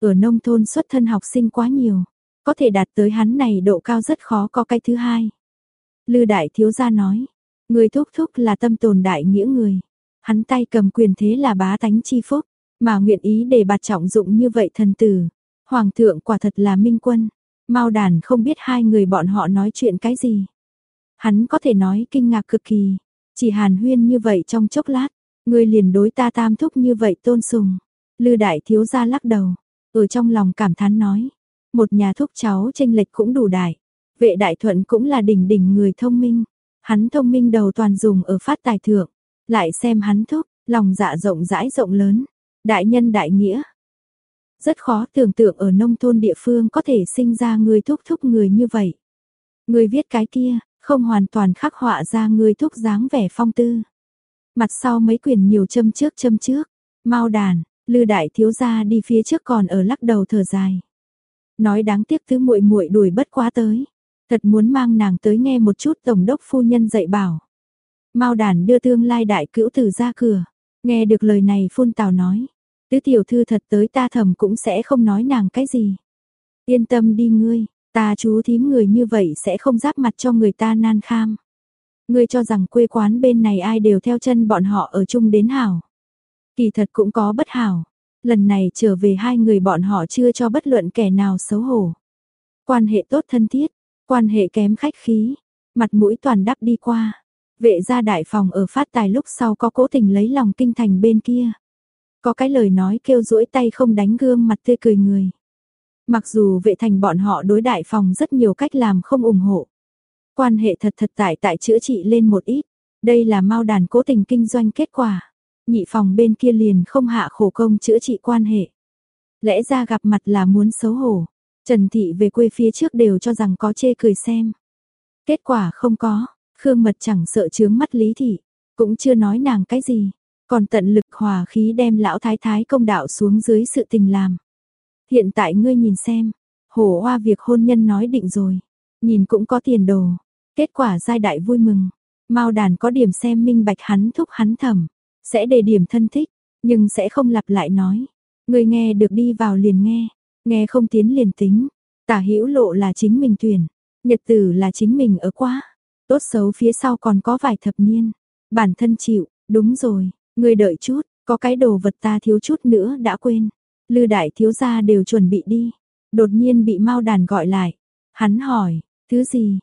Ở nông thôn xuất thân học sinh quá nhiều, có thể đạt tới hắn này độ cao rất khó có cái thứ hai. Lư đại thiếu gia nói, người thúc thúc là tâm tồn đại nghĩa người. Hắn tay cầm quyền thế là bá tánh chi phúc, mà nguyện ý để bạt trọng dụng như vậy thần tử. Hoàng thượng quả thật là minh quân. Mao đàn không biết hai người bọn họ nói chuyện cái gì. Hắn có thể nói kinh ngạc cực kỳ. Chỉ hàn huyên như vậy trong chốc lát. Người liền đối ta tam thúc như vậy tôn sùng. Lư đại thiếu gia lắc đầu. Ở trong lòng cảm thán nói. Một nhà thúc cháu tranh lệch cũng đủ đại. Vệ đại thuận cũng là đỉnh đỉnh người thông minh. Hắn thông minh đầu toàn dùng ở phát tài thượng. Lại xem hắn thúc, lòng dạ rộng rãi rộng lớn. Đại nhân đại nghĩa. Rất khó tưởng tượng ở nông thôn địa phương có thể sinh ra người thúc thúc người như vậy. Người viết cái kia, không hoàn toàn khắc họa ra người thúc dáng vẻ phong tư. Mặt sau mấy quyển nhiều châm trước châm trước, mau đàn, lư đại thiếu gia đi phía trước còn ở lắc đầu thở dài. Nói đáng tiếc thứ muội muội đuổi bất quá tới. Thật muốn mang nàng tới nghe một chút tổng đốc phu nhân dạy bảo. Mao đàn đưa tương lai đại cữu tử ra cửa. Nghe được lời này phun tào nói. Tứ tiểu thư thật tới ta thầm cũng sẽ không nói nàng cái gì. Yên tâm đi ngươi, ta chú thím người như vậy sẽ không giáp mặt cho người ta nan kham. Ngươi cho rằng quê quán bên này ai đều theo chân bọn họ ở chung đến hảo. Kỳ thật cũng có bất hảo. Lần này trở về hai người bọn họ chưa cho bất luận kẻ nào xấu hổ. Quan hệ tốt thân thiết, quan hệ kém khách khí, mặt mũi toàn đắp đi qua. Vệ gia đại phòng ở phát tài lúc sau có cố tình lấy lòng kinh thành bên kia. Có cái lời nói kêu duỗi tay không đánh gương mặt tươi cười người. Mặc dù vệ thành bọn họ đối đại phòng rất nhiều cách làm không ủng hộ. Quan hệ thật thật tại tại chữa trị lên một ít. Đây là mau đàn cố tình kinh doanh kết quả. Nhị phòng bên kia liền không hạ khổ công chữa trị quan hệ. Lẽ ra gặp mặt là muốn xấu hổ. Trần Thị về quê phía trước đều cho rằng có chê cười xem. Kết quả không có, Khương Mật chẳng sợ chướng mắt Lý Thị, cũng chưa nói nàng cái gì, còn tận lực hòa khí đem lão thái thái công đạo xuống dưới sự tình làm. Hiện tại ngươi nhìn xem, hổ hoa việc hôn nhân nói định rồi, nhìn cũng có tiền đồ, kết quả giai đại vui mừng, mau đàn có điểm xem minh bạch hắn thúc hắn thầm, sẽ đề điểm thân thích, nhưng sẽ không lặp lại nói. Ngươi nghe được đi vào liền nghe, nghe không tiến liền tính, tả hữu lộ là chính mình tuyển, nhật tử là chính mình ở quá, tốt xấu phía sau còn có vài thập niên, bản thân chịu, đúng rồi, người đợi chút, có cái đồ vật ta thiếu chút nữa đã quên. Lư đại thiếu gia đều chuẩn bị đi, đột nhiên bị Mao Đàn gọi lại. Hắn hỏi, thứ gì?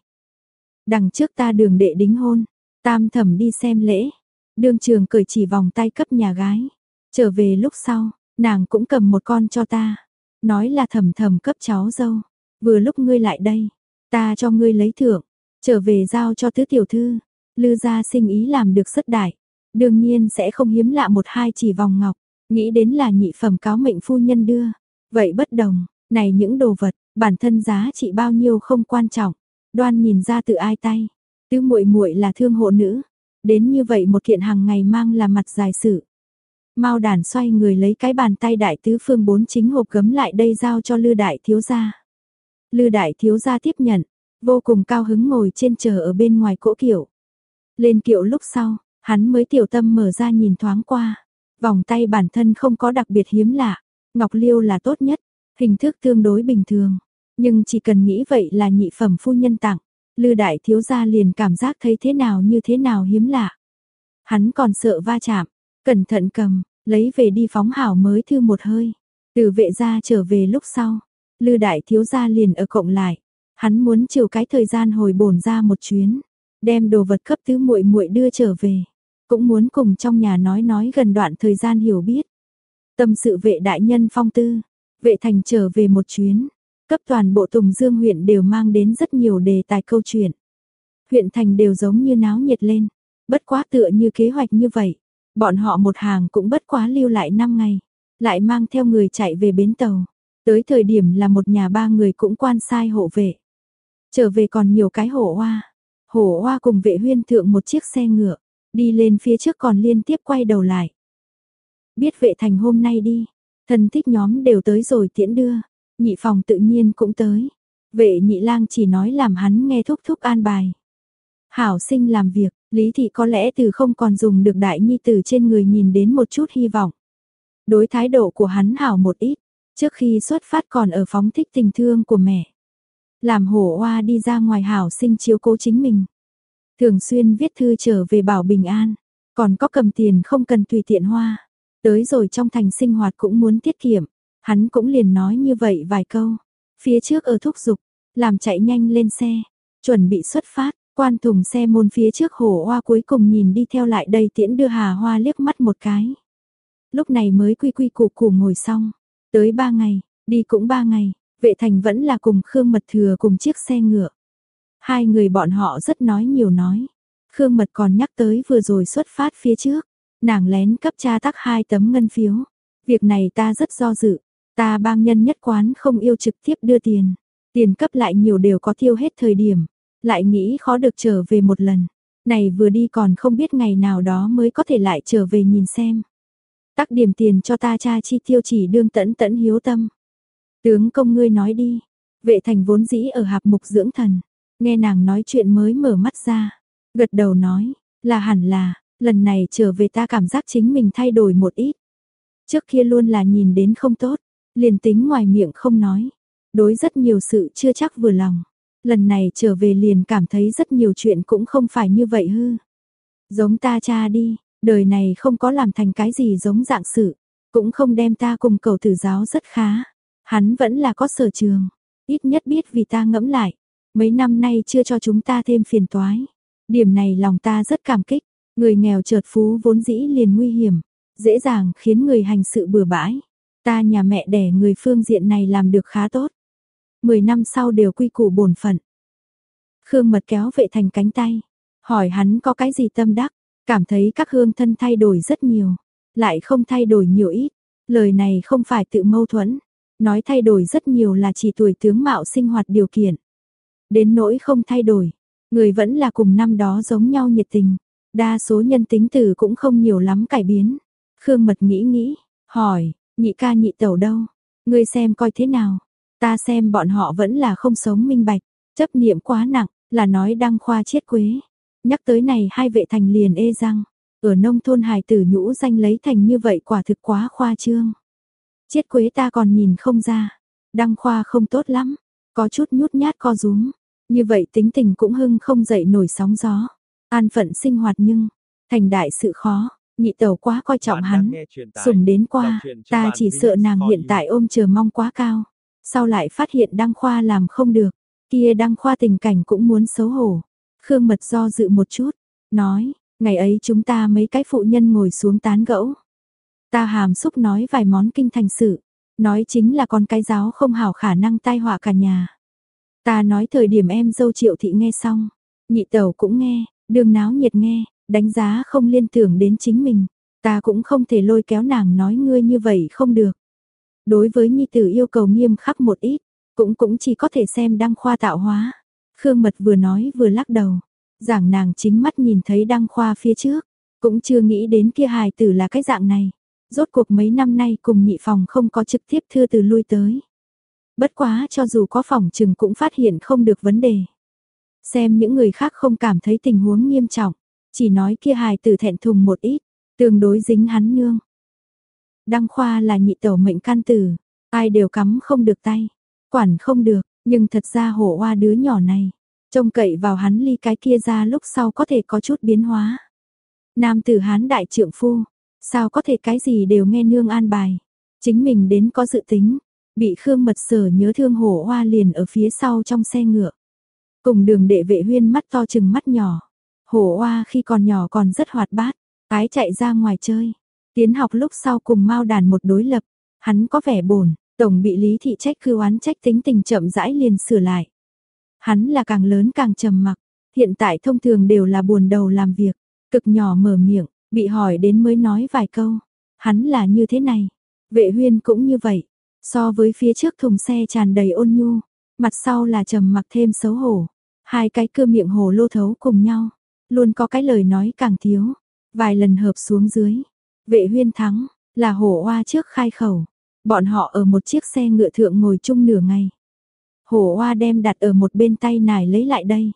Đằng trước ta đường đệ đính hôn, tam thẩm đi xem lễ. Đường trường cởi chỉ vòng tay cấp nhà gái. Trở về lúc sau, nàng cũng cầm một con cho ta. Nói là thầm thầm cấp cháu dâu. Vừa lúc ngươi lại đây, ta cho ngươi lấy thưởng. Trở về giao cho tứ tiểu thư. Lư gia sinh ý làm được rất đại. Đương nhiên sẽ không hiếm lạ một hai chỉ vòng ngọc. Nghĩ đến là nhị phẩm cáo mệnh phu nhân đưa. Vậy bất đồng, này những đồ vật, bản thân giá trị bao nhiêu không quan trọng. Đoan nhìn ra từ ai tay. Tứ muội muội là thương hộ nữ. Đến như vậy một kiện hàng ngày mang là mặt dài sự. Mao đàn xoay người lấy cái bàn tay đại tứ phương bốn chính hộp gấm lại đây giao cho lư đại thiếu gia. Lư đại thiếu gia tiếp nhận, vô cùng cao hứng ngồi trên chờ ở bên ngoài cỗ kiệu. Lên kiệu lúc sau, hắn mới tiểu tâm mở ra nhìn thoáng qua. Vòng tay bản thân không có đặc biệt hiếm lạ, ngọc liêu là tốt nhất, hình thức tương đối bình thường, nhưng chỉ cần nghĩ vậy là nhị phẩm phu nhân tặng, Lư đại thiếu gia liền cảm giác thấy thế nào như thế nào hiếm lạ. Hắn còn sợ va chạm, cẩn thận cầm, lấy về đi phóng hảo mới thư một hơi. Từ vệ gia trở về lúc sau, Lư đại thiếu gia liền ở cộng lại, hắn muốn chiều cái thời gian hồi bổn ra một chuyến, đem đồ vật cấp tứ muội muội đưa trở về cũng muốn cùng trong nhà nói nói gần đoạn thời gian hiểu biết. Tâm sự vệ đại nhân phong tư, vệ thành trở về một chuyến, cấp toàn bộ Tùng Dương huyện đều mang đến rất nhiều đề tài câu chuyện. Huyện thành đều giống như náo nhiệt lên, bất quá tựa như kế hoạch như vậy, bọn họ một hàng cũng bất quá lưu lại 5 ngày, lại mang theo người chạy về bến tàu. Tới thời điểm là một nhà ba người cũng quan sai hộ vệ. Trở về còn nhiều cái hổ hoa. Hổ hoa cùng vệ huyên thượng một chiếc xe ngựa. Đi lên phía trước còn liên tiếp quay đầu lại. Biết vệ thành hôm nay đi, thân thích nhóm đều tới rồi tiễn đưa, nhị phòng tự nhiên cũng tới. Vệ nhị lang chỉ nói làm hắn nghe thúc thúc an bài. Hảo sinh làm việc, Lý Thị có lẽ từ không còn dùng được đại nhi từ trên người nhìn đến một chút hy vọng. Đối thái độ của hắn hảo một ít, trước khi xuất phát còn ở phóng thích tình thương của mẹ. Làm hổ oa đi ra ngoài hảo sinh chiếu cố chính mình. Thường xuyên viết thư trở về bảo bình an, còn có cầm tiền không cần tùy tiện hoa. Tới rồi trong thành sinh hoạt cũng muốn tiết kiệm, hắn cũng liền nói như vậy vài câu. Phía trước ở thúc dục, làm chạy nhanh lên xe, chuẩn bị xuất phát, quan thùng xe môn phía trước hổ hoa cuối cùng nhìn đi theo lại đây tiễn đưa hà hoa liếc mắt một cái. Lúc này mới quy quy củ củ ngồi xong, tới ba ngày, đi cũng ba ngày, vệ thành vẫn là cùng Khương Mật Thừa cùng chiếc xe ngựa. Hai người bọn họ rất nói nhiều nói. Khương Mật còn nhắc tới vừa rồi xuất phát phía trước, nàng lén cấp cha tắc hai tấm ngân phiếu. Việc này ta rất do dự, ta bang nhân nhất quán không yêu trực tiếp đưa tiền. Tiền cấp lại nhiều đều có tiêu hết thời điểm lại nghĩ khó được trở về một lần. Này vừa đi còn không biết ngày nào đó mới có thể lại trở về nhìn xem. Tắc điểm tiền cho ta cha chi tiêu chỉ đương tẫn tẫn hiếu tâm. Tướng công ngươi nói đi, vệ thành vốn dĩ ở hạp mục dưỡng thần, nghe nàng nói chuyện mới mở mắt ra, gật đầu nói, là hẳn là, lần này trở về ta cảm giác chính mình thay đổi một ít. Trước kia luôn là nhìn đến không tốt, liền tính ngoài miệng không nói, đối rất nhiều sự chưa chắc vừa lòng. Lần này trở về liền cảm thấy rất nhiều chuyện cũng không phải như vậy hư. Giống ta cha đi, đời này không có làm thành cái gì giống dạng sự, cũng không đem ta cùng cầu tử giáo rất khá. Hắn vẫn là có sở trường, ít nhất biết vì ta ngẫm lại, mấy năm nay chưa cho chúng ta thêm phiền toái. Điểm này lòng ta rất cảm kích, người nghèo chợt phú vốn dĩ liền nguy hiểm, dễ dàng khiến người hành sự bừa bãi. Ta nhà mẹ đẻ người phương diện này làm được khá tốt. Mười năm sau đều quy củ bổn phận. Khương Mật kéo vệ thành cánh tay, hỏi hắn có cái gì tâm đắc, cảm thấy các hương thân thay đổi rất nhiều, lại không thay đổi nhiều ít. Lời này không phải tự mâu thuẫn, nói thay đổi rất nhiều là chỉ tuổi tướng mạo sinh hoạt điều kiện. Đến nỗi không thay đổi, người vẫn là cùng năm đó giống nhau nhiệt tình, đa số nhân tính từ cũng không nhiều lắm cải biến. Khương Mật nghĩ nghĩ, hỏi, nhị ca nhị tẩu đâu? Ngươi xem coi thế nào? Ta xem bọn họ vẫn là không sống minh bạch, chấp niệm quá nặng, là nói đăng khoa chết quế. Nhắc tới này hai vệ thành liền ê răng, ở nông thôn hài tử nhũ danh lấy thành như vậy quả thực quá khoa trương. Chết quế ta còn nhìn không ra, đăng khoa không tốt lắm, có chút nhút nhát co rúm, như vậy tính tình cũng hưng không dậy nổi sóng gió. An phận sinh hoạt nhưng, thành đại sự khó, nhị tẩu quá coi trọng hắn, sùng đến qua, ta chỉ sợ nàng hiện tại ôm chờ mong quá cao. Sau lại phát hiện đăng khoa làm không được, kia đăng khoa tình cảnh cũng muốn xấu hổ. Khương mật do dự một chút, nói, ngày ấy chúng ta mấy cái phụ nhân ngồi xuống tán gẫu. Ta hàm xúc nói vài món kinh thành sự, nói chính là con cái giáo không hảo khả năng tai họa cả nhà. Ta nói thời điểm em dâu triệu thị nghe xong, nhị tẩu cũng nghe, đường náo nhiệt nghe, đánh giá không liên tưởng đến chính mình, ta cũng không thể lôi kéo nàng nói ngươi như vậy không được. Đối với nhi tử yêu cầu nghiêm khắc một ít, cũng cũng chỉ có thể xem đăng khoa tạo hóa. Khương Mật vừa nói vừa lắc đầu, giảng nàng chính mắt nhìn thấy đăng khoa phía trước, cũng chưa nghĩ đến kia hài tử là cái dạng này. Rốt cuộc mấy năm nay cùng nhị phòng không có trực tiếp thư từ lui tới. Bất quá cho dù có phòng trừng cũng phát hiện không được vấn đề. Xem những người khác không cảm thấy tình huống nghiêm trọng, chỉ nói kia hài tử thẹn thùng một ít, tương đối dính hắn nương. Đăng khoa là nhị tẩu mệnh can tử, ai đều cắm không được tay, quản không được, nhưng thật ra hổ oa đứa nhỏ này, trông cậy vào hắn ly cái kia ra lúc sau có thể có chút biến hóa. Nam tử hán đại trượng phu, sao có thể cái gì đều nghe nương an bài, chính mình đến có dự tính, bị Khương Mật Sở nhớ thương hổ hoa liền ở phía sau trong xe ngựa. Cùng đường đệ vệ huyên mắt to chừng mắt nhỏ. Hổ hoa khi còn nhỏ còn rất hoạt bát, ái chạy ra ngoài chơi. Tiến học lúc sau cùng mao đàn một đối lập, hắn có vẻ bổn, tổng bị lý thị trách cứ oán trách tính tình chậm rãi liền sửa lại. Hắn là càng lớn càng trầm mặc, hiện tại thông thường đều là buồn đầu làm việc, cực nhỏ mở miệng, bị hỏi đến mới nói vài câu. Hắn là như thế này, vệ huyên cũng như vậy, So với phía trước thùng xe tràn đầy ôn nhu, mặt sau là trầm mặc thêm xấu hổ. Hai cái cơ miệng hồ lô thấu cùng nhau, luôn có cái lời nói càng thiếu. Vài lần hợp xuống dưới, vệ huyên thắng, là hổ hoa trước khai khẩu. Bọn họ ở một chiếc xe ngựa thượng ngồi chung nửa ngày. Hổ hoa đem đặt ở một bên tay nải lấy lại đây.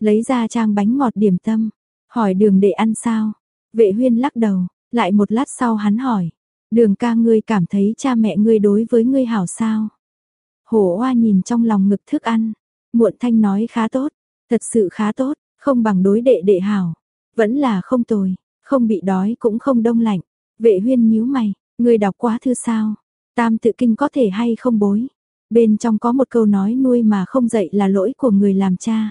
Lấy ra trang bánh ngọt điểm tâm, hỏi đường để ăn sao. Vệ huyên lắc đầu, lại một lát sau hắn hỏi, Đường ca ngươi cảm thấy cha mẹ ngươi đối với ngươi hảo sao? Hổ Hoa nhìn trong lòng ngực thức ăn, muộn thanh nói khá tốt, thật sự khá tốt, không bằng đối đệ đệ hảo, vẫn là không tồi, không bị đói cũng không đông lạnh. Vệ huyên nhíu mày, người đọc quá thư sao? Tam tự kinh có thể hay không bối? Bên trong có một câu nói nuôi mà không dạy là lỗi của người làm cha.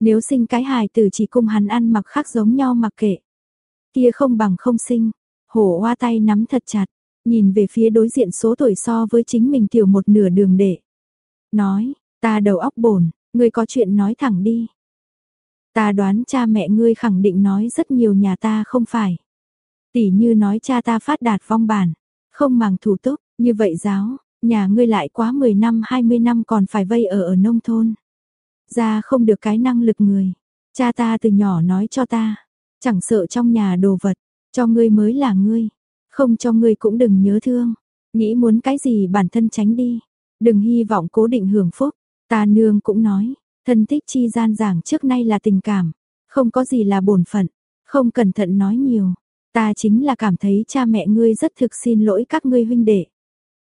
Nếu sinh cái hài tử chỉ cùng hắn ăn mặc khác giống nhau mặc kệ. Kia không bằng không sinh, Hổ hoa tay nắm thật chặt, nhìn về phía đối diện số tuổi so với chính mình tiểu một nửa đường để. Nói, ta đầu óc bổn, ngươi có chuyện nói thẳng đi. Ta đoán cha mẹ ngươi khẳng định nói rất nhiều nhà ta không phải. Tỷ như nói cha ta phát đạt vong bản, không màng thủ túc, như vậy giáo, nhà ngươi lại quá 10 năm 20 năm còn phải vây ở ở nông thôn. ra không được cái năng lực người. Cha ta từ nhỏ nói cho ta, chẳng sợ trong nhà đồ vật, cho ngươi mới là ngươi, không cho ngươi cũng đừng nhớ thương, nghĩ muốn cái gì bản thân tránh đi, đừng hy vọng cố định hưởng phúc. Ta nương cũng nói, thân thích chi gian giảng trước nay là tình cảm, không có gì là bổn phận, không cẩn thận nói nhiều. Ta chính là cảm thấy cha mẹ ngươi rất thực xin lỗi các ngươi huynh đệ.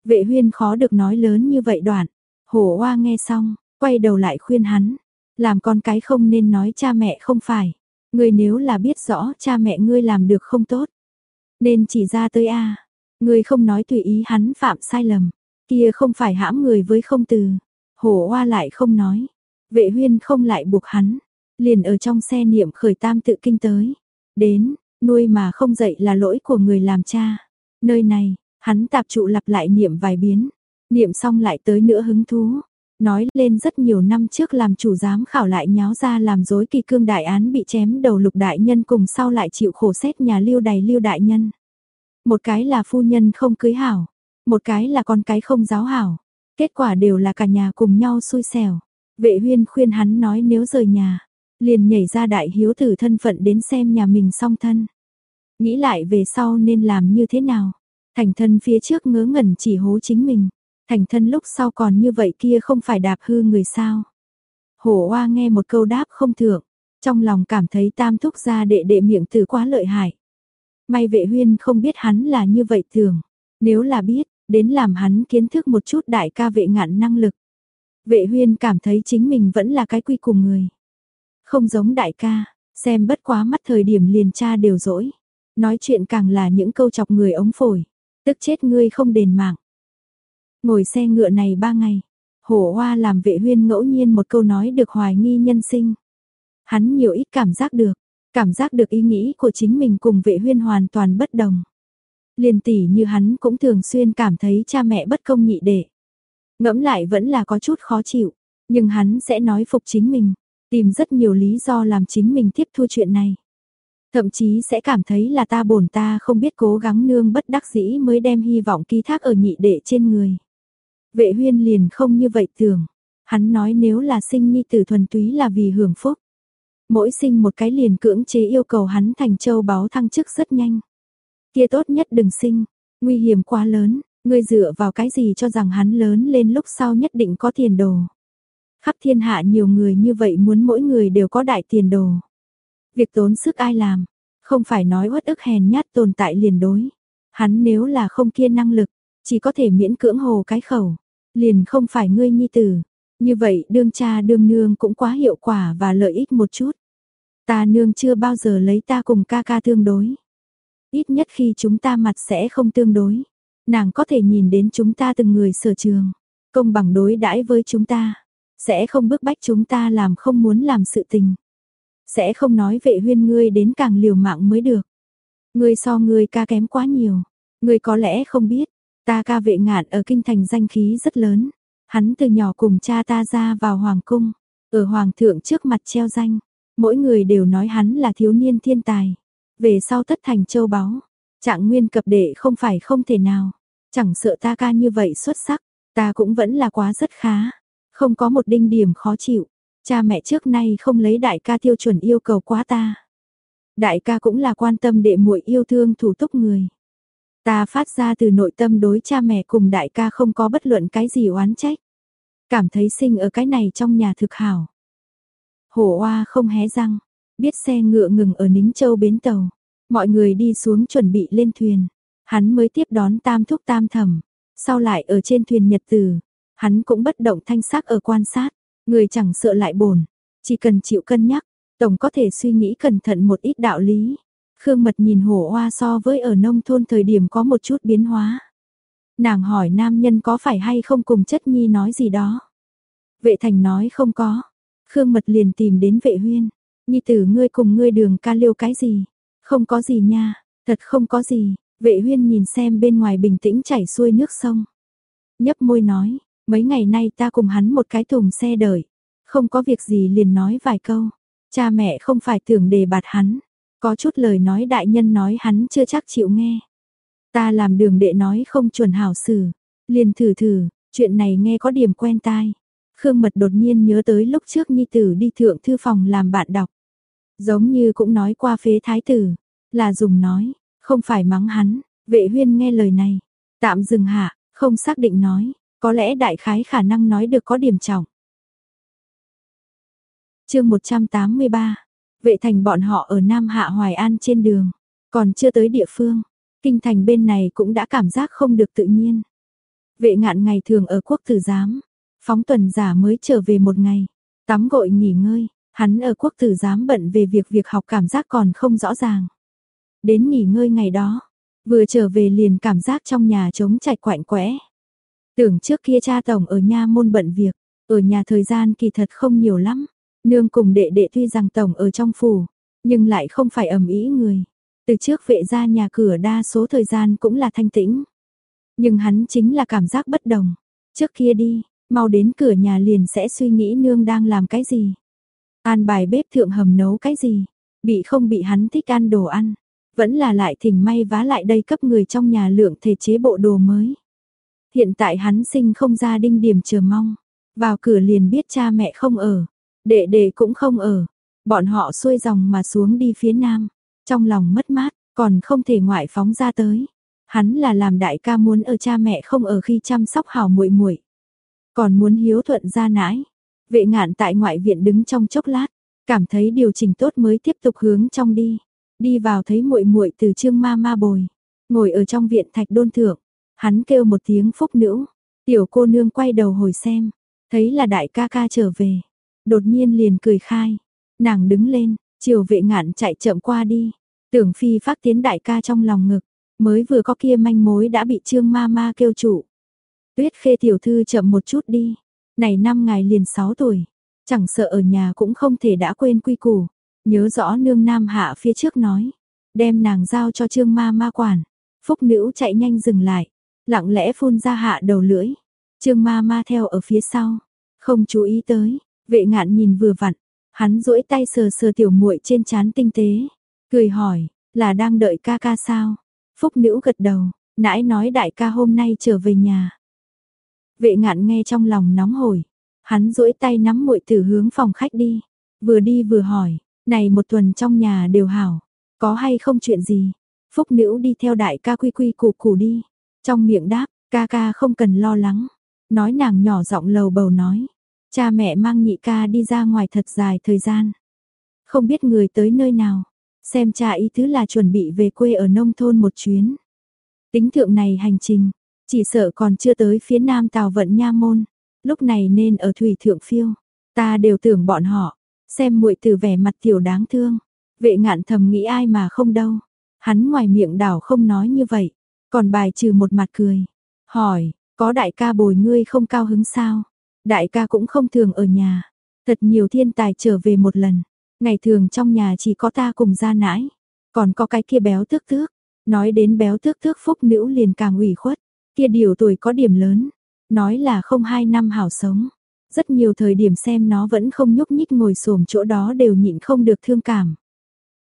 Vệ huyên khó được nói lớn như vậy đoạn. Hổ hoa nghe xong, quay đầu lại khuyên hắn. Làm con cái không nên nói cha mẹ không phải. Ngươi nếu là biết rõ cha mẹ ngươi làm được không tốt. Nên chỉ ra tới a Ngươi không nói tùy ý hắn phạm sai lầm. Kia không phải hãm người với không từ. Hổ hoa lại không nói. Vệ huyên không lại buộc hắn. Liền ở trong xe niệm khởi tam tự kinh tới. Đến, nuôi mà không dạy là lỗi của người làm cha. Nơi này, hắn tạp trụ lặp lại niệm vài biến. Niệm xong lại tới nữa hứng thú. Nói lên rất nhiều năm trước làm chủ giám khảo lại nháo ra làm dối kỳ cương đại án bị chém đầu lục đại nhân cùng sau lại chịu khổ xét nhà lưu đầy lưu đại nhân. Một cái là phu nhân không cưới hảo, một cái là con cái không giáo hảo. Kết quả đều là cả nhà cùng nhau xui xẻo. Vệ huyên khuyên hắn nói nếu rời nhà, liền nhảy ra đại hiếu tử thân phận đến xem nhà mình song thân. Nghĩ lại về sau nên làm như thế nào? Thành thân phía trước ngớ ngẩn chỉ hố chính mình. Thành thân lúc sau còn như vậy kia không phải đạp hư người sao? Hổ Hoa nghe một câu đáp không thượng, trong lòng cảm thấy tam thúc ra đệ đệ miệng tử quá lợi hại. May vệ huyên không biết hắn là như vậy thường, nếu là biết, đến làm hắn kiến thức một chút đại ca vệ ngạn năng lực. Vệ huyên cảm thấy chính mình vẫn là cái quy cùng người. Không giống đại ca, xem bất quá mắt thời điểm liền cha đều dỗi. Nói chuyện càng là những câu chọc người ống phổi, tức chết ngươi không đền mạng. Ngồi xe ngựa này ba ngày, hổ hoa làm vệ huyên ngẫu nhiên một câu nói được hoài nghi nhân sinh. Hắn nhiều ít cảm giác được, cảm giác được ý nghĩ của chính mình cùng vệ huyên hoàn toàn bất đồng. Liền tỷ như hắn cũng thường xuyên cảm thấy cha mẹ bất công nhị đệ. Ngẫm lại vẫn là có chút khó chịu, nhưng hắn sẽ nói phục chính mình, tìm rất nhiều lý do làm chính mình tiếp thu chuyện này. Thậm chí sẽ cảm thấy là ta bổn ta không biết cố gắng nương bất đắc dĩ mới đem hy vọng ký thác ở nhị đệ trên người. Vệ huyên liền không như vậy tưởng. Hắn nói nếu là sinh nhi tử thuần túy là vì hưởng phúc. Mỗi sinh một cái liền cưỡng chế yêu cầu hắn thành châu báo thăng chức rất nhanh. Kia tốt nhất đừng sinh, nguy hiểm quá lớn, ngươi dựa vào cái gì cho rằng hắn lớn lên lúc sau nhất định có tiền đồ. Khắp thiên hạ nhiều người như vậy muốn mỗi người đều có đại tiền đồ. Việc tốn sức ai làm, không phải nói uất ức hèn nhát tồn tại liền đối. Hắn nếu là không kia năng lực, chỉ có thể miễn cưỡng hồ cái khẩu, liền không phải ngươi nhi tử. Như vậy đương cha đương nương cũng quá hiệu quả và lợi ích một chút. Ta nương chưa bao giờ lấy ta cùng ca ca tương đối. Ít nhất khi chúng ta mặt sẽ không tương đối. Nàng có thể nhìn đến chúng ta từng người sở trường, công bằng đối đãi với chúng ta, sẽ không bức bách chúng ta làm không muốn làm sự tình. Sẽ không nói vệ huyên ngươi đến càng liều mạng mới được. Ngươi so ngươi ca kém quá nhiều. Ngươi có lẽ không biết, ta ca vệ ngạn ở kinh thành danh khí rất lớn. Hắn từ nhỏ cùng cha ta ra vào hoàng cung, ở hoàng thượng trước mặt treo danh. Mỗi người đều nói hắn là thiếu niên thiên tài. Về sau tất thành châu báu, trạng nguyên cập đệ không phải không thể nào. Chẳng sợ ta ca như vậy xuất sắc, ta cũng vẫn là quá rất khá. Không có một đinh điểm khó chịu. Cha mẹ trước nay không lấy đại ca tiêu chuẩn yêu cầu quá ta. Đại ca cũng là quan tâm đệ muội yêu thương thủ túc người. Ta phát ra từ nội tâm đối cha mẹ cùng đại ca không có bất luận cái gì oán trách. Cảm thấy sinh ở cái này trong nhà thực hảo. Hổ oa không hé răng, biết xe ngựa ngừng ở Nính Châu bến tàu. Mọi người đi xuống chuẩn bị lên thuyền. Hắn mới tiếp đón tam thúc tam thẩm. Sau lại ở trên thuyền nhật tử, hắn cũng bất động thanh sắc ở quan sát. Người chẳng sợ lại bổn, chỉ cần chịu cân nhắc, tổng có thể suy nghĩ cẩn thận một ít đạo lý. Khương Mật nhìn hổ hoa so với ở nông thôn thời điểm có một chút biến hóa. Nàng hỏi nam nhân có phải hay không cùng chất nhi nói gì đó. Vệ thành nói không có. Khương Mật liền tìm đến vệ huyên. Nhi tử ngươi cùng ngươi đường ca liêu cái gì? Không có gì nha, thật không có gì. Vệ huyên nhìn xem bên ngoài bình tĩnh chảy xuôi nước sông. Nhấp môi nói, Mấy ngày nay ta cùng hắn một cái thùng xe đợi, không có việc gì liền nói vài câu. Cha mẹ không phải tưởng đề bạt hắn, có chút lời nói đại nhân nói hắn chưa chắc chịu nghe. Ta làm đường đệ nói không chuẩn hảo xử, liền thử thử, chuyện này nghe có điểm quen tai. Khương Mật đột nhiên nhớ tới lúc trước Nhi Tử đi thượng thư phòng làm bạn đọc. Giống như cũng nói qua phế thái tử, là dùng nói, không phải mắng hắn, vệ huyên nghe lời này, tạm dừng hạ, không xác định nói, có lẽ đại khái khả năng nói được có điểm trọng. chương 183, vệ thành bọn họ ở Nam Hạ Hoài An trên đường, còn chưa tới địa phương, kinh thành bên này cũng đã cảm giác không được tự nhiên. Vệ ngạn ngày thường ở quốc tử giám, phóng tuần giả mới trở về một ngày, tắm gội nghỉ ngơi, hắn ở quốc tử giám bận về việc việc học cảm giác còn không rõ ràng. Đến nghỉ ngơi ngày đó, vừa trở về liền cảm giác trong nhà trống chạch quạnh quẽ. Tưởng trước kia cha tổng ở nha môn bận việc, ở nhà thời gian kỳ thật không nhiều lắm. Nương cùng đệ đệ tuy rằng tổng ở trong phủ, nhưng lại không phải ầm ĩ người. Từ trước vệ ra nhà cửa đa số thời gian cũng là thanh tĩnh. Nhưng hắn chính là cảm giác bất đồng. Trước kia đi, mau đến cửa nhà liền sẽ suy nghĩ nương đang làm cái gì. An bài bếp thượng hầm nấu cái gì, bị không bị hắn thích ăn đồ ăn. Vẫn là lại thỉnh may vá lại đây cấp người trong nhà lượng thể chế bộ đồ mới. Hiện tại hắn sinh không ra đinh điểm chờ mong. Vào cửa liền biết cha mẹ không ở. Đệ đệ cũng không ở. Bọn họ xuôi dòng mà xuống đi phía nam. Trong lòng mất mát, còn không thể ngoại phóng ra tới. Hắn là làm đại ca muốn ở cha mẹ không ở khi chăm sóc hảo muội muội Còn muốn hiếu thuận ra nãi. Vệ ngạn tại ngoại viện đứng trong chốc lát. Cảm thấy điều chỉnh tốt mới tiếp tục hướng trong đi. Đi vào thấy muội muội từ trương ma ma bồi. Ngồi ở trong viện thạch đôn thượng. Hắn kêu một tiếng phúc nữ. Tiểu cô nương quay đầu hồi xem. Thấy là đại ca ca trở về. Đột nhiên liền cười khai. Nàng đứng lên, chiều vệ ngạn chạy chậm qua đi. Tưởng phi phát tiến đại ca trong lòng ngực. Mới vừa có kia manh mối đã bị trương ma ma kêu chủ. Tuyết khê tiểu thư chậm một chút đi. Này năm ngày liền 6 tuổi. Chẳng sợ ở nhà cũng không thể đã quên quy củ. Nhớ rõ nương nam hạ phía trước nói. Đem nàng giao cho trương ma ma quản. Phúc nữ chạy nhanh dừng lại. Lặng lẽ phun ra hạ đầu lưỡi. Trương ma ma theo ở phía sau. Không chú ý tới. Vệ ngạn nhìn vừa vặn. Hắn duỗi tay sờ sờ tiểu muội trên trán tinh tế. Cười hỏi. Là đang đợi ca ca sao? Phúc nữ gật đầu. Nãi nói đại ca hôm nay trở về nhà. Vệ ngạn nghe trong lòng nóng hổi. Hắn duỗi tay nắm muội tử hướng phòng khách đi. Vừa đi vừa hỏi. Này một tuần trong nhà đều hảo. Có hay không chuyện gì? Phúc nữ đi theo đại ca quy quy củ củ đi. Trong miệng đáp, ca ca không cần lo lắng. Nói nàng nhỏ giọng lầu bầu nói. Cha mẹ mang nhị ca đi ra ngoài thật dài thời gian. Không biết người tới nơi nào. Xem cha ý thứ là chuẩn bị về quê ở nông thôn một chuyến. Tính thượng này hành trình, chỉ sợ còn chưa tới phía nam tàu vận nha môn. Lúc này nên ở thủy thượng phiêu. Ta đều tưởng bọn họ. Xem muội từ vẻ mặt tiểu đáng thương. Vệ ngạn thầm nghĩ ai mà không đâu. Hắn ngoài miệng đảo không nói như vậy. Còn bài trừ một mặt cười. Hỏi, có đại ca bồi ngươi không cao hứng sao? Đại ca cũng không thường ở nhà. Thật nhiều thiên tài trở về một lần. Ngày thường trong nhà chỉ có ta cùng ra nãi. Còn có cái kia béo tước tước. Nói đến béo tước tước phúc nữ liền càng ủy khuất. Kia điều tuổi có điểm lớn. Nói là không hai năm hảo sống. Rất nhiều thời điểm xem nó vẫn không nhúc nhích ngồi xổm chỗ đó đều nhịn không được thương cảm.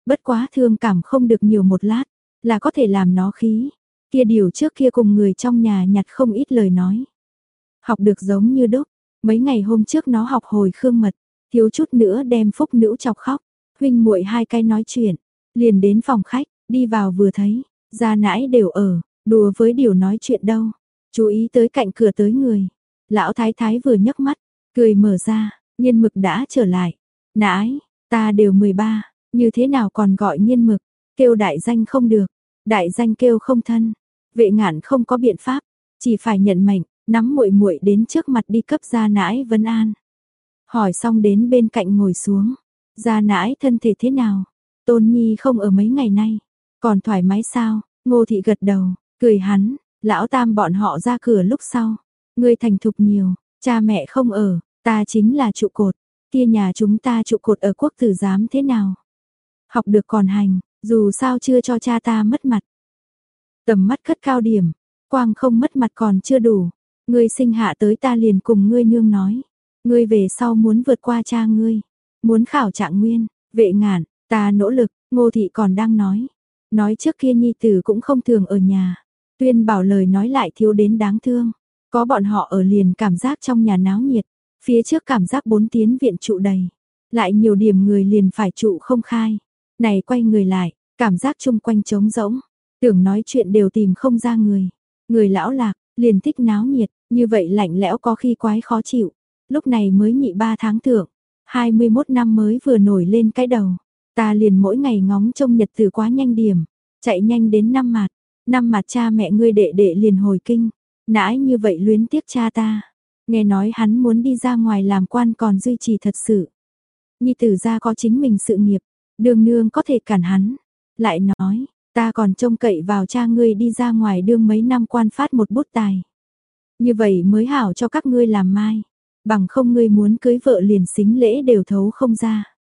Bất quá thương cảm không được nhiều một lát. Là có thể làm nó khí. Kia điều trước kia cùng người trong nhà nhặt không ít lời nói. Học được giống như đúc, mấy ngày hôm trước nó học hồi khương mật, thiếu chút nữa đem phúc nữ chọc khóc, huynh muội hai cái nói chuyện, liền đến phòng khách, đi vào vừa thấy, gia nãi đều ở, đùa với điều nói chuyện đâu, chú ý tới cạnh cửa tới người. Lão thái thái vừa nhấc mắt, cười mở ra, nhiên mực đã trở lại. Nãi, ta đều 13, như thế nào còn gọi nhiên mực, kêu đại danh không được, đại danh kêu không thân. Vệ ngạn không có biện pháp, chỉ phải nhận mệnh, nắm muội muội đến trước mặt đi cấp gia nãi vấn an. Hỏi xong đến bên cạnh ngồi xuống, gia nãi thân thể thế nào? Tôn Nhi không ở mấy ngày nay, còn thoải mái sao? Ngô thị gật đầu, cười hắn, lão tam bọn họ ra cửa lúc sau, ngươi thành thục nhiều, cha mẹ không ở, ta chính là trụ cột, kia nhà chúng ta trụ cột ở quốc tử giám thế nào? Học được còn hành, dù sao chưa cho cha ta mất mặt. Tầm mắt cất cao điểm, quang không mất mặt còn chưa đủ. Ngươi sinh hạ tới ta liền cùng ngươi nương nói. Ngươi về sau muốn vượt qua cha ngươi. Muốn khảo trạng nguyên, vệ ngạn, ta nỗ lực, ngô thị còn đang nói. Nói trước kia nhi tử cũng không thường ở nhà. Tuyên bảo lời nói lại thiếu đến đáng thương. Có bọn họ ở liền cảm giác trong nhà náo nhiệt. Phía trước cảm giác bốn tiến viện trụ đầy, lại nhiều điểm người liền phải trụ không khai. Này quay người lại, cảm giác chung quanh trống rỗng, tưởng nói chuyện đều tìm không ra người. Người lão lạc, liền thích náo nhiệt, như vậy lạnh lẽo có khi quái khó chịu. Lúc này mới nhị ba tháng thượng, 21 năm mới vừa nổi lên cái đầu. Ta liền mỗi ngày ngóng trông nhật từ quá nhanh điểm, chạy nhanh đến năm mạt năm mặt cha mẹ ngươi đệ đệ liền hồi kinh, nãi như vậy luyến tiếc cha ta. Nghe nói hắn muốn đi ra ngoài làm quan còn duy trì thật sự. Nhi tử ra có chính mình sự nghiệp, đường nương có thể cản hắn. Lại nói, ta còn trông cậy vào cha ngươi đi ra ngoài đương mấy năm quan phát một bút tài. Như vậy mới hảo cho các ngươi làm mai. Bằng không ngươi muốn cưới vợ liền xính lễ đều thấu không ra.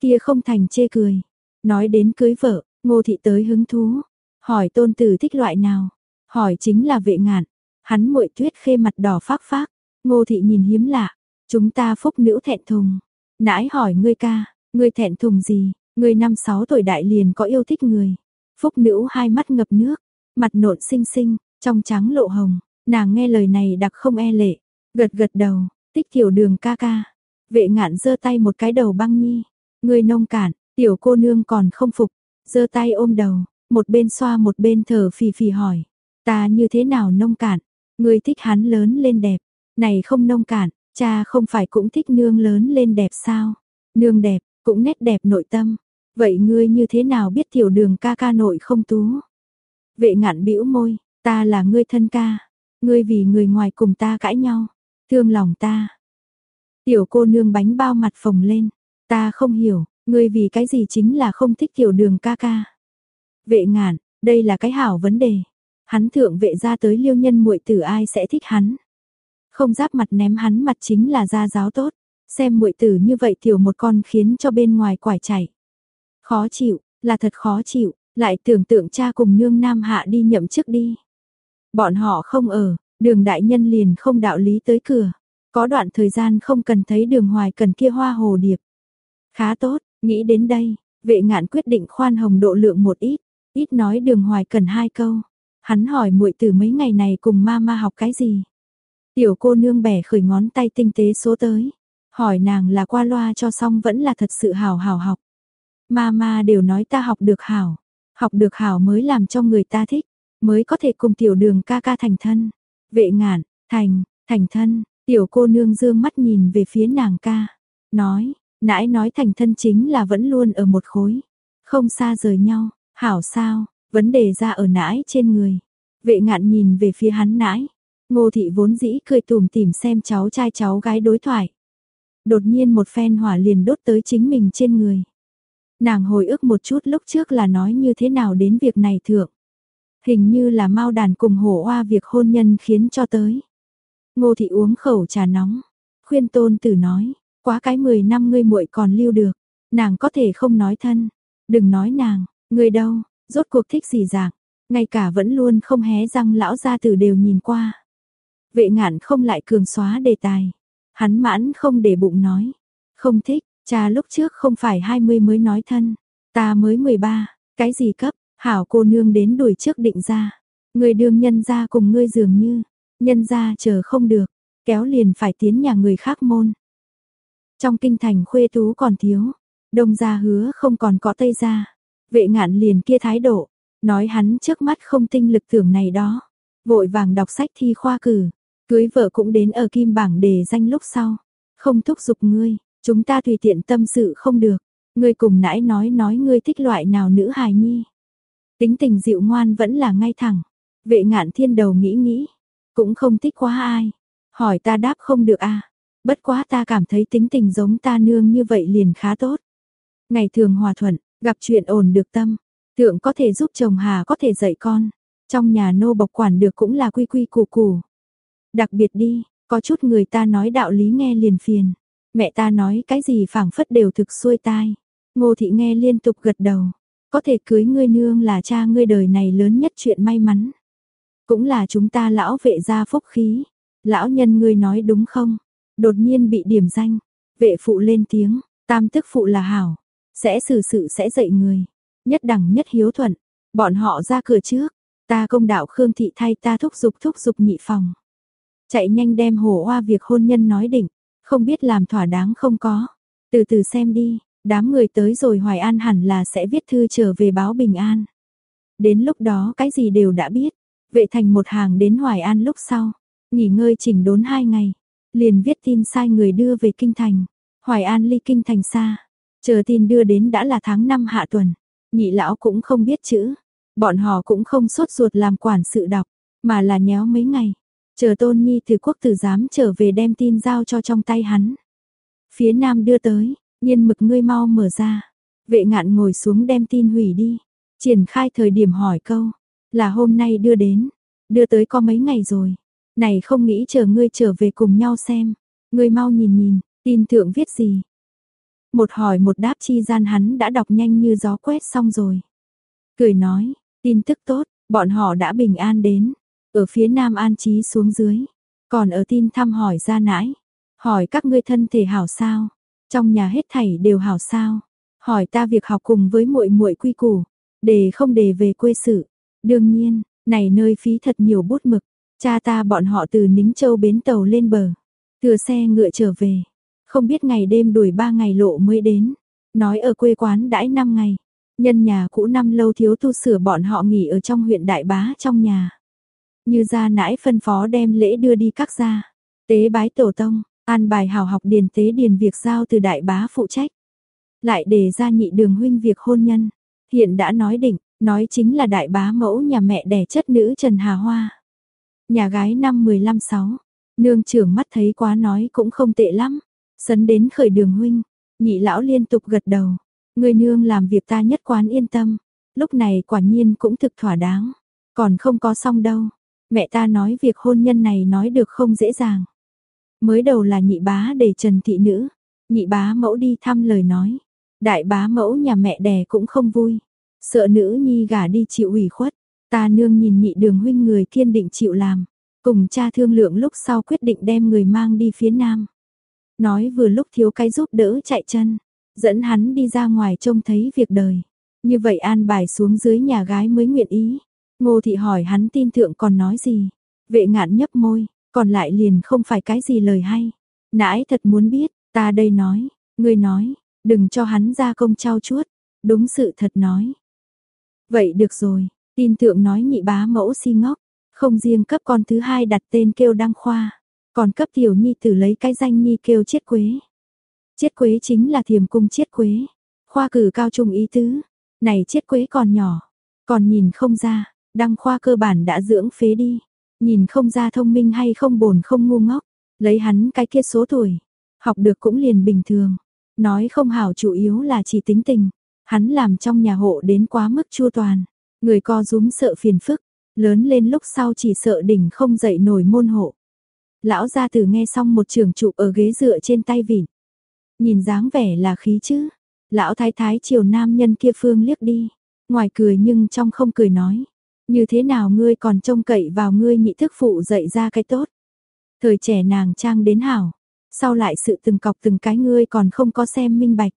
Kia không thành chê cười. Nói đến cưới vợ, ngô thị tới hứng thú. Hỏi tôn tử thích loại nào? Hỏi chính là vệ ngạn. Hắn muội tuyết khê mặt đỏ phác phác. Ngô thị nhìn hiếm lạ. Chúng ta phúc nữ thẹn thùng. Nãi hỏi ngươi ca, ngươi thẹn thùng gì? Ngươi năm sáu tuổi đại liền có yêu thích người. Phúc nữ hai mắt ngập nước, mặt nộn xinh xinh, trong trắng lộ hồng. Nàng nghe lời này đặc không e lệ, gật gật đầu, tích tiểu đường ca ca. Vệ ngạn giơ tay một cái đầu băng nhi. Người nông cạn, tiểu cô nương còn không phục, giơ tay ôm đầu, một bên xoa một bên thở phì phì hỏi. Ta như thế nào nông cạn? Người thích hắn lớn lên đẹp. Này không nông cạn, cha không phải cũng thích nương lớn lên đẹp sao? Nương đẹp, cũng nét đẹp nội tâm. Vậy ngươi như thế nào biết tiểu đường ca ca nội không tú? Vệ ngạn bĩu môi, ta là ngươi thân ca. Ngươi vì người ngoài cùng ta cãi nhau, thương lòng ta. Tiểu cô nương bánh bao mặt phồng lên, ta không hiểu, ngươi vì cái gì chính là không thích tiểu đường ca ca. Vệ ngạn, đây là cái hảo vấn đề. Hắn thượng vệ ra tới liêu nhân muội tử ai sẽ thích hắn. Không giáp mặt ném hắn mặt chính là gia giáo tốt. Xem muội tử như vậy tiểu một con khiến cho bên ngoài quải chảy. Khó chịu, là thật khó chịu, lại tưởng tượng cha cùng nương nam hạ đi nhậm chức đi. Bọn họ không ở, đường đại nhân liền không đạo lý tới cửa. Có đoạn thời gian không cần thấy đường hoài cần kia hoa hồ điệp. Khá tốt, nghĩ đến đây, vệ ngạn quyết định khoan hồng độ lượng một ít, ít nói đường hoài cần hai câu. Hắn hỏi muội từ mấy ngày này cùng ma ma học cái gì. Tiểu cô nương bẻ khởi ngón tay tinh tế số tới. Hỏi nàng là qua loa cho xong vẫn là thật sự hảo hảo học. Mama đều nói ta học được hảo. Học được hảo mới làm cho người ta thích. Mới có thể cùng tiểu đường ca ca thành thân. Vệ ngạn, thành, thành thân. Tiểu cô nương dương mắt nhìn về phía nàng ca. Nói, nãi nói thành thân chính là vẫn luôn ở một khối. Không xa rời nhau. Hảo sao, vấn đề ra ở nãi trên người. Vệ ngạn nhìn về phía hắn nãi. Ngô thị vốn dĩ cười tủm tỉm xem cháu trai cháu gái đối thoại. Đột nhiên một phen hỏa liền đốt tới chính mình trên người. Nàng hồi ức một chút lúc trước là nói như thế nào đến việc này thượng. Hình như là mau đàn cùng hổ oa việc hôn nhân khiến cho tới. Ngô thị uống khẩu trà nóng. Khuyên tôn tử nói, quá cái 10 năm ngươi muội còn lưu được. Nàng có thể không nói thân. Đừng nói nàng, người đâu, rốt cuộc thích gì dạng. Ngay cả vẫn luôn không hé răng lão gia tử đều nhìn qua. Vệ ngạn không lại cường xóa đề tài. Hắn mãn không để bụng nói. Không thích, cha lúc trước không phải 20 mới nói thân. Ta mới 13, cái gì cấp, hảo cô nương đến đuổi trước định ra. Người đương nhân ra cùng ngươi dường như, nhân ra chờ không được, kéo liền phải tiến nhà người khác môn. Trong kinh thành khuê tú còn thiếu, đông gia hứa không còn có tây gia. Vệ ngạn liền kia thái độ, nói hắn trước mắt không tinh lực tưởng này đó. Vội vàng đọc sách thi khoa cử, Cưới vợ cũng đến ở kim bảng đề danh lúc sau. Không thúc giục ngươi, chúng ta tùy tiện tâm sự không được. Ngươi cùng nãy nói nói ngươi thích loại nào nữ hài nhi. Tính tình dịu ngoan vẫn là ngay thẳng. Vệ ngạn thiên đầu nghĩ nghĩ. Cũng không thích quá ai. Hỏi ta đáp không được à. Bất quá ta cảm thấy tính tình giống ta nương như vậy liền khá tốt. Ngày thường hòa thuận, gặp chuyện ổn được tâm. Tượng có thể giúp chồng hà có thể dạy con. Trong nhà nô bộc quản được cũng là quy quy củ củ. Đặc biệt đi, có chút người ta nói đạo lý nghe liền phiền. Mẹ ta nói cái gì phảng phất đều thực xuôi tai. Ngô thị nghe liên tục gật đầu. Có thể cưới ngươi nương là cha ngươi đời này lớn nhất chuyện may mắn. Cũng là chúng ta lão vệ gia phúc khí. Lão nhân ngươi nói đúng không? Đột nhiên bị điểm danh. Vệ phụ lên tiếng, tam tức phụ là hảo. Sẽ xử sự sẽ dạy người. Nhất đẳng nhất hiếu thuận. Bọn họ ra cửa trước. Ta công đạo Khương thị thay ta thúc giục thúc giục nhị phòng. Chạy nhanh đem hổ hoa việc hôn nhân nói định, Không biết làm thỏa đáng không có. Từ từ xem đi, đám người tới rồi Hoài An hẳn là sẽ viết thư trở về báo bình an. Đến lúc đó cái gì đều đã biết. Vệ thành một hàng đến Hoài An lúc sau. Nghỉ ngơi chỉnh đốn hai ngày. Liền viết tin sai người đưa về Kinh Thành. Hoài An ly Kinh Thành xa. Chờ tin đưa đến đã là tháng 5 hạ tuần. Nhị lão cũng không biết chữ. Bọn họ cũng không sốt ruột làm quản sự đọc. Mà là nhéo mấy ngày. Chờ tôn nhi từ quốc tử giám trở về đem tin giao cho trong tay hắn. Phía nam đưa tới, nhiên mực ngươi mau mở ra. Vệ ngạn ngồi xuống đem tin hủy đi. Triển khai thời điểm hỏi câu. Là hôm nay đưa đến. Đưa tới có mấy ngày rồi. Này không nghĩ chờ ngươi trở về cùng nhau xem. Ngươi mau nhìn nhìn, tin thượng viết gì. Một hỏi một đáp chi gian hắn đã đọc nhanh như gió quét xong rồi. Cười nói, tin tức tốt, bọn họ đã bình an đến. Ở phía nam an trí xuống dưới. Còn ở tin thăm hỏi ra nãi. Hỏi các ngươi thân thể hảo sao? Trong nhà hết thảy đều hảo sao? Hỏi ta việc học cùng với muội muội quy củ, để không để về quê sự. Đương nhiên, này nơi phí thật nhiều bút mực, cha ta bọn họ từ Nính Châu bến tàu lên bờ, thừa xe ngựa trở về, không biết ngày đêm đuổi ba ngày lộ mới đến, nói ở quê quán đãi năm ngày, nhân nhà cũ năm lâu thiếu tu sửa bọn họ nghỉ ở trong huyện Đại Bá trong nhà. Như ra nãi phân phó đem lễ đưa đi các gia, tế bái tổ tông, an bài hào học điền tế điền việc giao từ Đại Bá phụ trách. Lại đề ra nhị đường huynh việc hôn nhân, hiện đã nói định, nói chính là đại bá mẫu nhà mẹ đẻ chất nữ Trần Hà Hoa. Nhà gái năm 15-6, nương trưởng mắt thấy quá nói cũng không tệ lắm, sấn đến khởi đường huynh, nhị lão liên tục gật đầu, người nương làm việc ta nhất quán yên tâm, lúc này quả nhiên cũng thực thỏa đáng, còn không có xong đâu, mẹ ta nói việc hôn nhân này nói được không dễ dàng. Mới đầu là nhị bá để trần thị nữ, nhị bá mẫu đi thăm lời nói, đại bá mẫu nhà mẹ đẻ cũng không vui, sợ nữ nhi gả đi chịu ủy khuất, ta nương nhìn nhị đường huynh người kiên định chịu làm, cùng cha thương lượng lúc sau quyết định đem người mang đi phía nam. Nói vừa lúc thiếu cái giúp đỡ chạy chân, dẫn hắn đi ra ngoài trông thấy việc đời. Như vậy an bài xuống dưới nhà gái mới nguyện ý. Ngô thị hỏi hắn tin thượng còn nói gì. Vệ ngạn nhấp môi, còn lại liền không phải cái gì lời hay. Nãi thật muốn biết, ta đây nói, ngươi nói, đừng cho hắn ra công trao chuốt. Đúng sự thật nói. Vậy được rồi, tin thượng nói nhị bá mẫu si ngốc, không riêng cấp con thứ hai đặt tên kêu đăng khoa, còn cấp tiểu nhi tử lấy cái danh nhi kêu chiết quế. Chiết quế chính là thiềm cung chiết quế, khoa cử cao trung ý tứ, này chiết quế còn nhỏ, còn nhìn không ra, đăng khoa cơ bản đã dưỡng phế đi, nhìn không ra thông minh hay không bồn không ngu ngốc, lấy hắn cái kia số tuổi, học được cũng liền bình thường, nói không hảo chủ yếu là chỉ tính tình, hắn làm trong nhà hộ đến quá mức chua toàn, người co rúm sợ phiền phức, lớn lên lúc sau chỉ sợ đỉnh không dậy nổi môn hộ. Lão gia tử nghe xong một trường trụ ở ghế dựa trên tay vịn. Nhìn dáng vẻ là khí chứ. Lão thái thái chiều nam nhân kia phương liếc đi. Ngoài cười nhưng trong không cười nói. Như thế nào ngươi còn trông cậy vào ngươi nhị thức phụ dạy ra cái tốt. Thời trẻ nàng trang đến hảo. Sau lại sự từng cọc từng cái ngươi còn không có xem minh bạch.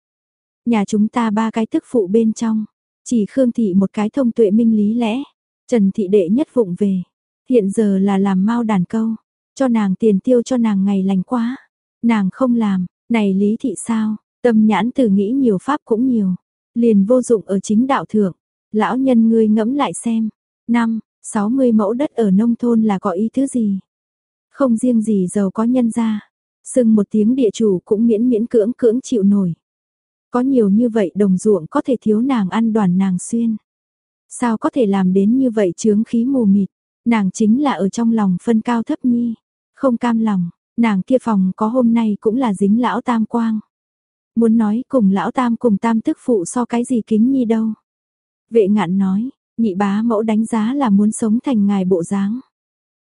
Nhà chúng ta ba cái thức phụ bên trong. Chỉ Khương Thị một cái thông tuệ minh lý lẽ. Trần Thị đệ nhất vụng về. Hiện giờ là làm mau đàn câu. Cho nàng tiền tiêu cho nàng ngày lành quá. Nàng không làm, này lý thị sao, tâm nhãn từ nghĩ nhiều pháp cũng nhiều. Liền vô dụng ở chính đạo thượng. Lão nhân ngươi ngẫm lại xem. Năm, 60 mẫu đất ở nông thôn là có ý thứ gì? Không riêng gì giàu có nhân ra. Sưng một tiếng địa chủ cũng miễn miễn cưỡng cưỡng chịu nổi. Có nhiều như vậy đồng ruộng có thể thiếu nàng ăn đoàn nàng xuyên. Sao có thể làm đến như vậy chướng khí mù mịt, nàng chính là ở trong lòng phân cao thấp nhi. Không cam lòng, nàng kia phòng có hôm nay cũng là dính lão tam quang. Muốn nói cùng lão tam cùng tam tức phụ so cái gì kính nhi đâu. Vệ ngạn nói, nhị bá mẫu đánh giá là muốn sống thành ngài bộ dáng.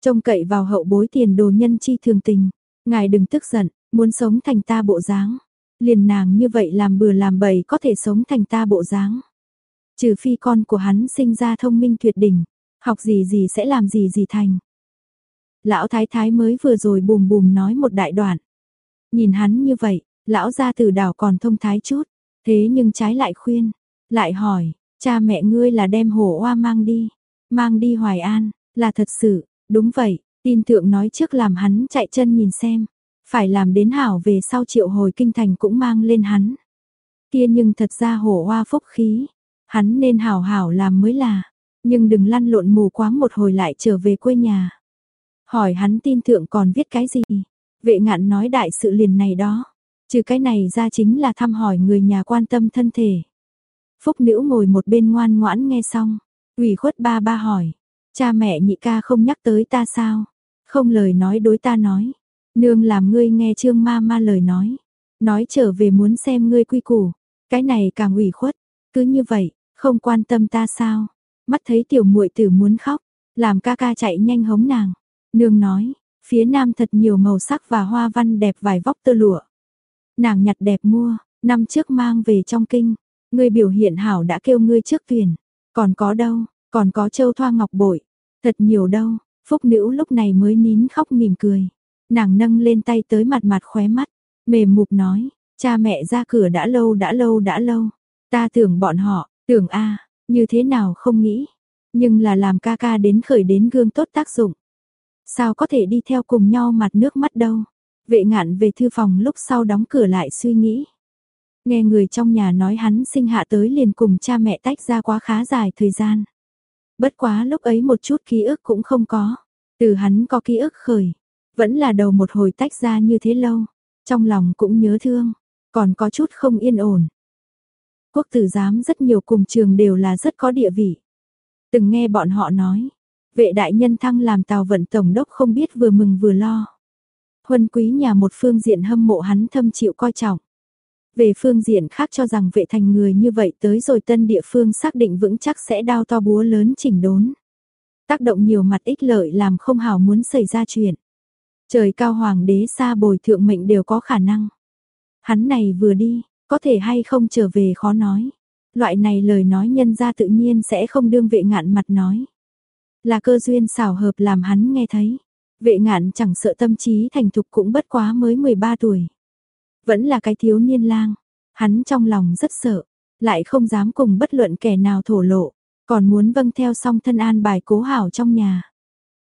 Trông cậy vào hậu bối tiền đồ nhân chi thường tình. Ngài đừng tức giận, muốn sống thành ta bộ dáng. Liền nàng như vậy làm bừa làm bầy có thể sống thành ta bộ dáng. Trừ phi con của hắn sinh ra thông minh tuyệt đỉnh, học gì gì sẽ làm gì gì thành. Lão thái thái mới vừa rồi bùm bùm nói một đại đoạn. Nhìn hắn như vậy, lão gia tử đảo còn thông thái chút, thế nhưng trái lại khuyên, lại hỏi, cha mẹ ngươi là đem hổ oa mang đi, mang đi Hoài An, là thật sự, đúng vậy, tin thượng nói trước làm hắn chạy chân nhìn xem, Phải làm đến hảo về sau triệu hồi kinh thành cũng mang lên hắn. Kia nhưng thật ra hổ hoa phúc khí. Hắn nên hảo hảo làm mới là. Nhưng đừng lăn lộn mù quáng một hồi lại trở về quê nhà. Hỏi hắn tin thượng còn viết cái gì? Vệ ngạn nói đại sự liền này đó. Trừ cái này ra chính là thăm hỏi người nhà quan tâm thân thể. Phúc nữ ngồi một bên ngoan ngoãn nghe xong. ủy khuất ba ba hỏi. Cha mẹ nhị ca không nhắc tới ta sao? Không lời nói đối ta nói. Nương làm ngươi nghe trương ma ma lời nói. Nói trở về muốn xem ngươi quy củ. Cái này càng ủy khuất. Cứ như vậy, không quan tâm ta sao? Mắt thấy tiểu muội tử muốn khóc. Làm ca ca chạy nhanh hống nàng. Nương nói, phía nam thật nhiều màu sắc và hoa văn đẹp vài vóc tơ lụa. Nàng nhặt đẹp mua, năm trước mang về trong kinh. Ngươi biểu hiện hảo đã kêu ngươi trước tuyển. Còn có đâu, còn có châu thoa ngọc bội. Thật nhiều đâu, phúc nữ lúc này mới nín khóc mỉm cười. Nàng nâng lên tay tới mặt mặt khóe mắt, mềm mục nói, cha mẹ ra cửa đã lâu đã lâu đã lâu. Ta tưởng bọn họ, tưởng a như thế nào không nghĩ. Nhưng là làm ca ca đến khởi đến gương tốt tác dụng. Sao có thể đi theo cùng nhau mặt nước mắt đâu. Vệ ngạn về thư phòng lúc sau đóng cửa lại suy nghĩ. Nghe người trong nhà nói hắn sinh hạ tới liền cùng cha mẹ tách ra quá khá dài thời gian. Bất quá lúc ấy một chút ký ức cũng không có. Từ hắn có ký ức khởi. Vẫn là đầu một hồi tách ra như thế lâu. Trong lòng cũng nhớ thương. Còn có chút không yên ổn. Quốc tử giám rất nhiều cùng trường đều là rất có địa vị. Từng nghe bọn họ nói. Vệ đại nhân thăng làm tàu vận tổng đốc không biết vừa mừng vừa lo. Huân quý nhà một phương diện hâm mộ hắn thâm chịu coi trọng. Về phương diện khác cho rằng vệ thành người như vậy tới rồi tân địa phương xác định vững chắc sẽ đao to búa lớn chỉnh đốn. Tác động nhiều mặt ích lợi làm không hảo muốn xảy ra chuyện. Trời cao hoàng đế xa bồi thượng mệnh đều có khả năng. Hắn này vừa đi, có thể hay không trở về khó nói. Loại này lời nói nhân ra tự nhiên sẽ không đương vệ ngạn mặt nói. Là cơ duyên xảo hợp làm hắn nghe thấy. Vệ ngạn chẳng sợ tâm trí thành thục cũng bất quá mới 13 tuổi. Vẫn là cái thiếu niên lang. Hắn trong lòng rất sợ, lại không dám cùng bất luận kẻ nào thổ lộ, còn muốn vâng theo song thân an bài cố hảo trong nhà.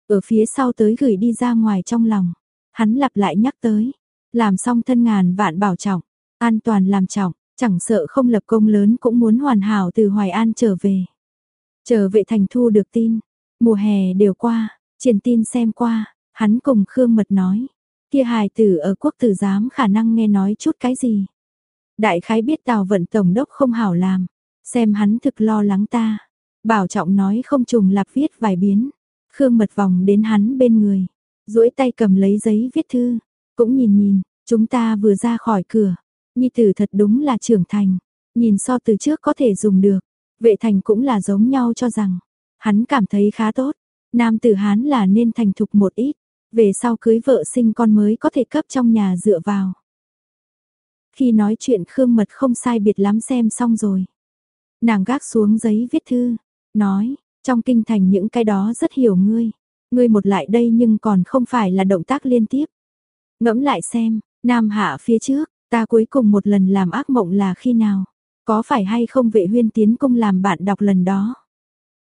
Ở phía sau tới gửi đi ra ngoài trong lòng, hắn lặp lại nhắc tới, làm xong thân ngàn vạn bảo trọng, an toàn làm trọng, chẳng sợ không lập công lớn cũng muốn hoàn hảo từ Hoài An trở về. Trở về thành thu được tin, mùa hè đều qua, truyền tin xem qua, hắn cùng Khương Mật nói, kia hài tử ở quốc tử giám khả năng nghe nói chút cái gì. Đại khái biết Tào vận tổng đốc không hảo làm, xem hắn thực lo lắng ta. Bảo trọng nói không trùng lặp viết vài biến. Khương mật vòng đến hắn bên người, duỗi tay cầm lấy giấy viết thư, cũng nhìn nhìn, chúng ta vừa ra khỏi cửa. Nhi tử thật đúng là trưởng thành, nhìn so từ trước có thể dùng được. Vệ thành cũng là giống nhau cho rằng, hắn cảm thấy khá tốt. Nam tử hán là nên thành thục một ít, về sau cưới vợ sinh con mới có thể cấp trong nhà dựa vào. Khi nói chuyện Khương Mật không sai biệt lắm xem xong rồi. Nàng gác xuống giấy viết thư, nói, trong kinh thành những cái đó rất hiểu ngươi. Ngươi một lại đây nhưng còn không phải là động tác liên tiếp. Ngẫm lại xem, Nam Hạ phía trước, ta cuối cùng một lần làm ác mộng là khi nào? Có phải hay không vệ huyên tiến công làm bạn đọc lần đó?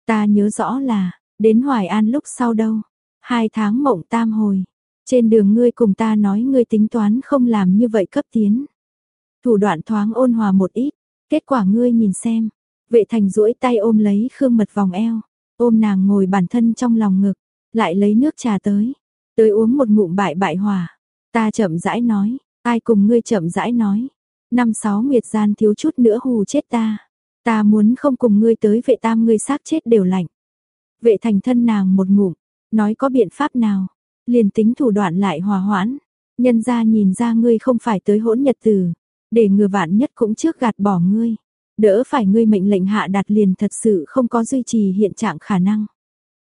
Ta nhớ rõ là, đến Hoài An lúc sau đâu? Hai tháng mộng tam hồi. Trên đường ngươi cùng ta nói ngươi tính toán không làm như vậy cấp tiến. Thủ đoạn thoáng ôn hòa một ít, kết quả ngươi nhìn xem. Vệ thành duỗi tay ôm lấy Khương Mật vòng eo, ôm nàng ngồi bản thân trong lòng ngực, lại lấy nước trà tới. Tới uống một ngụm bại bại hòa. Ta chậm rãi nói, ai cùng ngươi chậm rãi nói. Năm sáu nguyệt gian thiếu chút nữa hù chết ta. Ta muốn không cùng ngươi tới vệ tam ngươi xác chết đều lạnh. Vệ thành thân nàng một ngủ nói có biện pháp nào, liền tính thủ đoạn lại hòa hoãn. Nhân ra nhìn ra ngươi không phải tới hỗn nhật từ để ngừa vạn nhất cũng trước gạt bỏ ngươi. Đỡ phải ngươi mệnh lệnh hạ đặt liền thật sự không có duy trì hiện trạng khả năng.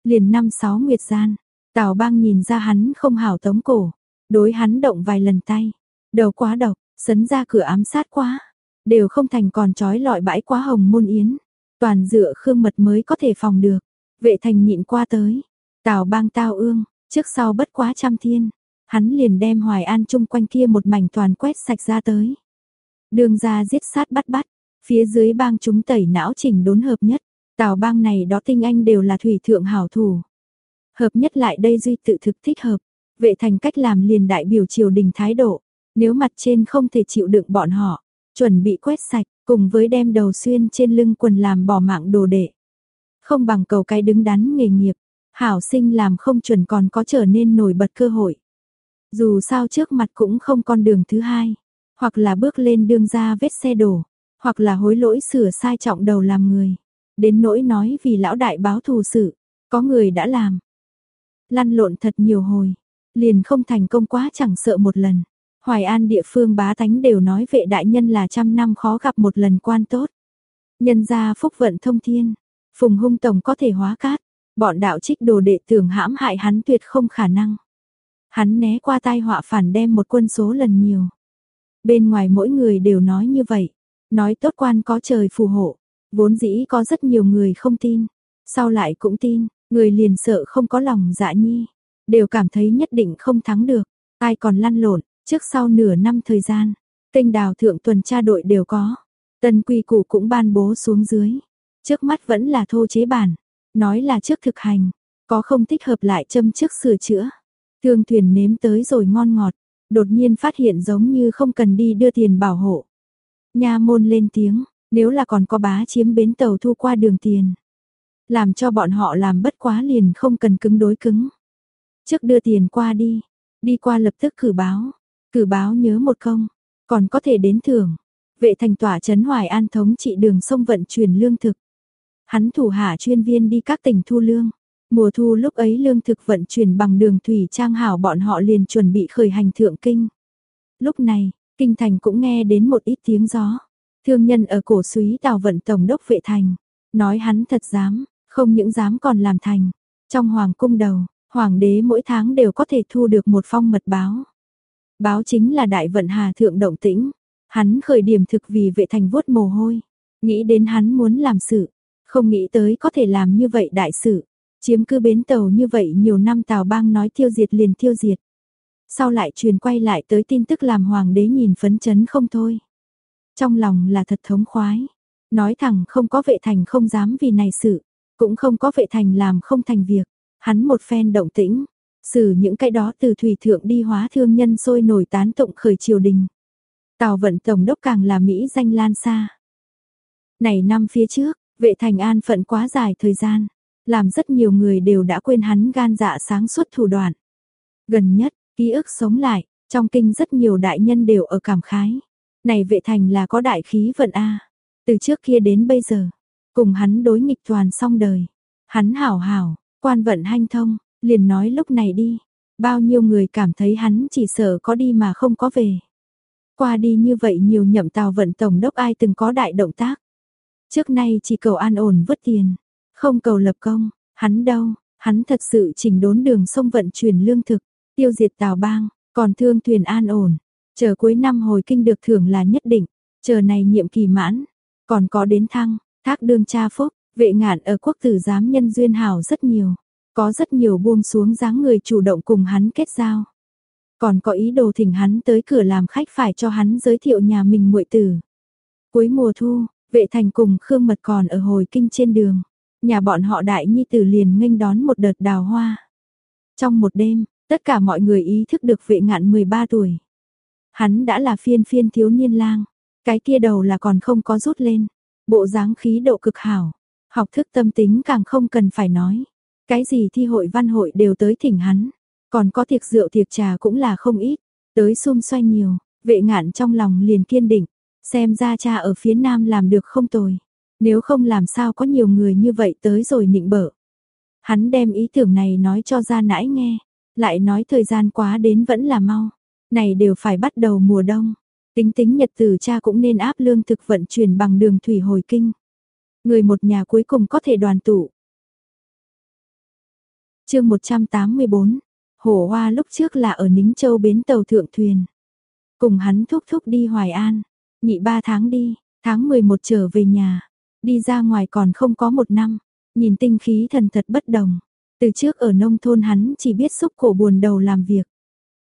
Liền năm sáu nguyệt gian, Tào bang nhìn ra hắn không hảo tống cổ, đối hắn động vài lần tay, đầu quá độc, sấn ra cửa ám sát quá, đều không thành còn trói lọi bãi quá hồng môn yến, toàn dựa khương mật mới có thể phòng được, vệ thành nhịn qua tới, Tào bang tao ương, trước sau bất quá trăm thiên, hắn liền đem Hoài An chung quanh kia một mảnh toàn quét sạch ra tới. Đường ra giết sát bắt bắt, phía dưới bang chúng tẩy não chỉnh đốn hợp nhất, Tào bang này đó tinh anh đều là thủy thượng hảo thủ. Hợp nhất lại đây duy tự thực thích hợp, Vệ thành cách làm liền đại biểu triều đình thái độ, nếu mặt trên không thể chịu đựng bọn họ, chuẩn bị quét sạch, cùng với đem đầu xuyên trên lưng quần làm bỏ mạng đồ đệ. Không bằng cầu cái đứng đắn nghề nghiệp, hảo sinh làm không chuẩn còn có trở nên nổi bật cơ hội. Dù sao trước mặt cũng không con đường thứ hai, hoặc là bước lên đường ra vết xe đổ, hoặc là hối lỗi sửa sai trọng đầu làm người. Đến nỗi nói vì lão đại báo thù sự, có người đã làm. Lăn lộn thật nhiều hồi, liền không thành công quá chẳng sợ một lần. Hoài An địa phương bá tánh đều nói vệ đại nhân là trăm năm khó gặp một lần quan tốt. Nhân gia phúc vận thông thiên, phùng hung tổng có thể hóa cát, bọn đạo trích đồ đệ tưởng hãm hại hắn tuyệt không khả năng. Hắn né qua tai họa phản đem một quân số lần nhiều. Bên ngoài mỗi người đều nói như vậy, nói tốt quan có trời phù hộ, vốn dĩ có rất nhiều người không tin, sau lại cũng tin, người liền sợ không có lòng dạ nhi, đều cảm thấy nhất định không thắng được, ai còn lăn lộn, trước sau nửa năm thời gian, kênh đào thượng tuần tra đội đều có, tân quy củ cũng ban bố xuống dưới, trước mắt vẫn là thô chế bản, nói là trước thực hành, có không thích hợp lại châm trước sửa chữa. Thương thuyền nếm tới rồi ngon ngọt, đột nhiên phát hiện giống như không cần đi đưa tiền bảo hộ. Nha môn lên tiếng, nếu là còn có bá chiếm bến tàu thu qua đường tiền. Làm cho bọn họ làm bất quá liền không cần cứng đối cứng. Trước đưa tiền qua đi, đi qua lập tức cử báo, cử báo nhớ một công, còn có thể đến thưởng. Vệ thành tỏa trấn Hoài An thống trị đường sông vận chuyển lương thực. Hắn thủ hạ chuyên viên đi các tỉnh thu lương. Mùa thu lúc ấy lương thực vận chuyển bằng đường thủy trang hảo bọn họ liền chuẩn bị khởi hành thượng kinh. Lúc này, kinh thành cũng nghe đến một ít tiếng gió. Thương nhân ở cổ suý tào vận tổng đốc vệ thành. Nói hắn thật dám, không những dám còn làm thành. Trong hoàng cung đầu, hoàng đế mỗi tháng đều có thể thu được một phong mật báo. Báo chính là đại vận hà thượng động tĩnh. Hắn khởi điểm thực vì vệ thành vuốt mồ hôi. Nghĩ đến hắn muốn làm sự. Không nghĩ tới có thể làm như vậy đại sự. Chiếm cư bến tàu như vậy nhiều năm tàu Bang nói tiêu diệt liền tiêu diệt. Sau lại truyền quay lại tới tin tức làm hoàng đế nhìn phấn chấn không thôi. Trong lòng là thật thống khoái. Nói thẳng không có vệ thành không dám vì này sự. Cũng không có vệ thành làm không thành việc. Hắn một phen động tĩnh. Xử những cái đó từ thủy thượng đi hóa thương nhân sôi nổi tán tụng khởi triều đình. Tào vận tổng đốc càng là Mỹ danh lan xa. Này năm phía trước, vệ thành an phận quá dài thời gian làm rất nhiều người đều đã quên hắn gan dạ sáng suốt thủ đoạn. Gần nhất, ký ức sống lại, trong kinh rất nhiều đại nhân đều ở cảm khái. Này vệ thành là có đại khí vận A, từ trước kia đến bây giờ, cùng hắn đối nghịch toàn xong đời. Hắn hảo hảo, quan vận hanh thông, liền nói lúc này đi, bao nhiêu người cảm thấy hắn chỉ sợ có đi mà không có về. Qua đi như vậy nhiều nhậm tàu vận tổng đốc ai từng có đại động tác. Trước nay chỉ cầu an ổn vứt tiền, không cầu lập công, hắn đâu, hắn thật sự chỉnh đốn đường sông vận chuyển lương thực, tiêu diệt tàu bang, còn thương thuyền an ổn. Chờ cuối năm hồi kinh được thưởng là nhất định, chờ này nhiệm kỳ mãn, còn có đến thăng, thác đương cha phúc, vệ ngạn ở quốc tử giám nhân duyên hảo rất nhiều, có rất nhiều buông xuống dáng người chủ động cùng hắn kết giao. Còn có ý đồ thỉnh hắn tới cửa làm khách phải cho hắn giới thiệu nhà mình muội tử. Cuối mùa thu, vệ thành cùng Khương Mật còn ở hồi kinh trên đường. Nhà bọn họ đại nhi tử liền nghênh đón một đợt đào hoa. Trong một đêm, tất cả mọi người ý thức được vệ ngạn 13 tuổi. Hắn đã là phiên phiên thiếu niên lang, cái kia đầu là còn không có rút lên. Bộ dáng khí độ cực hảo, học thức tâm tính càng không cần phải nói. Cái gì thi hội văn hội đều tới thỉnh hắn, còn có tiệc rượu tiệc trà cũng là không ít, tới xung xoay nhiều, vệ ngạn trong lòng liền kiên định, xem ra cha ở phía nam làm được không tồi. Nếu không làm sao có nhiều người như vậy tới rồi nịnh bợ. Hắn đem ý tưởng này nói cho ra nãi nghe, lại nói thời gian quá đến vẫn là mau. Này đều phải bắt đầu mùa đông. Tính tính nhật từ cha cũng nên áp lương thực vận chuyển bằng đường thủy hồi kinh. Người một nhà cuối cùng có thể đoàn tụ chương 184, Hổ Hoa lúc trước là ở Nính Châu bến tàu thượng thuyền. Cùng hắn thúc thúc đi Hoài An, nhị ba tháng đi, tháng 11 trở về nhà, Đi ra ngoài còn không có một năm, nhìn tinh khí thần thật bất đồng. Từ trước ở nông thôn hắn chỉ biết xúc cổ buồn đầu làm việc.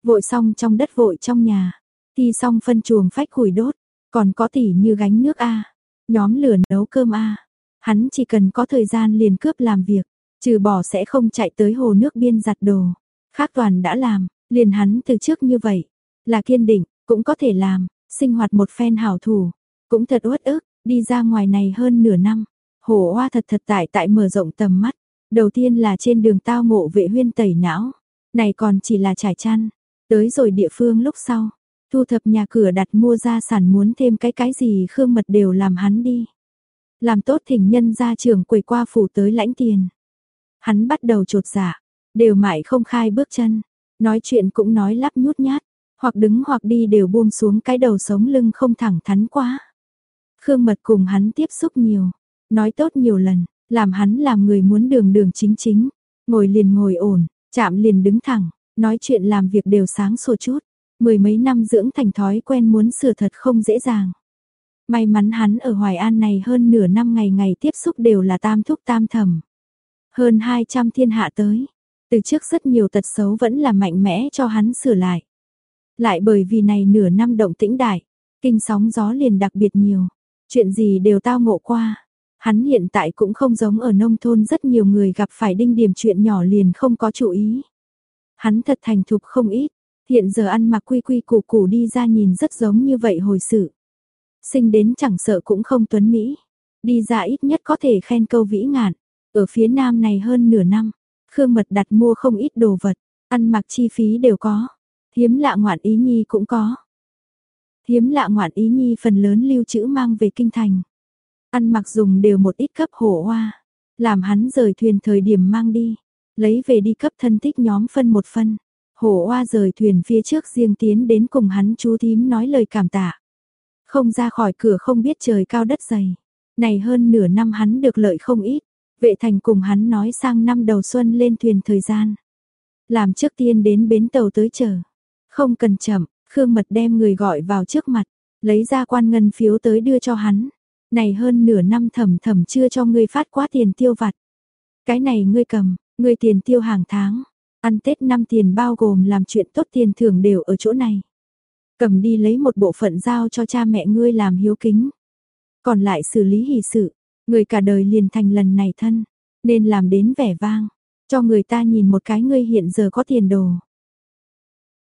Vội xong trong đất vội trong nhà, thi xong phân chuồng phách củi đốt, còn có tỉ như gánh nước A, nhóm lửa nấu cơm A. Hắn chỉ cần có thời gian liền cướp làm việc, trừ bỏ sẽ không chạy tới hồ nước biên giặt đồ. Khác toàn đã làm, liền hắn từ trước như vậy, là kiên định, cũng có thể làm, sinh hoạt một phen hảo thủ, cũng thật uất ức, đi ra ngoài này hơn nửa năm, hồ hoa thật thật tại tại mở rộng tầm mắt, đầu tiên là trên đường tao ngộ vệ huyên tẩy não, này còn chỉ là trải chăn, tới rồi địa phương lúc sau, thu thập nhà cửa đặt mua ra sản muốn thêm cái cái gì khương mật đều làm hắn đi. Làm tốt thỉnh nhân ra trường quầy qua phủ tới lãnh tiền. Hắn bắt đầu trột dạ, đều mãi không khai bước chân, nói chuyện cũng nói lắp nhút nhát, hoặc đứng hoặc đi đều buông xuống cái đầu sống lưng không thẳng thắn quá. Khương Mật cùng hắn tiếp xúc nhiều, nói tốt nhiều lần, làm hắn làm người muốn đường đường chính chính, ngồi liền ngồi ổn, chạm liền đứng thẳng, nói chuyện làm việc đều sáng sủa chút. Mười mấy năm dưỡng thành thói quen muốn sửa thật không dễ dàng. May mắn hắn ở Hoài An này hơn nửa năm ngày ngày tiếp xúc đều là tam thúc tam thầm. Hơn 200 thiên hạ tới, từ trước rất nhiều tật xấu vẫn là mạnh mẽ cho hắn sửa lại. Lại bởi vì này nửa năm động tĩnh đại, kinh sóng gió liền đặc biệt nhiều, chuyện gì đều tao ngộ qua. Hắn hiện tại cũng không giống ở nông thôn rất nhiều người gặp phải đinh điểm chuyện nhỏ liền không có chú ý. Hắn thật thành thục không ít, hiện giờ ăn mặc quy quy củ củ đi ra nhìn rất giống như vậy hồi sự. Sinh đến chẳng sợ cũng không tuấn Mỹ, đi ra ít nhất có thể khen câu vĩ ngạn, ở phía nam này hơn nửa năm, Khương Mật đặt mua không ít đồ vật, ăn mặc chi phí đều có, hiếm lạ ngoạn ý nhi cũng có. Hiếm lạ ngoạn ý nhi phần lớn lưu trữ mang về kinh thành. Ăn mặc dùng đều một ít cấp hổ hoa, làm hắn rời thuyền thời điểm mang đi, lấy về đi cấp thân thích nhóm phân một phân. Hổ hoa rời thuyền phía trước riêng tiến đến cùng hắn chú thím nói lời cảm tạ. Không ra khỏi cửa không biết trời cao đất dày. Này hơn nửa năm hắn được lợi không ít. Vệ thành cùng hắn nói sang năm đầu xuân lên thuyền thời gian. Làm trước tiên đến bến tàu tới chờ. Không cần chậm, Khương Mật đem người gọi vào trước mặt, lấy ra quan ngân phiếu tới đưa cho hắn. Này hơn nửa năm thầm thầm chưa cho ngươi phát quá tiền tiêu vặt. Cái này ngươi cầm, ngươi tiền tiêu hàng tháng. Ăn Tết năm tiền bao gồm làm chuyện tốt tiền thưởng đều ở chỗ này. Cầm đi lấy một bộ phận giao cho cha mẹ ngươi làm hiếu kính. Còn lại xử lý hỷ sự, người cả đời liền thành lần này thân, nên làm đến vẻ vang, cho người ta nhìn một cái ngươi hiện giờ có tiền đồ.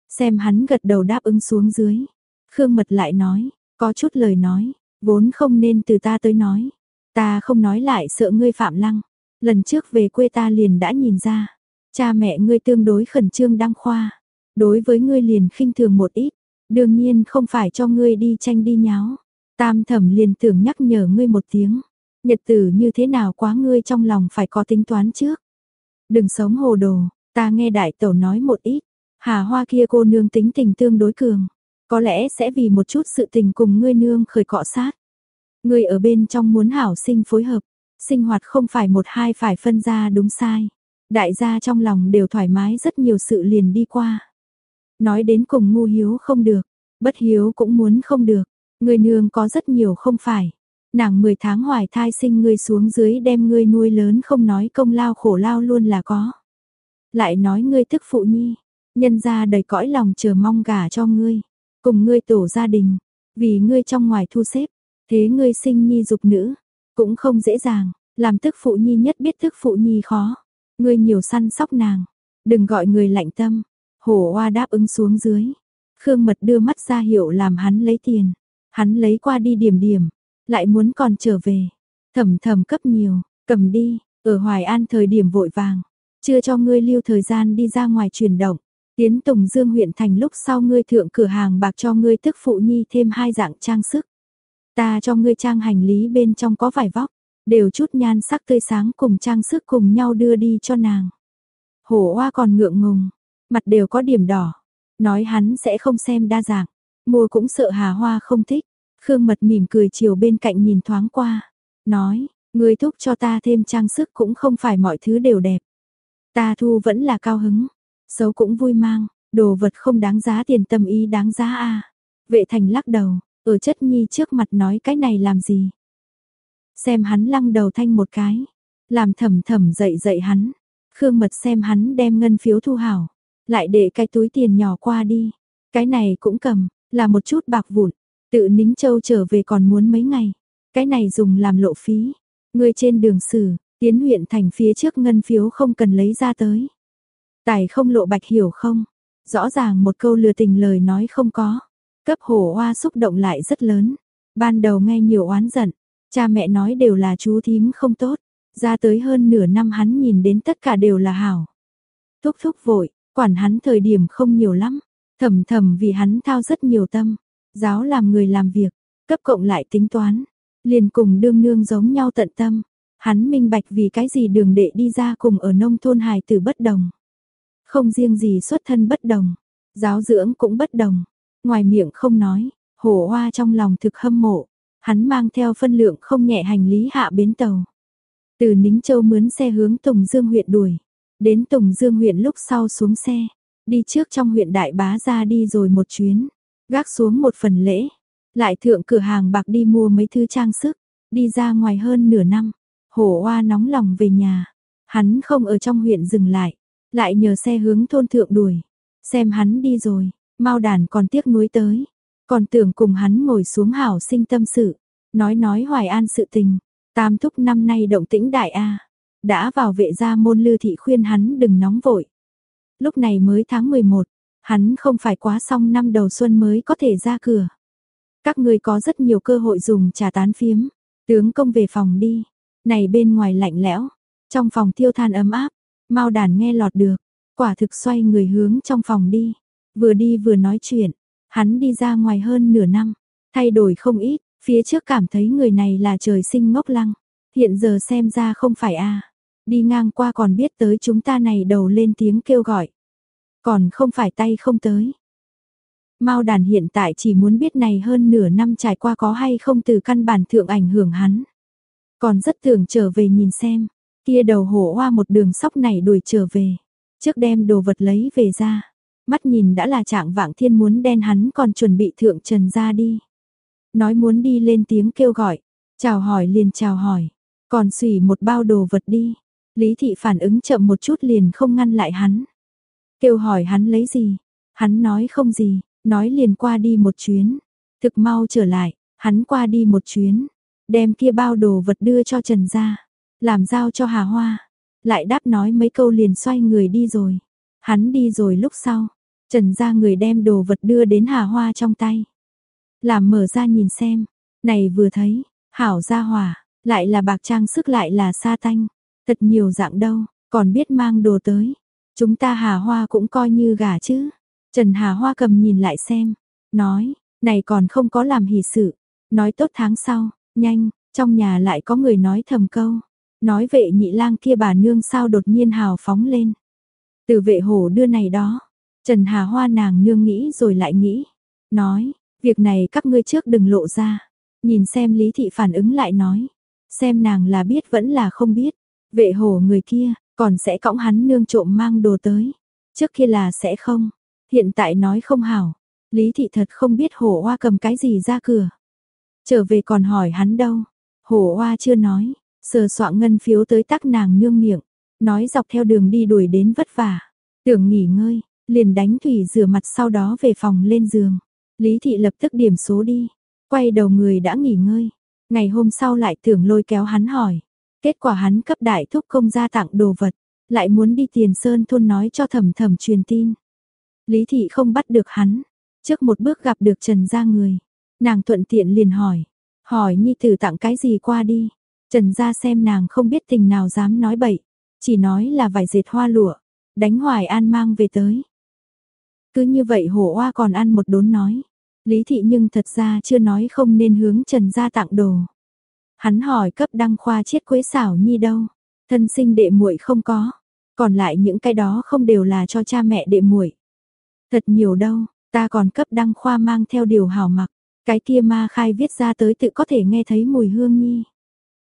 Xem hắn gật đầu đáp ứng xuống dưới. Khương Mật lại nói, có chút lời nói, vốn không nên từ ta tới nói. Ta không nói lại sợ ngươi phạm lăng. Lần trước về quê ta liền đã nhìn ra. Cha mẹ ngươi tương đối khẩn trương đăng khoa. Đối với ngươi liền khinh thường một ít. Đương nhiên không phải cho ngươi đi tranh đi nháo. Tam thẩm liền tưởng nhắc nhở ngươi một tiếng. Nhật tử như thế nào quá ngươi trong lòng phải có tính toán trước. Đừng sống hồ đồ, ta nghe đại tẩu nói một ít. Hà hoa kia cô nương tính tình tương đối cường. Có lẽ sẽ vì một chút sự tình cùng ngươi nương khởi cọ sát. Ngươi ở bên trong muốn hảo sinh phối hợp. Sinh hoạt không phải một hai phải phân ra đúng sai. Đại gia trong lòng đều thoải mái rất nhiều sự liền đi qua. Nói đến cùng ngu hiếu không được. Bất hiếu cũng muốn không được. Ngươi nương có rất nhiều không phải. Nàng 10 tháng hoài thai sinh ngươi xuống dưới đem ngươi nuôi lớn không nói công lao khổ lao luôn là có. Lại nói ngươi tức phụ nhi, nhân ra đầy cõi lòng chờ mong gả cho ngươi, cùng ngươi tổ gia đình, vì ngươi trong ngoài thu xếp, thế ngươi sinh nhi dục nữ, cũng không dễ dàng, làm tức phụ nhi nhất biết tức phụ nhi khó, ngươi nhiều săn sóc nàng, đừng gọi người lạnh tâm, hổ hoa đáp ứng xuống dưới, Khương Mật đưa mắt ra hiệu làm hắn lấy tiền, hắn lấy qua đi điểm điểm, lại muốn còn trở về, thầm thầm cấp nhiều, cầm đi, ở Hoài An thời điểm vội vàng, chưa cho ngươi lưu thời gian đi ra ngoài chuyển động. Tiến Tùng Dương huyện thành lúc sau ngươi thượng cửa hàng bạc cho ngươi tức phụ nhi thêm hai dạng trang sức. Ta cho ngươi trang hành lý bên trong có vải vóc, đều chút nhan sắc tươi sáng cùng trang sức cùng nhau đưa đi cho nàng. Hổ hoa còn ngượng ngùng, mặt đều có điểm đỏ, nói hắn sẽ không xem đa dạng, mua cũng sợ Hà Hoa không thích. Khương Mật mỉm cười chiều bên cạnh nhìn thoáng qua, nói, người thúc cho ta thêm trang sức cũng không phải mọi thứ đều đẹp. Ta thu vẫn là cao hứng, xấu cũng vui mang, đồ vật không đáng giá tiền tâm ý đáng giá a. Vệ thành lắc đầu, ở chất nhi trước mặt nói cái này làm gì. Xem hắn lăng đầu thanh một cái, làm thầm thầm dậy dậy hắn. Khương mật xem hắn đem ngân phiếu thu hảo, lại để cái túi tiền nhỏ qua đi. Cái này cũng cầm, là một chút bạc vụn, tự nính châu trở về còn muốn mấy ngày. Cái này dùng làm lộ phí. Người trên đường xử tiến huyện thành phía trước ngân phiếu không cần lấy ra tới. Tài không lộ bạch hiểu không? Rõ ràng một câu lừa tình lời nói không có. Cấp hổ hoa xúc động lại rất lớn. Ban đầu nghe nhiều oán giận. Cha mẹ nói đều là chú thím không tốt. Ra tới hơn nửa năm hắn nhìn đến tất cả đều là hảo. Thúc thúc vội, quản hắn thời điểm không nhiều lắm. Thầm thầm vì hắn thao rất nhiều tâm. Giáo làm người làm việc, cấp cộng lại tính toán. Liền cùng đương nương giống nhau tận tâm. Hắn minh bạch vì cái gì đường đệ đi ra cùng ở nông thôn hài tử bất đồng. Không riêng gì xuất thân bất đồng, giáo dưỡng cũng bất đồng. Ngoài miệng không nói, hổ hoa trong lòng thực hâm mộ. Hắn mang theo phân lượng không nhẹ hành lý hạ bến tàu. Từ Nính Châu mướn xe hướng Tùng Dương huyện đuổi. Đến Tùng Dương huyện lúc sau xuống xe. Đi trước trong huyện Đại Bá ra đi rồi một chuyến. Gác xuống một phần lễ. Lại thượng cửa hàng bạc đi mua mấy thứ trang sức. Đi ra ngoài hơn nửa năm. Hổ hoa nóng lòng về nhà. Hắn không ở trong huyện dừng lại. Lại nhờ xe hướng thôn thượng đuổi. Xem hắn đi rồi. Mau đàn còn tiếc nuối tới. Còn tưởng cùng hắn ngồi xuống hảo sinh tâm sự. Nói nói hoài an sự tình. Tam thúc năm nay động tĩnh đại A. Đã vào vệ gia môn lư thị khuyên hắn đừng nóng vội. Lúc này mới tháng 11. Hắn không phải quá xong năm đầu xuân mới có thể ra cửa. Các người có rất nhiều cơ hội dùng trà tán phiếm. Tướng công về phòng đi. Này bên ngoài lạnh lẽo, trong phòng thiêu than ấm áp, mau đàn nghe lọt được, quả thực xoay người hướng trong phòng đi, vừa đi vừa nói chuyện, hắn đi ra ngoài hơn nửa năm, thay đổi không ít, phía trước cảm thấy người này là trời sinh ngốc lăng, hiện giờ xem ra không phải a. Đi ngang qua còn biết tới chúng ta này đầu lên tiếng kêu gọi, còn không phải tay không tới. Mao đàn hiện tại chỉ muốn biết này hơn nửa năm trải qua có hay không từ căn bản thượng ảnh hưởng hắn. Còn rất thường trở về nhìn xem, kia đầu hổ hoa một đường sóc này đuổi trở về. Trước đem đồ vật lấy về ra. Mắt nhìn đã là trạng vạng thiên muốn đen hắn còn chuẩn bị thượng trần ra đi. Nói muốn đi lên tiếng kêu gọi. Chào hỏi liền chào hỏi. Còn xùy một bao đồ vật đi. Lý thị phản ứng chậm một chút liền không ngăn lại hắn. Kêu hỏi hắn lấy gì. Hắn nói không gì. Nói liền qua đi một chuyến. Thực mau trở lại. Hắn qua đi một chuyến đem kia bao đồ vật đưa cho Trần gia, làm giao cho Hà Hoa, lại đáp nói mấy câu liền xoay người đi rồi. Hắn đi rồi lúc sau, Trần gia người đem đồ vật đưa đến Hà Hoa trong tay. Làm mở ra nhìn xem, này vừa thấy, hảo gia hỏa, lại là bạc trang sức lại là sa tanh, thật nhiều dạng đâu, còn biết mang đồ tới. Chúng ta Hà Hoa cũng coi như gà chứ. Trần Hà Hoa cầm nhìn lại xem, nói, này còn không có làm hỷ sự, nói tốt tháng sau, Nhanh, trong nhà lại có người nói thầm câu. Nói vệ nhị lang kia bà nương sao đột nhiên hào phóng lên. Từ vệ hổ đưa này đó. Trần Hà Hoa nàng nương nghĩ rồi lại nghĩ. Nói, việc này các ngươi trước đừng lộ ra. Nhìn xem Lý Thị phản ứng lại nói. Xem nàng là biết vẫn là không biết. Vệ hổ người kia, còn sẽ cõng hắn nương trộm mang đồ tới. Trước kia là sẽ không. Hiện tại nói không hảo. Lý Thị thật không biết hổ hoa cầm cái gì ra cửa. Trở về còn hỏi hắn đâu. Hổ Hoa chưa nói, sờ soạn ngân phiếu tới tắc nàng nương miệng, nói dọc theo đường đi đuổi đến vất vả. Tưởng nghỉ ngơi, liền đánh thủy rửa mặt sau đó về phòng lên giường. Lý thị lập tức điểm số đi, quay đầu người đã nghỉ ngơi. Ngày hôm sau lại tưởng lôi kéo hắn hỏi. Kết quả hắn cấp đại thúc công ra tặng đồ vật, lại muốn đi tiền sơn thôn nói cho thầm thầm truyền tin. Lý thị không bắt được hắn, trước một bước gặp được Trần gia người, Nàng thuận tiện liền hỏi, hỏi nhi tử tặng cái gì qua đi. Trần gia xem nàng không biết tình nào dám nói bậy, chỉ nói là vải dệt hoa lụa, đánh hoài an mang về tới. Cứ như vậy hổ hoa còn ăn một đốn nói. Lý thị nhưng thật ra chưa nói không nên hướng Trần gia tặng đồ. Hắn hỏi cấp đăng khoa chiết quế xảo nhi đâu, thân sinh đệ muội không có, còn lại những cái đó không đều là cho cha mẹ đệ muội. Thật nhiều đâu, ta còn cấp đăng khoa mang theo điều hảo mặc, cái kia ma khai viết ra tới tự có thể nghe thấy mùi hương nhi.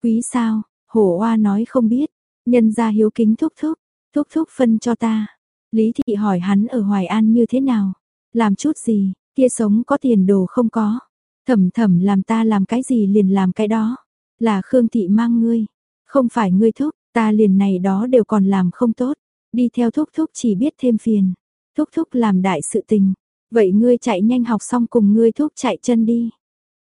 Quý sao, hổ oa nói không biết, nhân gia hiếu kính thúc thúc, thúc thúc phân cho ta. Lý thị hỏi hắn ở Hoài An như thế nào, làm chút gì, kia sống có tiền đồ không có. Thầm thầm làm ta làm cái gì liền làm cái đó, là Khương thị mang ngươi, không phải ngươi thúc, ta liền này đó đều còn làm không tốt, đi theo thúc thúc chỉ biết thêm phiền. Thúc thúc làm đại sự tình, Vậy ngươi chạy nhanh học xong cùng ngươi thúc chạy chân đi.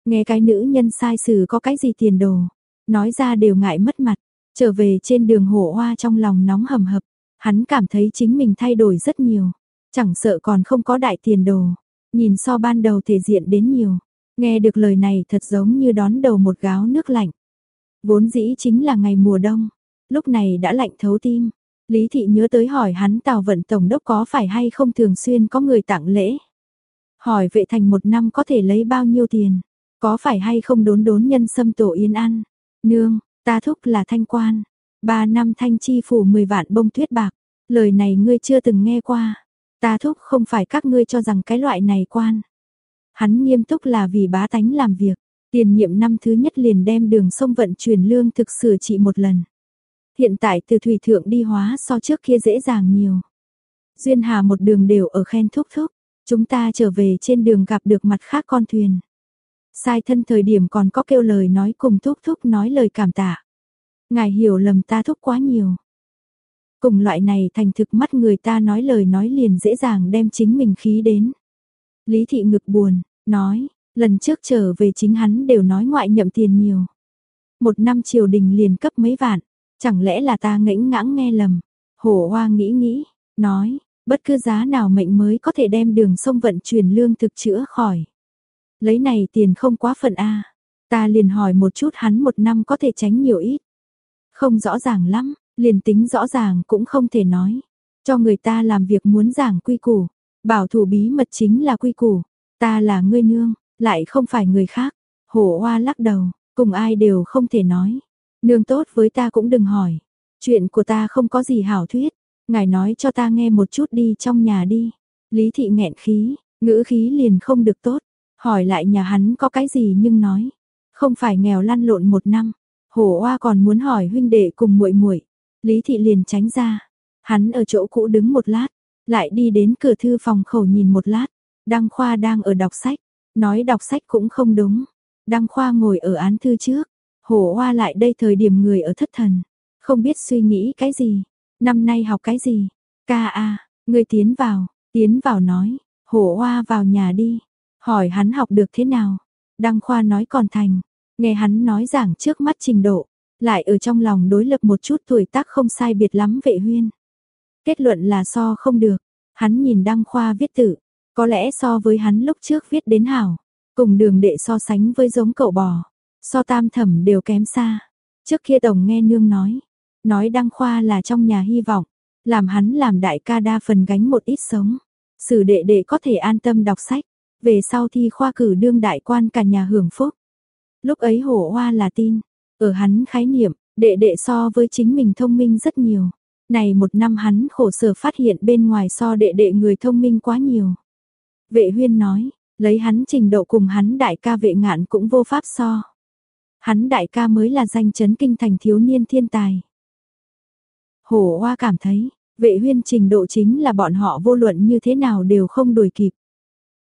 Nghe cái nữ nhân sai sử có cái gì tiền đồ. Nói ra đều ngại mất mặt. Trở về trên đường hổ hoa trong lòng nóng hầm hập. Hắn cảm thấy chính mình thay đổi rất nhiều, chẳng sợ còn không có đại tiền đồ, nhìn so ban đầu thể diện đến nhiều. Nghe được lời này thật giống như đón đầu một gáo nước lạnh. Vốn dĩ chính là ngày mùa đông, lúc này đã lạnh thấu tim. Lý Thị nhớ tới hỏi hắn Tào Vận Tổng đốc có phải hay không thường xuyên có người tặng lễ. Hỏi vệ thành một năm có thể lấy bao nhiêu tiền, có phải hay không đốn đốn nhân sâm tổ yên ăn. Nương, ta thúc là thanh quan, ba năm thanh chi phủ 10 vạn bông tuyết bạc, lời này ngươi chưa từng nghe qua. Ta thúc không phải các ngươi cho rằng cái loại này quan. Hắn nghiêm túc là vì bá tánh làm việc, tiền nhiệm năm thứ nhất liền đem đường sông vận chuyển lương thực sửa trị một lần. Hiện tại từ thủy thượng đi hóa so trước kia dễ dàng nhiều. Duyên Hà một đường đều ở khen thúc thúc, chúng ta trở về trên đường gặp được mặt khác con thuyền. Sai thân thời điểm còn có kêu lời nói cùng thúc thúc nói lời cảm tạ. Ngài hiểu lầm ta thúc quá nhiều. Cùng loại này thành thực mắt người ta nói lời nói liền dễ dàng đem chính mình khí đến. Lý thị ngực buồn, nói, lần trước trở về chính hắn đều nói ngoại nhậm tiền nhiều. Một năm triều đình liền cấp mấy vạn, chẳng lẽ là ta ngẫnh ngãng nghe lầm. Hổ hoa nghĩ nghĩ, nói, bất cứ giá nào mệnh mới có thể đem đường sông vận chuyển lương thực chữa khỏi. Lấy này tiền không quá phận a Ta liền hỏi một chút hắn một năm có thể tránh nhiều ít. Không rõ ràng lắm, liền tính rõ ràng cũng không thể nói. Cho người ta làm việc muốn giảng quy củ, bảo thủ bí mật chính là quy củ. Ta là ngươi nương, lại không phải người khác. Hổ hoa lắc đầu, cùng ai đều không thể nói. Nương tốt với ta cũng đừng hỏi. Chuyện của ta không có gì hảo thuyết. Ngài nói cho ta nghe một chút đi trong nhà đi. Lý thị nghẹn khí, ngữ khí liền không được tốt. Hỏi lại nhà hắn có cái gì nhưng nói. Không phải nghèo lăn lộn một năm. Hổ Oa còn muốn hỏi huynh đệ cùng muội muội. Lý thị liền tránh ra. Hắn ở chỗ cũ đứng một lát, lại đi đến cửa thư phòng khẩu nhìn một lát. Đăng Khoa đang ở đọc sách, nói đọc sách cũng không đúng. Đăng Khoa ngồi ở án thư trước, Hổ hoa lại đây thời điểm người ở thất thần, không biết suy nghĩ cái gì, năm nay học cái gì. Ca a, người tiến vào, tiến vào nói, Hổ hoa vào nhà đi, hỏi hắn học được thế nào. Đăng Khoa nói còn thành, Nghe hắn nói giảng trước mắt trình độ, lại ở trong lòng đối lập một chút tuổi tác không sai biệt lắm vệ huyên. Kết luận là so không được, hắn nhìn đăng khoa viết tự, có lẽ so với hắn lúc trước viết đến hảo, cùng đường đệ so sánh với giống cậu bò, so tam thẩm đều kém xa. Trước kia tổng nghe nương nói, nói đăng khoa là trong nhà hy vọng, làm hắn làm đại ca đa phần gánh một ít sống. Sử đệ đệ có thể an tâm đọc sách, về sau thi khoa cử đương đại quan cả nhà hưởng phúc. Lúc ấy hổ hoa là tin, ở hắn khái niệm, đệ đệ so với chính mình thông minh rất nhiều. Này một năm hắn khổ sở phát hiện bên ngoài so đệ đệ người thông minh quá nhiều. Vệ huyên nói, lấy hắn trình độ cùng hắn đại ca vệ ngạn cũng vô pháp so. Hắn đại ca mới là danh chấn kinh thành thiếu niên thiên tài. Hổ hoa cảm thấy, vệ huyên trình độ chính là bọn họ vô luận như thế nào đều không đuổi kịp.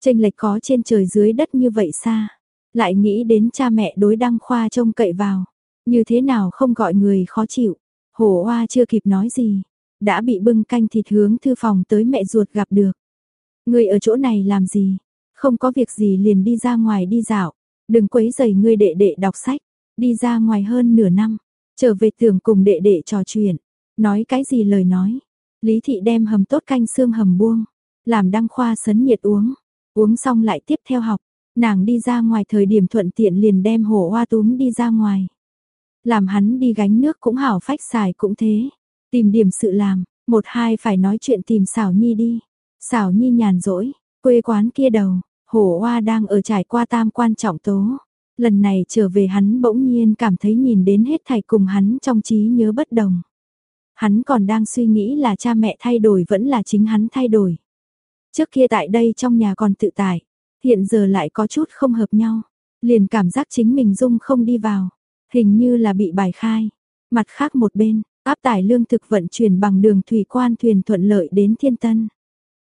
Tranh lệch có trên trời dưới đất như vậy xa. Lại nghĩ đến cha mẹ đối đăng khoa trông cậy vào. Như thế nào không gọi người khó chịu. Hổ hoa chưa kịp nói gì. Đã bị bưng canh thịt hướng thư phòng tới mẹ ruột gặp được. Người ở chỗ này làm gì? Không có việc gì liền đi ra ngoài đi dạo. Đừng quấy giày ngươi đệ đệ đọc sách. Đi ra ngoài hơn nửa năm. Trở về tưởng cùng đệ đệ trò chuyện. Nói cái gì lời nói. Lý thị đem hầm tốt canh xương hầm buông. Làm đăng khoa sấn nhiệt uống. Uống xong lại tiếp theo học. Nàng đi ra ngoài thời điểm thuận tiện liền đem hổ hoa túm đi ra ngoài. Làm hắn đi gánh nước cũng hảo phách xài cũng thế. Tìm điểm sự làm, một hai phải nói chuyện tìm xảo nhi đi. Xảo nhi nhàn rỗi, quê quán kia đầu, hổ hoa đang ở trải qua tam quan trọng tố. Lần này trở về hắn bỗng nhiên cảm thấy nhìn đến hết thảy cùng hắn trong trí nhớ bất đồng. Hắn còn đang suy nghĩ là cha mẹ thay đổi vẫn là chính hắn thay đổi. Trước kia tại đây trong nhà còn tự tại, hiện giờ lại có chút không hợp nhau, liền cảm giác chính mình dung không đi vào, hình như là bị bài khai. Mặt khác một bên, áp tải lương thực vận chuyển bằng đường thủy quan thuyền thuận lợi đến Thiên Tân.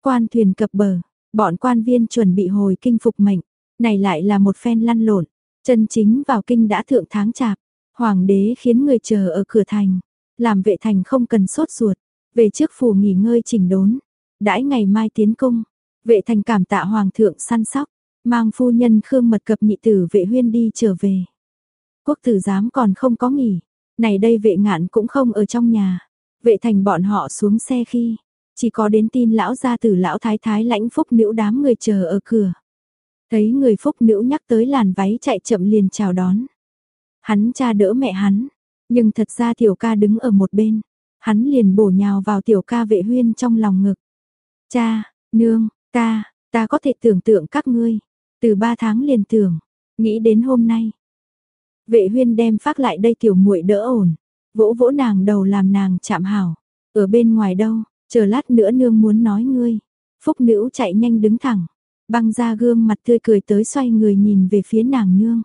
Quan thuyền cập bờ, bọn quan viên chuẩn bị hồi kinh phục mệnh, này lại là một phen lăn lộn, chân chính vào kinh đã thượng tháng chạp, hoàng đế khiến người chờ ở cửa thành, làm vệ thành không cần sốt ruột, về trước phủ nghỉ ngơi chỉnh đốn, đãi ngày mai tiến cung, Vệ thành cảm tạ hoàng thượng săn sóc, mang phu nhân khương mật cập nhị tử vệ huyên đi trở về. Quốc tử giám còn không có nghỉ, này đây vệ ngạn cũng không ở trong nhà, Vệ thành bọn họ xuống xe khi, chỉ có đến tin lão gia tử lão thái thái lãnh phúc nữ đám người chờ ở cửa. Thấy người phúc nữ nhắc tới làn váy chạy chậm liền chào đón. Hắn cha đỡ mẹ hắn, nhưng thật ra tiểu ca đứng ở một bên. Hắn liền bổ nhào vào tiểu ca vệ huyên trong lòng ngực. Cha, nương, ca, ta có thể tưởng tượng các ngươi. Từ ba tháng liền tưởng, nghĩ đến hôm nay. Vệ huyên đem phát lại đây tiểu muội đỡ ổn. Vỗ vỗ nàng đầu làm nàng chạm hảo. Ở bên ngoài đâu, chờ lát nữa nương muốn nói ngươi. Phúc nữ chạy nhanh đứng thẳng. Băng ra gương mặt tươi cười tới xoay người nhìn về phía nàng nương.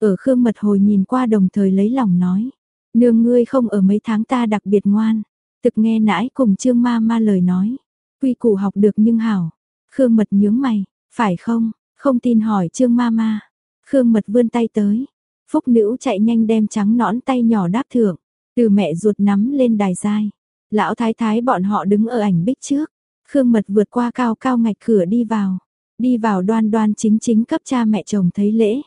Ở khương mật hồi nhìn qua đồng thời lấy lòng nói. Nương ngươi không ở mấy tháng ta đặc biệt ngoan. Thực nghe nãi cùng trương ma ma lời nói. Quy củ học được nhưng hảo. Khương mật nhướng mày, phải không? Không tin hỏi trương ma ma. Khương mật vươn tay tới. Phúc nữ chạy nhanh đem trắng nõn tay nhỏ đáp thượng. Từ mẹ ruột nắm lên đài dai. Lão thái thái bọn họ đứng ở ảnh bích trước. Khương mật vượt qua cao cao ngạch cửa đi vào. Đi vào đoan đoan chính chính cấp cha mẹ chồng thấy lễ.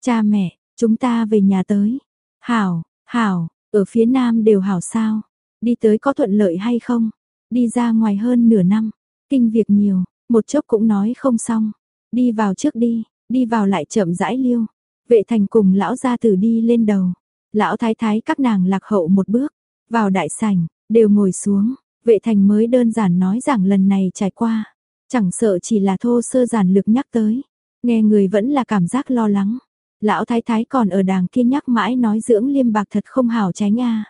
Cha mẹ, chúng ta về nhà tới. Hảo, hảo, ở phía nam đều hảo sao. Đi tới có thuận lợi hay không? Đi ra ngoài hơn nửa năm. Kinh việc nhiều, một chốc cũng nói không xong. Đi vào trước đi, đi vào lại chậm rãi liêu. Vệ thành cùng lão gia tử đi lên đầu. Lão thái thái các nàng lạc hậu một bước. Vào đại sảnh, đều ngồi xuống. Vệ thành mới đơn giản nói rằng lần này trải qua. Chẳng sợ chỉ là thô sơ giản lược nhắc tới. Nghe người vẫn là cảm giác lo lắng. Lão thái thái còn ở đàng kia nhắc mãi nói dưỡng liêm bạc thật không hảo tránh a.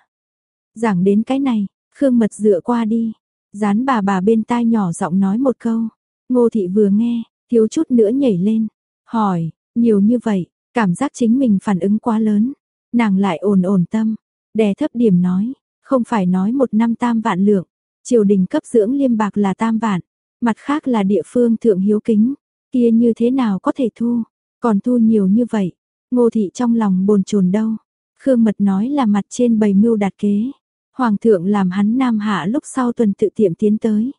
Giảng đến cái này, Khương Mật dựa qua đi, dán bà bà bên tai nhỏ giọng nói một câu. Ngô thị vừa nghe, thiếu chút nữa nhảy lên, hỏi, nhiều như vậy, cảm giác chính mình phản ứng quá lớn. Nàng lại ổn ổn tâm, đè thấp điểm nói, không phải nói một năm tam vạn lượng, triều đình cấp dưỡng liêm bạc là tam vạn, mặt khác là địa phương thượng hiếu kính, kia như thế nào có thể thu, còn thu nhiều như vậy, ngô thị trong lòng bồn chồn đâu. Khương Mật nói là mặt trên bầy mưu đạt kế. Hoàng thượng làm hắn nam hạ lúc sau tuần tự tiệm tiến tới.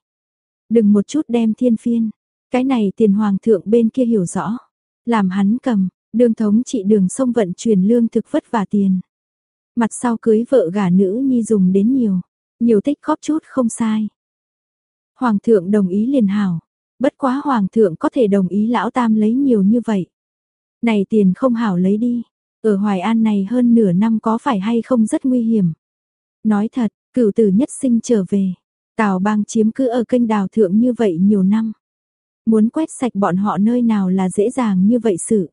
Đừng một chút đem thiên phiên. Cái này tiền hoàng thượng bên kia hiểu rõ. Làm hắn cầm, đường thống trị đường sông vận chuyển lương thực vất vả tiền. Mặt sau cưới vợ gả nữ nhi dùng đến nhiều. Nhiều tích góp chút không sai. Hoàng thượng đồng ý liền hảo. Bất quá hoàng thượng có thể đồng ý lão tam lấy nhiều như vậy. Này tiền không hảo lấy đi. Ở Hoài An này hơn nửa năm có phải hay không rất nguy hiểm. Nói thật, cửu tử nhất sinh trở về. Tào bang chiếm cứ ở kênh đào thượng như vậy nhiều năm. Muốn quét sạch bọn họ nơi nào là dễ dàng như vậy sự.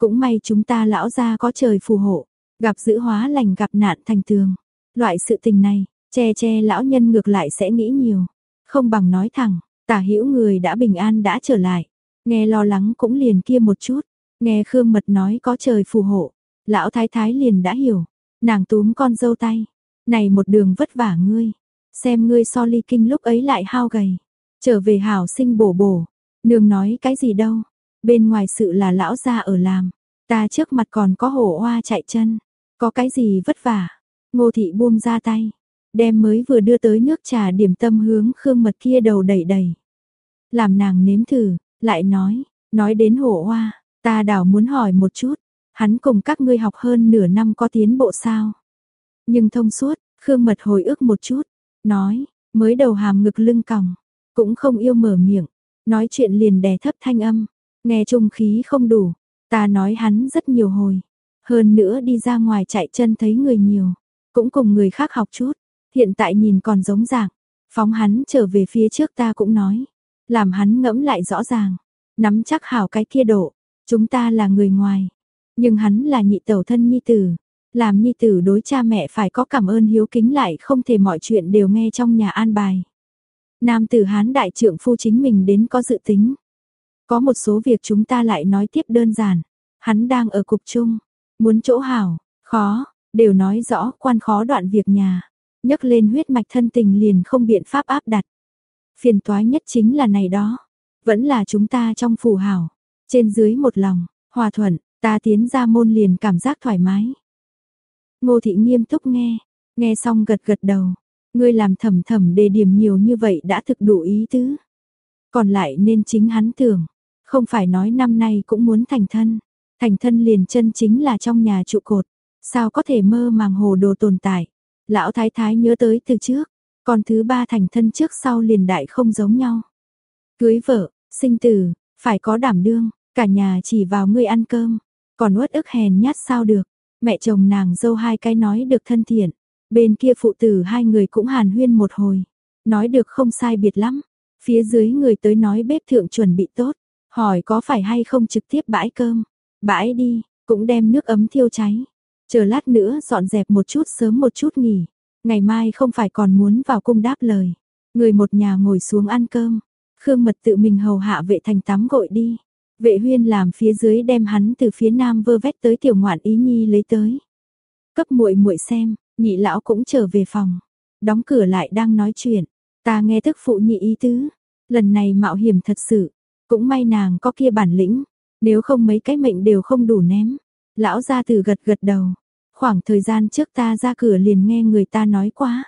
Cũng may chúng ta lão gia có trời phù hộ. Gặp dữ hóa lành gặp nạn thành tường. Loại sự tình này, che che lão nhân ngược lại sẽ nghĩ nhiều. Không bằng nói thẳng, tả hữu người đã bình an đã trở lại. Nghe lo lắng cũng liền kia một chút. Nghe Khương Mật nói có trời phù hộ. Lão thái thái liền đã hiểu. Nàng túm con dâu tay. Này một đường vất vả ngươi. Xem ngươi so ly kinh lúc ấy lại hao gầy. Trở về hảo sinh bổ bổ. Nương nói cái gì đâu. Bên ngoài sự là lão gia ở làm. Ta trước mặt còn có hổ hoa chạy chân. Có cái gì vất vả. Ngô thị buông ra tay. Đem mới vừa đưa tới nước trà điểm tâm hướng khương mật kia đầu đẩy đầy. Làm nàng nếm thử, lại nói, nói đến hổ hoa, ta đảo muốn hỏi một chút, hắn cùng các ngươi học hơn nửa năm có tiến bộ sao? Nhưng thông suốt, Khương Mật hồi ức một chút, nói, mới đầu hàm ngực lưng còng, cũng không yêu mở miệng, nói chuyện liền đè thấp thanh âm, nghe trung khí không đủ, ta nói hắn rất nhiều hồi, hơn nữa đi ra ngoài chạy chân thấy người nhiều, cũng cùng người khác học chút, hiện tại nhìn còn giống dạng, phóng hắn trở về phía trước ta cũng nói, làm hắn ngẫm lại rõ ràng, nắm chắc hảo cái kia độ, chúng ta là người ngoài, nhưng hắn là nhị tẩu thân nhi tử, làm nhi tử đối cha mẹ phải có cảm ơn hiếu kính lại không thể mọi chuyện đều nghe trong nhà an bài. Nam tử Hán đại trượng phu chính mình đến có dự tính. Có một số việc chúng ta lại nói tiếp đơn giản. Hắn đang ở cục chung, muốn chỗ hảo, khó, đều nói rõ quan khó đoạn việc nhà. nhấc lên huyết mạch thân tình liền không biện pháp áp đặt. Phiền toái nhất chính là này đó. Vẫn là chúng ta trong phủ hảo. Trên dưới một lòng, hòa thuận, ta tiến ra môn liền cảm giác thoải mái. Ngô thị nghiêm túc nghe, nghe xong gật gật đầu. Ngươi làm thầm thầm đề điểm nhiều như vậy đã thực đủ ý tứ. Còn lại nên chính hắn tưởng, không phải nói năm nay cũng muốn thành thân. Thành thân liền chân chính là trong nhà trụ cột, sao có thể mơ màng hồ đồ tồn tại. Lão thái thái nhớ tới từ trước, con thứ ba thành thân trước sau liền đại không giống nhau. Cưới vợ, sinh tử, phải có đảm đương, cả nhà chỉ vào ngươi ăn cơm, còn uất ức hèn nhát sao được. Mẹ chồng nàng dâu hai cái nói được thân thiện, bên kia phụ tử hai người cũng hàn huyên một hồi, nói được không sai biệt lắm. Phía dưới người tới nói bếp thượng chuẩn bị tốt, hỏi có phải hay không trực tiếp bãi cơm. Bãi đi, cũng đem nước ấm thiêu cháy. Chờ lát nữa dọn dẹp một chút sớm một chút nghỉ. Ngày mai không phải còn muốn vào cung đáp lời. Người một nhà ngồi xuống ăn cơm. Khương Mật tự mình hầu hạ vệ thành tắm gội đi. Vệ huyên làm phía dưới đem hắn từ phía nam vơ vét tới tiểu ngoạn ý nhi lấy tới. Cấp muội muội xem, nhị lão cũng trở về phòng. Đóng cửa lại đang nói chuyện. Ta nghe thức phụ nhị ý tứ. Lần này mạo hiểm thật sự. Cũng may nàng có kia bản lĩnh. Nếu không mấy cái mệnh đều không đủ ném. Lão gia từ gật gật đầu. Khoảng thời gian trước ta ra cửa liền nghe người ta nói quá.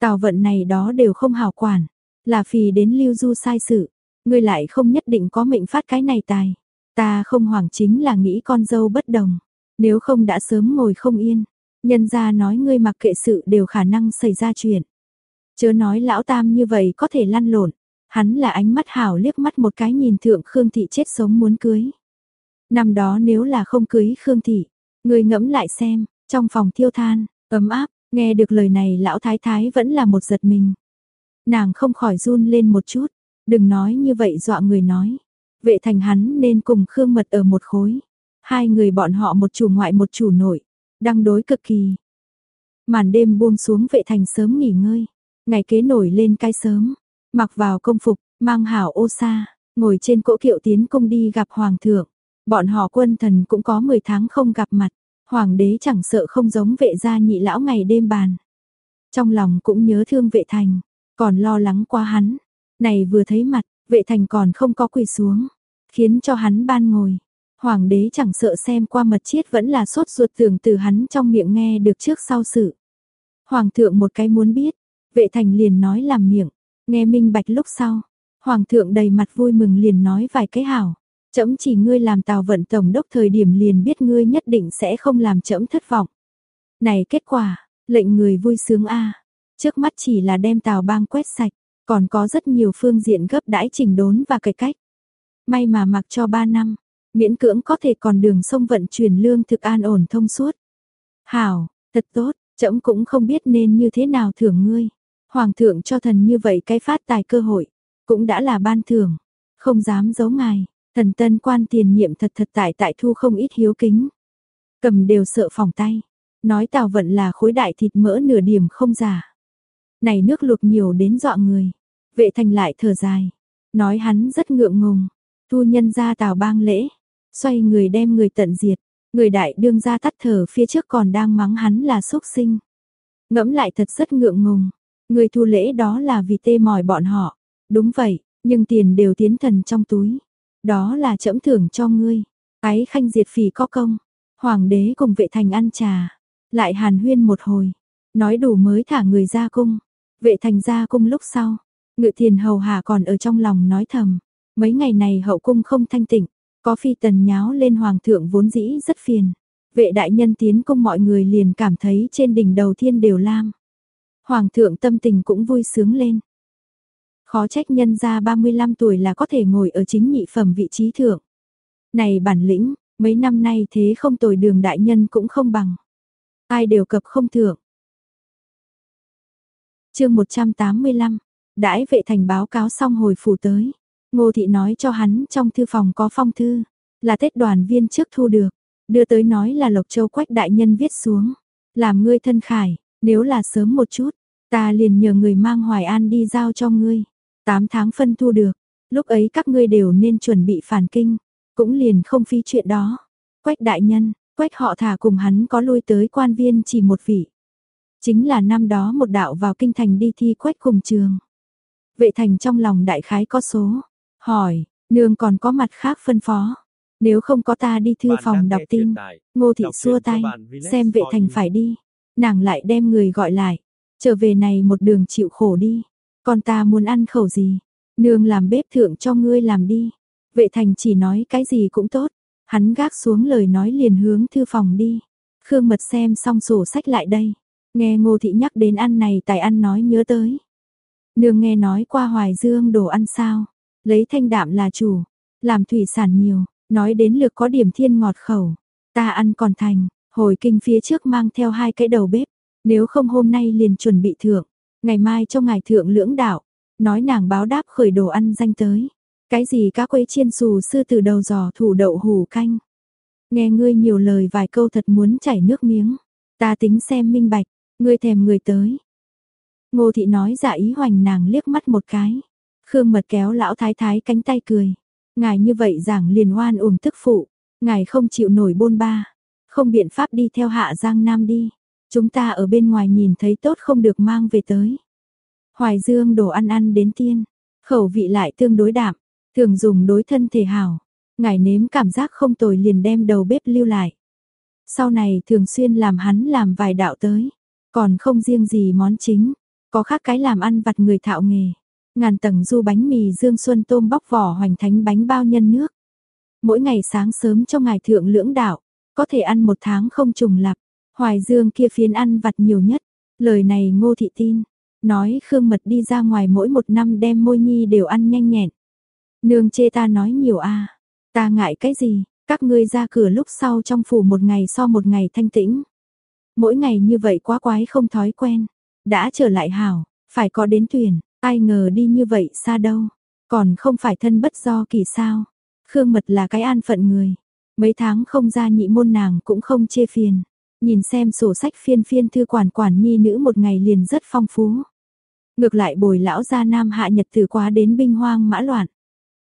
Tào vận này đó đều không hảo quản. Là phì đến lưu du sai sự. Ngươi lại không nhất định có mệnh phát cái này tài. Ta không hoảng chính là nghĩ con dâu bất đồng. Nếu không đã sớm ngồi không yên. Nhân gia nói ngươi mặc kệ sự đều khả năng xảy ra chuyện. Chớ nói lão tam như vậy có thể lăn lộn. Hắn là ánh mắt hảo liếc mắt một cái nhìn thượng Khương Thị chết sống muốn cưới. Năm đó nếu là không cưới Khương Thị, người ngẫm lại xem, trong phòng thiêu than, ấm áp, nghe được lời này lão thái thái vẫn là một giật mình. Nàng không khỏi run lên một chút, đừng nói như vậy dọa người nói. Vệ thành hắn nên cùng Khương Mật ở một khối. Hai người bọn họ một chủ ngoại một chủ nội, đang đối cực kỳ. Màn đêm buông xuống vệ thành sớm nghỉ ngơi, ngày kế nổi lên cái sớm, mặc vào công phục, mang hảo ô sa, ngồi trên cỗ kiệu tiến cung đi gặp hoàng thượng. Bọn họ quân thần cũng có 10 tháng không gặp mặt, hoàng đế chẳng sợ không giống vệ gia nhị lão ngày đêm bàn. Trong lòng cũng nhớ thương vệ thành, còn lo lắng qua hắn. Này vừa thấy mặt, vệ thành còn không có quỳ xuống, khiến cho hắn ban ngồi. Hoàng đế chẳng sợ xem qua mật chiết vẫn là sốt ruột tưởng từ hắn trong miệng nghe được trước sau sự. Hoàng thượng một cái muốn biết, vệ thành liền nói làm miệng, nghe minh bạch lúc sau. Hoàng thượng đầy mặt vui mừng liền nói vài cái hảo. Chấm chỉ ngươi làm tàu vận tổng đốc thời điểm liền biết ngươi nhất định sẽ không làm chấm thất vọng. Này kết quả, lệnh người vui sướng a Trước mắt chỉ là đem tàu bang quét sạch, còn có rất nhiều phương diện gấp đãi chỉnh đốn và cải cách. May mà mặc cho 3 năm, miễn cưỡng có thể còn đường sông vận chuyển lương thực an ổn thông suốt. Hảo, thật tốt, chấm cũng không biết nên như thế nào thưởng ngươi. Hoàng thượng cho thần như vậy cái phát tài cơ hội, cũng đã là ban thưởng, không dám giấu ngài. Thần tân quan tiền nhiệm thật thật tại tại thu không ít hiếu kính. Cầm đều sợ phòng tay. Nói tào vận là khối đại thịt mỡ nửa điểm không giả. Này nước luộc nhiều đến dọa người. Vệ thành lại thở dài. Nói hắn rất ngượng ngùng. Thu nhân ra tào bang lễ. Xoay người đem người tận diệt. Người đại đương ra tắt thở phía trước còn đang mắng hắn là xúc sinh. Ngẫm lại thật rất ngượng ngùng. Người thu lễ đó là vì tê mỏi bọn họ. Đúng vậy, nhưng tiền đều tiến thần trong túi. Đó là trẫm thưởng cho ngươi. Ái khanh diệt phỉ có công. Hoàng đế cùng vệ thành ăn trà. Lại hàn huyên một hồi. Nói đủ mới thả người ra cung. Vệ thành ra cung lúc sau. Ngự thiền hầu hà còn ở trong lòng nói thầm. Mấy ngày này hậu cung không thanh tịnh. Có phi tần nháo lên hoàng thượng vốn dĩ rất phiền. Vệ đại nhân tiến cung mọi người liền cảm thấy trên đỉnh đầu thiên đều lam. Hoàng thượng tâm tình cũng vui sướng lên. Khó trách nhân ra 35 tuổi là có thể ngồi ở chính nhị phẩm vị trí thượng. Này bản lĩnh, mấy năm nay thế không tồi đường đại nhân cũng không bằng. Ai đều cập không thượng. chương 185, đãi vệ thành báo cáo xong hồi phủ tới. Ngô thị nói cho hắn trong thư phòng có phong thư, là Tết đoàn viên trước thu được, đưa tới nói là Lộc Châu Quách đại nhân viết xuống, làm ngươi thân khải, nếu là sớm một chút, ta liền nhờ người mang Hoài An đi giao cho ngươi. 8 tháng phân thu được, lúc ấy các ngươi đều nên chuẩn bị phản kinh, cũng liền không phí chuyện đó. Quách đại nhân, quách họ thả cùng hắn có lui tới quan viên chỉ một vị. Chính là năm đó một đạo vào kinh thành đi thi quách cùng trường. Vệ thành trong lòng đại khái có số, hỏi, nương còn có mặt khác phân phó. Nếu không có ta đi thư phòng đọc tin, ngô thị xua tay, xem vệ thành phải đi. Nàng lại đem người gọi lại, trở về này một đường chịu khổ đi. Con ta muốn ăn khẩu gì? Nương làm bếp thượng cho ngươi làm đi. Vệ thành chỉ nói cái gì cũng tốt. Hắn gác xuống lời nói liền hướng thư phòng đi. Khương mật xem xong sổ sách lại đây. Nghe ngô thị nhắc đến ăn này tài ăn nói nhớ tới. Nương nghe nói qua hoài dương đồ ăn sao, lấy thanh đạm là chủ, làm thủy sản nhiều, nói đến lược có điểm thiên ngọt khẩu, ta ăn còn thành, hồi kinh phía trước mang theo hai cái đầu bếp, nếu không hôm nay liền chuẩn bị thượng, ngày mai cho ngài thượng lưỡng đạo, nói nàng báo đáp khởi đồ ăn danh tới. Cái gì cá quấy chiên xù sư từ đầu giò thủ đậu hủ canh. Nghe ngươi nhiều lời vài câu thật muốn chảy nước miếng. Ta tính xem minh bạch, ngươi thèm người tới. Ngô thị nói dạ ý hoành nàng liếc mắt một cái. Khương mật kéo lão thái thái cánh tay cười. Ngài như vậy giảng liền oan uổng tức phụ. Ngài không chịu nổi bôn ba. Không biện pháp đi theo hạ giang nam đi. Chúng ta ở bên ngoài nhìn thấy tốt không được mang về tới. Hoài dương đồ ăn ăn đến tiên. Khẩu vị lại tương đối đạm. Thường dùng đối thân thể hảo. Ngài nếm cảm giác không tồi liền đem đầu bếp lưu lại. Sau này thường xuyên làm hắn làm vài đạo tới. Còn không riêng gì món chính. Có khác cái làm ăn vặt người thạo nghề. Ngàn tầng du bánh mì dương xuân tôm bóc vỏ hoành thánh bánh bao nhân nước. Mỗi ngày sáng sớm cho ngài thượng lưỡng đạo. Có thể ăn một tháng không trùng lặp. Hoài dương kia phiến ăn vặt nhiều nhất. Lời này ngô thị tin. Nói Khương Mật đi ra ngoài mỗi một năm đem môi nhi đều ăn nhanh nhẹn. Nương chê ta nói nhiều a Ta ngại cái gì, các ngươi ra cửa lúc sau trong phủ một ngày so một ngày thanh tĩnh. Mỗi ngày như vậy quá quái không thói quen. Đã trở lại hảo, phải có đến tuyển, ai ngờ đi như vậy xa đâu. Còn không phải thân bất do kỳ sao. Khương Mật là cái an phận người. Mấy tháng không ra nhị môn nàng cũng không chê phiền. Nhìn xem sổ sách phiên phiên thư quản quản nhi nữ một ngày liền rất phong phú. Ngược lại bồi lão gia nam hạ nhật từ quá đến binh hoang mã loạn.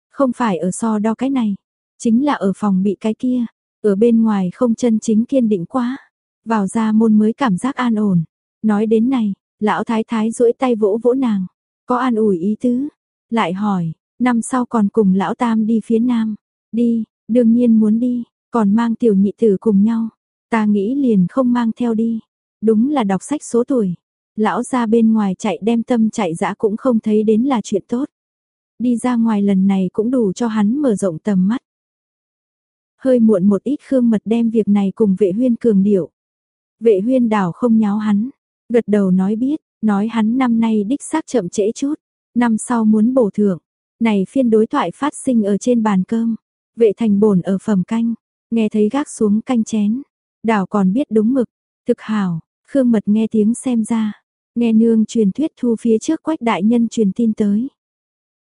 Không phải ở so đo cái này, chính là ở phòng bị cái kia, ở bên ngoài không chân chính kiên định quá. Vào ra môn mới cảm giác an ổn. Nói đến này, lão thái thái duỗi tay vỗ vỗ nàng, có an ủi ý tứ. Lại hỏi, năm sau còn cùng lão tam đi phía nam. Đi, đương nhiên muốn đi, còn mang tiểu nhị tử cùng nhau. Ta nghĩ liền không mang theo đi. Đúng là đọc sách số tuổi. Lão ra bên ngoài chạy đem tâm chạy dã cũng không thấy đến là chuyện tốt. Đi ra ngoài lần này cũng đủ cho hắn mở rộng tầm mắt. Hơi muộn một ít khương mật đem việc này cùng vệ huyên cường điệu. Vệ huyên đảo không nháo hắn, gật đầu nói biết, nói hắn năm nay đích xác chậm trễ chút, năm sau muốn bổ thưởng. Này phiên đối thoại phát sinh ở trên bàn cơm, vệ thành bổn ở phẩm canh, nghe thấy gác xuống canh chén, đảo còn biết đúng mực, thực hảo, khương mật nghe tiếng xem ra, nghe nương truyền thuyết thu phía trước quách đại nhân truyền tin tới.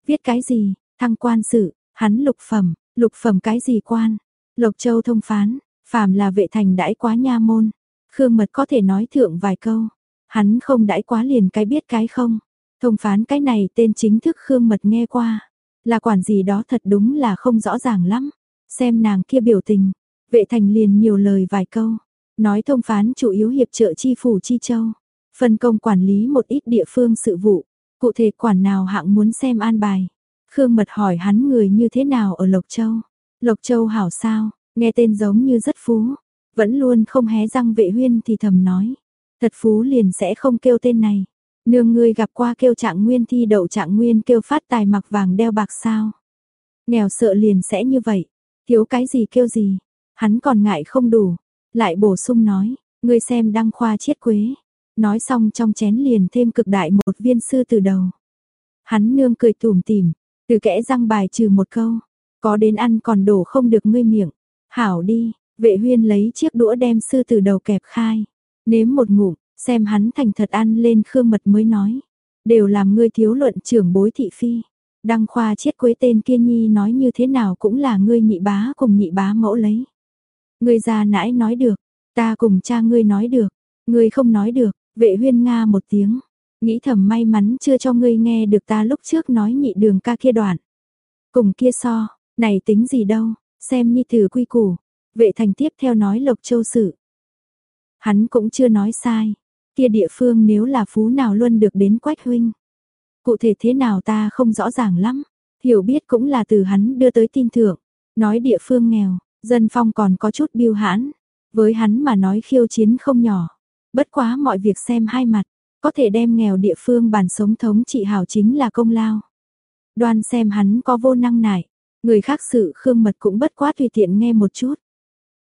Viết cái gì, thăng quan sự, hắn lục phẩm, lục phẩm cái gì quan, Lộc Châu thông phán, phàm là vệ thành đãi quá nha môn, Khương Mật có thể nói thượng vài câu, hắn không đãi quá liền cái biết cái không. Thông phán cái này tên chính thức Khương Mật nghe qua, là quản gì đó thật đúng là không rõ ràng lắm. Xem nàng kia biểu tình, vệ thành liền nhiều lời vài câu, nói thông phán chủ yếu hiệp trợ chi phủ chi châu, phân công quản lý một ít địa phương sự vụ, cụ thể quản nào hạng muốn xem an bài. Khương Mật hỏi hắn người như thế nào ở Lộc Châu. Lộc Châu hảo sao, nghe tên giống như rất phú, vẫn luôn không hé răng vệ huyên thì thầm nói. Thật phú liền sẽ không kêu tên này. Nương ngươi gặp qua kêu trạng nguyên thi đậu trạng nguyên kêu phát tài mặc vàng đeo bạc sao. Nghèo sợ liền sẽ như vậy, thiếu cái gì kêu gì, hắn còn ngại không đủ, lại bổ sung nói, ngươi xem đăng khoa chiết quế. Nói xong trong chén liền thêm cực đại một viên sư từ đầu. Hắn nương cười tủm tỉm, từ kẽ răng bài trừ một câu, có đến ăn còn đổ không được ngươi miệng. Hảo đi, vệ huyên lấy chiếc đũa đem sư từ đầu kẹp khai. Nếm một ngụm, xem hắn thành thật ăn lên khương mật mới nói. Đều làm ngươi thiếu luận trưởng bối thị phi. Đăng khoa chết quế tên kia nhi nói như thế nào cũng là ngươi nhị bá cùng nhị bá mẫu lấy. Ngươi già nãi nói được, ta cùng cha ngươi nói được, ngươi không nói được, vệ huyên nga một tiếng. Nghĩ thầm may mắn chưa cho ngươi nghe được ta lúc trước nói nhị đường ca kia đoạn. Cùng kia so, này tính gì đâu, xem như thử quy củ. Vệ thành tiếp theo nói Lộc Châu sự. Hắn cũng chưa nói sai. Kia địa phương nếu là phú nào luôn được đến quách huynh. Cụ thể thế nào ta không rõ ràng lắm. Hiểu biết cũng là từ hắn đưa tới tin thưởng. Nói địa phương nghèo, dân phong còn có chút biêu hãn. Với hắn mà nói khiêu chiến không nhỏ. Bất quá mọi việc xem hai mặt. Có thể đem nghèo địa phương bản sống thống trị hảo chính là công lao. Đoan xem hắn có vô năng nải. Người khác sự Khương Mật cũng bất quá tùy tiện nghe một chút.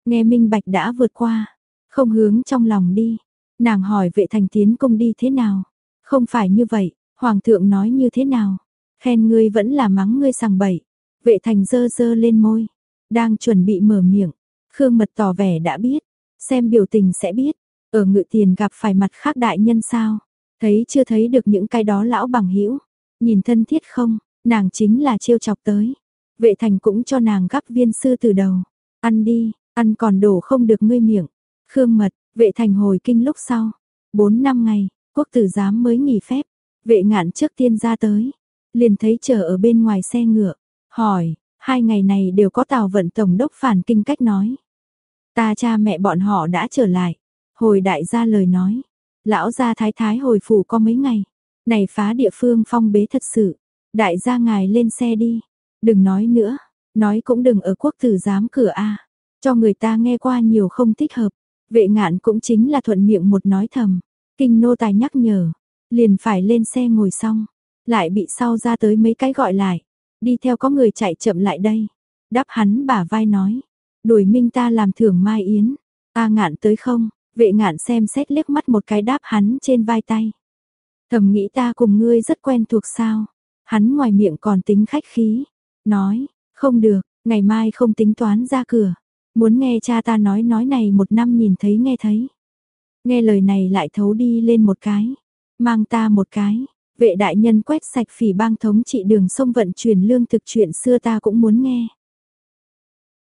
Nghe minh bạch đã vượt qua, không hướng trong lòng đi. Nàng hỏi vệ thành tiến công đi thế nào? Không phải như vậy, hoàng thượng nói như thế nào? Khen ngươi vẫn là mắng ngươi sằng bậy. Vệ thành dơ dơ lên môi, đang chuẩn bị mở miệng. Khương Mật tỏ vẻ đã biết, xem biểu tình sẽ biết, ở ngự tiền gặp phải mặt khác đại nhân sao? Thấy chưa thấy được những cái đó lão bằng hữu nhìn thân thiết không, nàng chính là trêu chọc tới. Vệ thành cũng cho nàng gắp viên sư từ đầu, ăn đi, ăn còn đổ không được ngươi miệng. Khương Mật, vệ thành hồi kinh lúc sau, 4 năm ngày, quốc tử giám mới nghỉ phép, vệ ngạn trước tiên ra tới, liền thấy chờ ở bên ngoài xe ngựa, hỏi, hai ngày này đều có tàu vận tổng đốc phản kinh cách nói. Ta cha mẹ bọn họ đã trở lại, hồi đại gia lời nói, lão gia thái thái hồi phủ có mấy ngày, này phá địa phương phong bế thật sự, đại gia ngài lên xe đi, đừng nói nữa, nói cũng đừng ở quốc tử giám cửa a, cho người ta nghe qua nhiều không thích hợp. Vệ ngạn cũng chính là thuận miệng một nói thầm, kinh nô tài nhắc nhở, liền phải lên xe ngồi xong, lại bị sau ra tới mấy cái gọi lại, đi theo có người chạy chậm lại đây, đáp hắn bả vai nói, đuổi minh ta làm thưởng mai yến, a ngạn tới không, vệ ngạn xem xét liếc mắt một cái đáp hắn trên vai tay. Thầm nghĩ ta cùng ngươi rất quen thuộc sao, hắn ngoài miệng còn tính khách khí, nói, không được, ngày mai không tính toán ra cửa, muốn nghe cha ta nói nói này một năm nhìn thấy nghe thấy. Nghe lời này lại thấu đi lên một cái, mang ta một cái, vệ đại nhân quét sạch phỉ bang thống trị đường sông vận chuyển lương thực chuyện xưa ta cũng muốn nghe.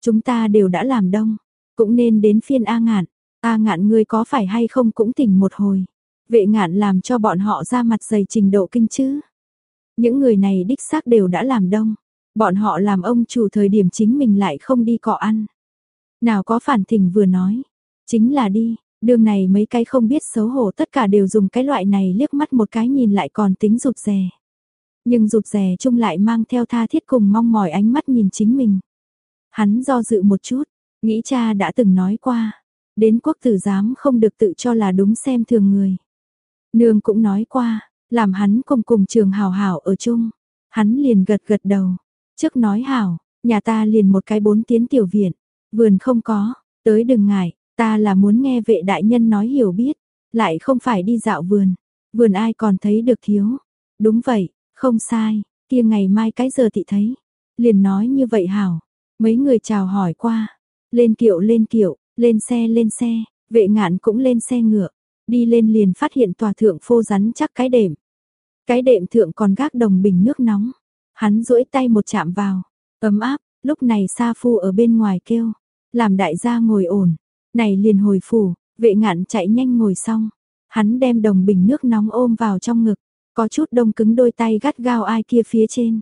Chúng ta đều đã làm đông, cũng nên đến phiên A ngạn, A ngạn ngươi có phải hay không cũng tỉnh một hồi. Vệ ngạn làm cho bọn họ ra mặt dày trình độ kinh chứ. Những người này đích xác đều đã làm đông. Bọn họ làm ông chủ thời điểm chính mình lại không đi cọ ăn. Nào có phản thỉnh vừa nói. Chính là đi, đường này mấy cái không biết xấu hổ tất cả đều dùng cái loại này liếc mắt một cái nhìn lại còn tính rụt rè. Nhưng rụt rè chung lại mang theo tha thiết cùng mong mỏi ánh mắt nhìn chính mình. Hắn do dự một chút, nghĩ cha đã từng nói qua. Đến quốc tử giám không được tự cho là đúng xem thường người. Nương cũng nói qua, làm hắn cùng cùng trường hào hảo ở chung. Hắn liền gật gật đầu. Trước nói hảo, nhà ta liền một cái bốn tiến tiểu viện. Vườn không có, tới đừng ngại, ta là muốn nghe vệ đại nhân nói hiểu biết. Lại không phải đi dạo vườn. Vườn ai còn thấy được thiếu. Đúng vậy, không sai, kia ngày mai cái giờ thị thấy. Liền nói như vậy hảo. Mấy người chào hỏi qua. Lên kiệu lên kiệu, lên xe lên xe, vệ ngạn cũng lên xe ngựa. Đi lên liền phát hiện tòa thượng phô rắn chắc cái đệm. Cái đệm thượng còn gác đồng bình nước nóng. Hắn duỗi tay một chạm vào, ấm áp, lúc này Sa Phu ở bên ngoài kêu, làm đại gia ngồi ổn. Này liền hồi phủ, vệ ngạn chạy nhanh ngồi xong. Hắn đem đồng bình nước nóng ôm vào trong ngực, có chút đông cứng đôi tay gắt gao ai kia phía trên.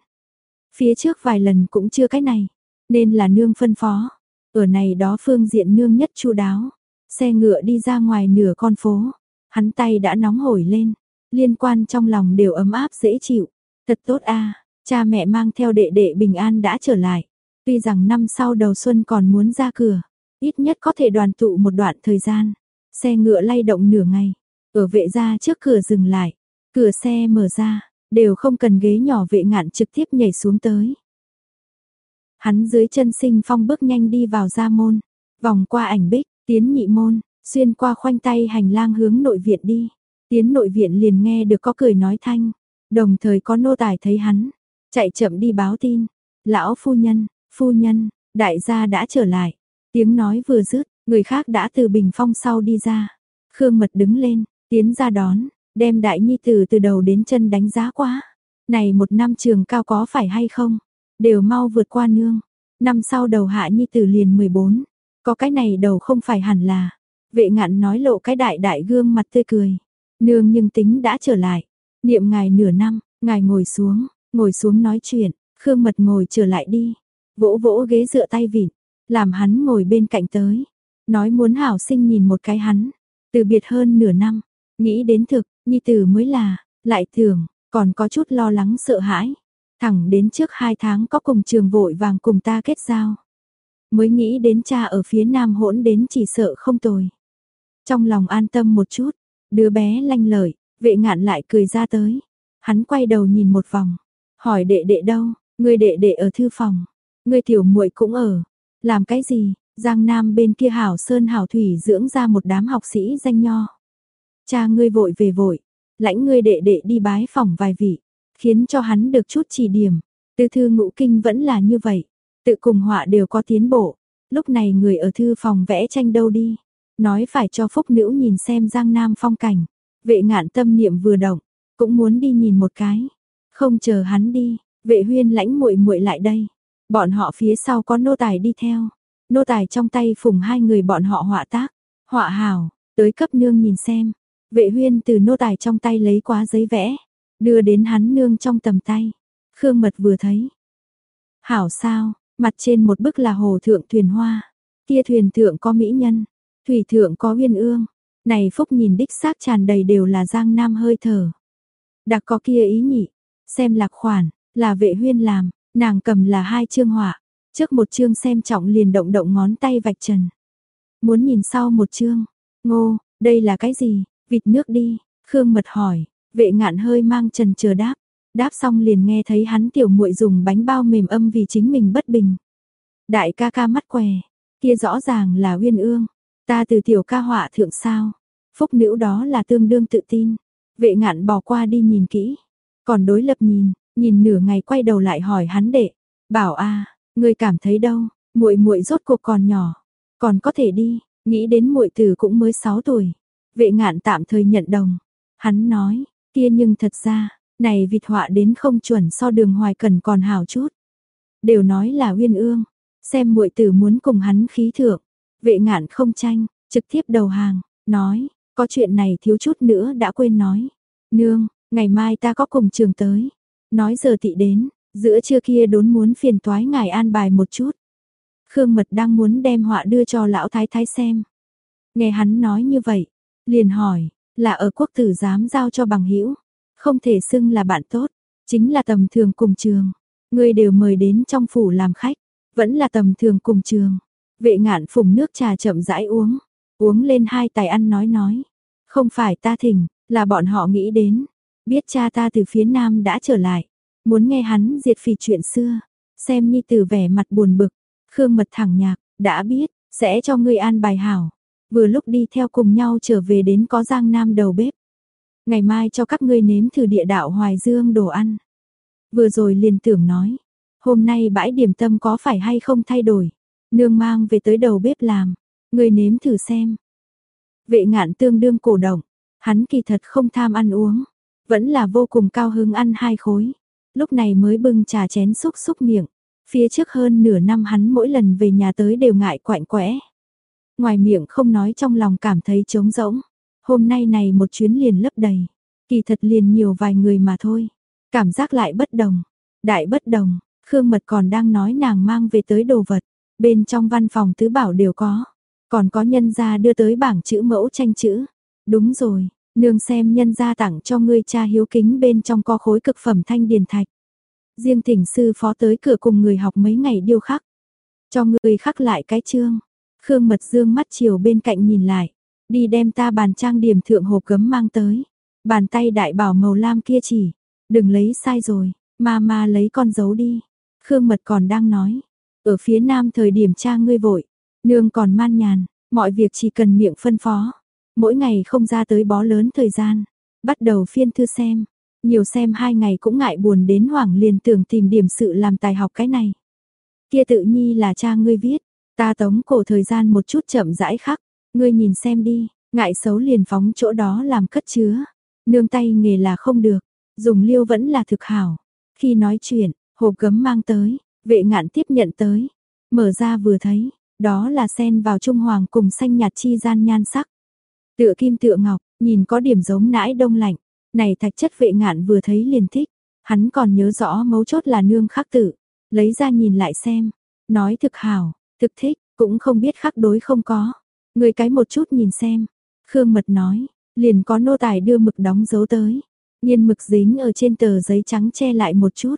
Phía trước vài lần cũng chưa cái này, nên là nương phân phó. Ở này đó phương diện nương nhất chu đáo. Xe ngựa đi ra ngoài nửa con phố, hắn tay đã nóng hổi lên, liên quan trong lòng đều ấm áp dễ chịu. Thật tốt a, cha mẹ mang theo đệ đệ bình an đã trở lại. Tuy rằng năm sau đầu xuân còn muốn ra cửa, ít nhất có thể đoàn tụ một đoạn thời gian. Xe ngựa lay động nửa ngày, ở vệ gia trước cửa dừng lại, cửa xe mở ra, đều không cần ghế nhỏ vệ ngạn trực tiếp nhảy xuống tới. Hắn dưới chân sinh phong bước nhanh đi vào gia môn, vòng qua ảnh bích, tiến nhị môn, xuyên qua khoanh tay hành lang hướng nội viện đi. Tiến nội viện liền nghe được có cười nói thanh, đồng thời có nô tài thấy hắn, chạy chậm đi báo tin. Lão phu nhân, phu nhân, đại gia đã trở lại. Tiếng nói vừa dứt, người khác đã từ bình phong sau đi ra. Khương Mật đứng lên, tiến ra đón, đem đại nhi tử từ đầu đến chân đánh giá quá. Này một năm trường cao có phải hay không? Đều mau vượt qua nương. Năm sau đầu hạ nhi tử liền 14. Có cái này đầu không phải hẳn là. Vệ ngạn nói lộ cái đại đại gương mặt tươi cười. Nương nhưng tính đã trở lại. Niệm ngài nửa năm, ngài ngồi xuống, ngồi xuống nói chuyện. Khương mật ngồi trở lại đi. Vỗ vỗ ghế dựa tay vịn. Làm hắn ngồi bên cạnh tới. Nói muốn hảo sinh nhìn một cái hắn. Từ biệt hơn nửa năm. Nghĩ đến thực, nhi tử mới là, lại tưởng, còn có chút lo lắng sợ hãi. Thẳng đến trước hai tháng có cùng trường vội vàng cùng ta kết giao. Mới nghĩ đến cha ở phía nam hỗn đến chỉ sợ không tồi. Trong lòng an tâm một chút, đứa bé lanh lợi, vệ ngạn lại cười ra tới. Hắn quay đầu nhìn một vòng, hỏi đệ đệ đâu, người đệ đệ ở thư phòng, người tiểu muội cũng ở. Làm cái gì? Giang Nam bên kia hảo sơn hảo thủy dưỡng ra một đám học sĩ danh nho. cha ngươi vội về vội, lãnh ngươi đệ đệ đi bái phòng vài vị, khiến cho hắn được chút chỉ điểm. Tư thư ngũ kinh vẫn là như vậy, tự cùng họa đều có tiến bộ. Lúc này người ở thư phòng vẽ tranh đâu đi, nói phải cho phúc nữ nhìn xem giang nam phong cảnh. Vệ ngạn tâm niệm vừa động, cũng muốn đi nhìn một cái. Không chờ hắn đi, vệ huyên lãnh muội muội lại đây. Bọn họ phía sau có nô tài đi theo. Nô tài trong tay phùng hai người bọn họ họa tác. Họa hảo, tới cấp nương nhìn xem. Vệ huyên từ nô tài trong tay lấy quá giấy vẽ. Đưa đến hắn nương trong tầm tay. Khương mật vừa thấy. Hảo sao, mặt trên một bức là hồ thượng thuyền hoa. Kia thuyền thượng có mỹ nhân. Thủy thượng có uyên ương. Này phúc nhìn đích xác tràn đầy đều là giang nam hơi thở. Đặc có kia ý nhị. Xem lạc khoản, là vệ huyên làm. Nàng cầm là hai chương họa, trước một chương xem trọng liền động động ngón tay vạch trần. Muốn nhìn sau một chương, ngô, đây là cái gì, vịt nước đi, Khương Mật hỏi, vệ ngạn hơi mang trần chờ đáp, đáp xong liền nghe thấy hắn tiểu muội dùng bánh bao mềm âm vì chính mình bất bình. Đại ca ca mắt què, kia rõ ràng là uyên ương, ta từ tiểu ca họa thượng sao, phúc nữ đó là tương đương tự tin, vệ ngạn bỏ qua đi nhìn kỹ, còn đối lập nhìn, nhìn nửa ngày quay đầu lại hỏi hắn đệ, bảo a, à, ngươi cảm thấy đâu, muội muội rốt cuộc còn nhỏ, còn có thể đi, nghĩ đến muội tử cũng mới 6 tuổi. Vệ ngạn tạm thời nhận đồng. Hắn nói, kia nhưng thật ra, này vịt họa đến không chuẩn so đường hoài cần còn hảo chút. Đều nói là uyên ương, xem muội tử muốn cùng hắn khí thượng. Vệ ngạn không tranh, trực tiếp đầu hàng, nói, có chuyện này thiếu chút nữa đã quên nói. Nương, ngày mai ta có cùng trường tới. Nói giờ tị đến, giữa trưa kia đốn muốn phiền toái ngài an bài một chút. Khương Mật đang muốn đem họa đưa cho lão thái thái xem. Nghe hắn nói như vậy, liền hỏi, là ở quốc tử dám giao cho bằng hữu không thể xưng là bạn tốt, chính là tầm thường cùng trường. Người đều mời đến trong phủ làm khách, vẫn là tầm thường cùng trường. Vệ ngạn phùng nước trà chậm rãi uống, uống lên hai tài ăn nói nói. Không phải ta thỉnh, là bọn họ nghĩ đến, Biết cha ta từ phía nam đã trở lại, muốn nghe hắn diệt phỉ chuyện xưa, xem nhi tử vẻ mặt buồn bực, Khương Mật thẳng nhạc, đã biết, sẽ cho ngươi an bài hảo. Vừa lúc đi theo cùng nhau trở về đến có Giang Nam đầu bếp. Ngày mai cho các ngươi nếm thử địa đạo Hoài Dương đồ ăn. Vừa rồi liền tưởng nói, hôm nay bãi điểm tâm có phải hay không thay đổi, nương mang về tới đầu bếp làm, ngươi nếm thử xem. Vệ ngạn tương đương cổ động, hắn kỳ thật không tham ăn uống, vẫn là vô cùng cao hứng ăn hai khối. Lúc này mới bưng trà chén xúc xúc miệng. Phía trước hơn nửa năm hắn mỗi lần về nhà tới đều ngại quạnh quẽ. Ngoài miệng không nói trong lòng cảm thấy trống rỗng. Hôm nay này một chuyến liền lấp đầy. Kỳ thật liền nhiều vài người mà thôi. Cảm giác lại bất đồng. Đại bất đồng, Khương Mật còn đang nói nàng mang về tới đồ vật. Bên trong văn phòng tứ bảo đều có. Còn có nhân gia đưa tới bảng chữ mẫu tranh chữ. Đúng rồi, Nương xem nhân gia tặng cho ngươi cha hiếu kính bên trong có khối cực phẩm thanh điền thạch. Riêng thỉnh sư phó tới cửa cùng người học mấy ngày điêu khắc. Cho ngươi khắc lại cái chương. Khương Mật Dương mắt chiều bên cạnh nhìn lại. Đi đem ta bàn trang điểm thượng hộp gấm mang tới. Bàn tay đại bảo màu lam kia chỉ. Đừng lấy sai rồi, ma ma lấy con dấu đi. Khương Mật còn đang nói. Ở phía nam thời điểm cha ngươi vội. Nương còn man nhàn, mọi việc chỉ cần miệng phân phó. Mỗi ngày không ra tới bó lớn thời gian, bắt đầu phiên thư xem, nhiều xem hai ngày cũng ngại buồn đến hoảng liền tưởng tìm điểm sự làm tài học cái này. Kia tự nhi là cha ngươi viết, ta tống cổ thời gian một chút chậm rãi khắc, ngươi nhìn xem đi, ngại xấu liền phóng chỗ đó làm cất chứa. Nương tay nghề là không được, dùng liêu vẫn là thực hảo. Khi nói chuyện, hộp gấm mang tới, vệ ngạn tiếp nhận tới, mở ra vừa thấy, đó là sen vào trung hoàng cùng xanh nhạt chi gian nhan sắc. Tựa kim tựa ngọc, nhìn có điểm giống nãi đông lạnh. Này thạch chất vệ ngạn vừa thấy liền thích. Hắn còn nhớ rõ mấu chốt là nương khắc tự. Lấy ra nhìn lại xem. Nói thực hảo, thực thích, cũng không biết khắc đối không có. Người cái một chút nhìn xem. Khương Mật nói, liền có nô tài đưa mực đóng dấu tới. Nhiên mực dính ở trên tờ giấy trắng che lại một chút.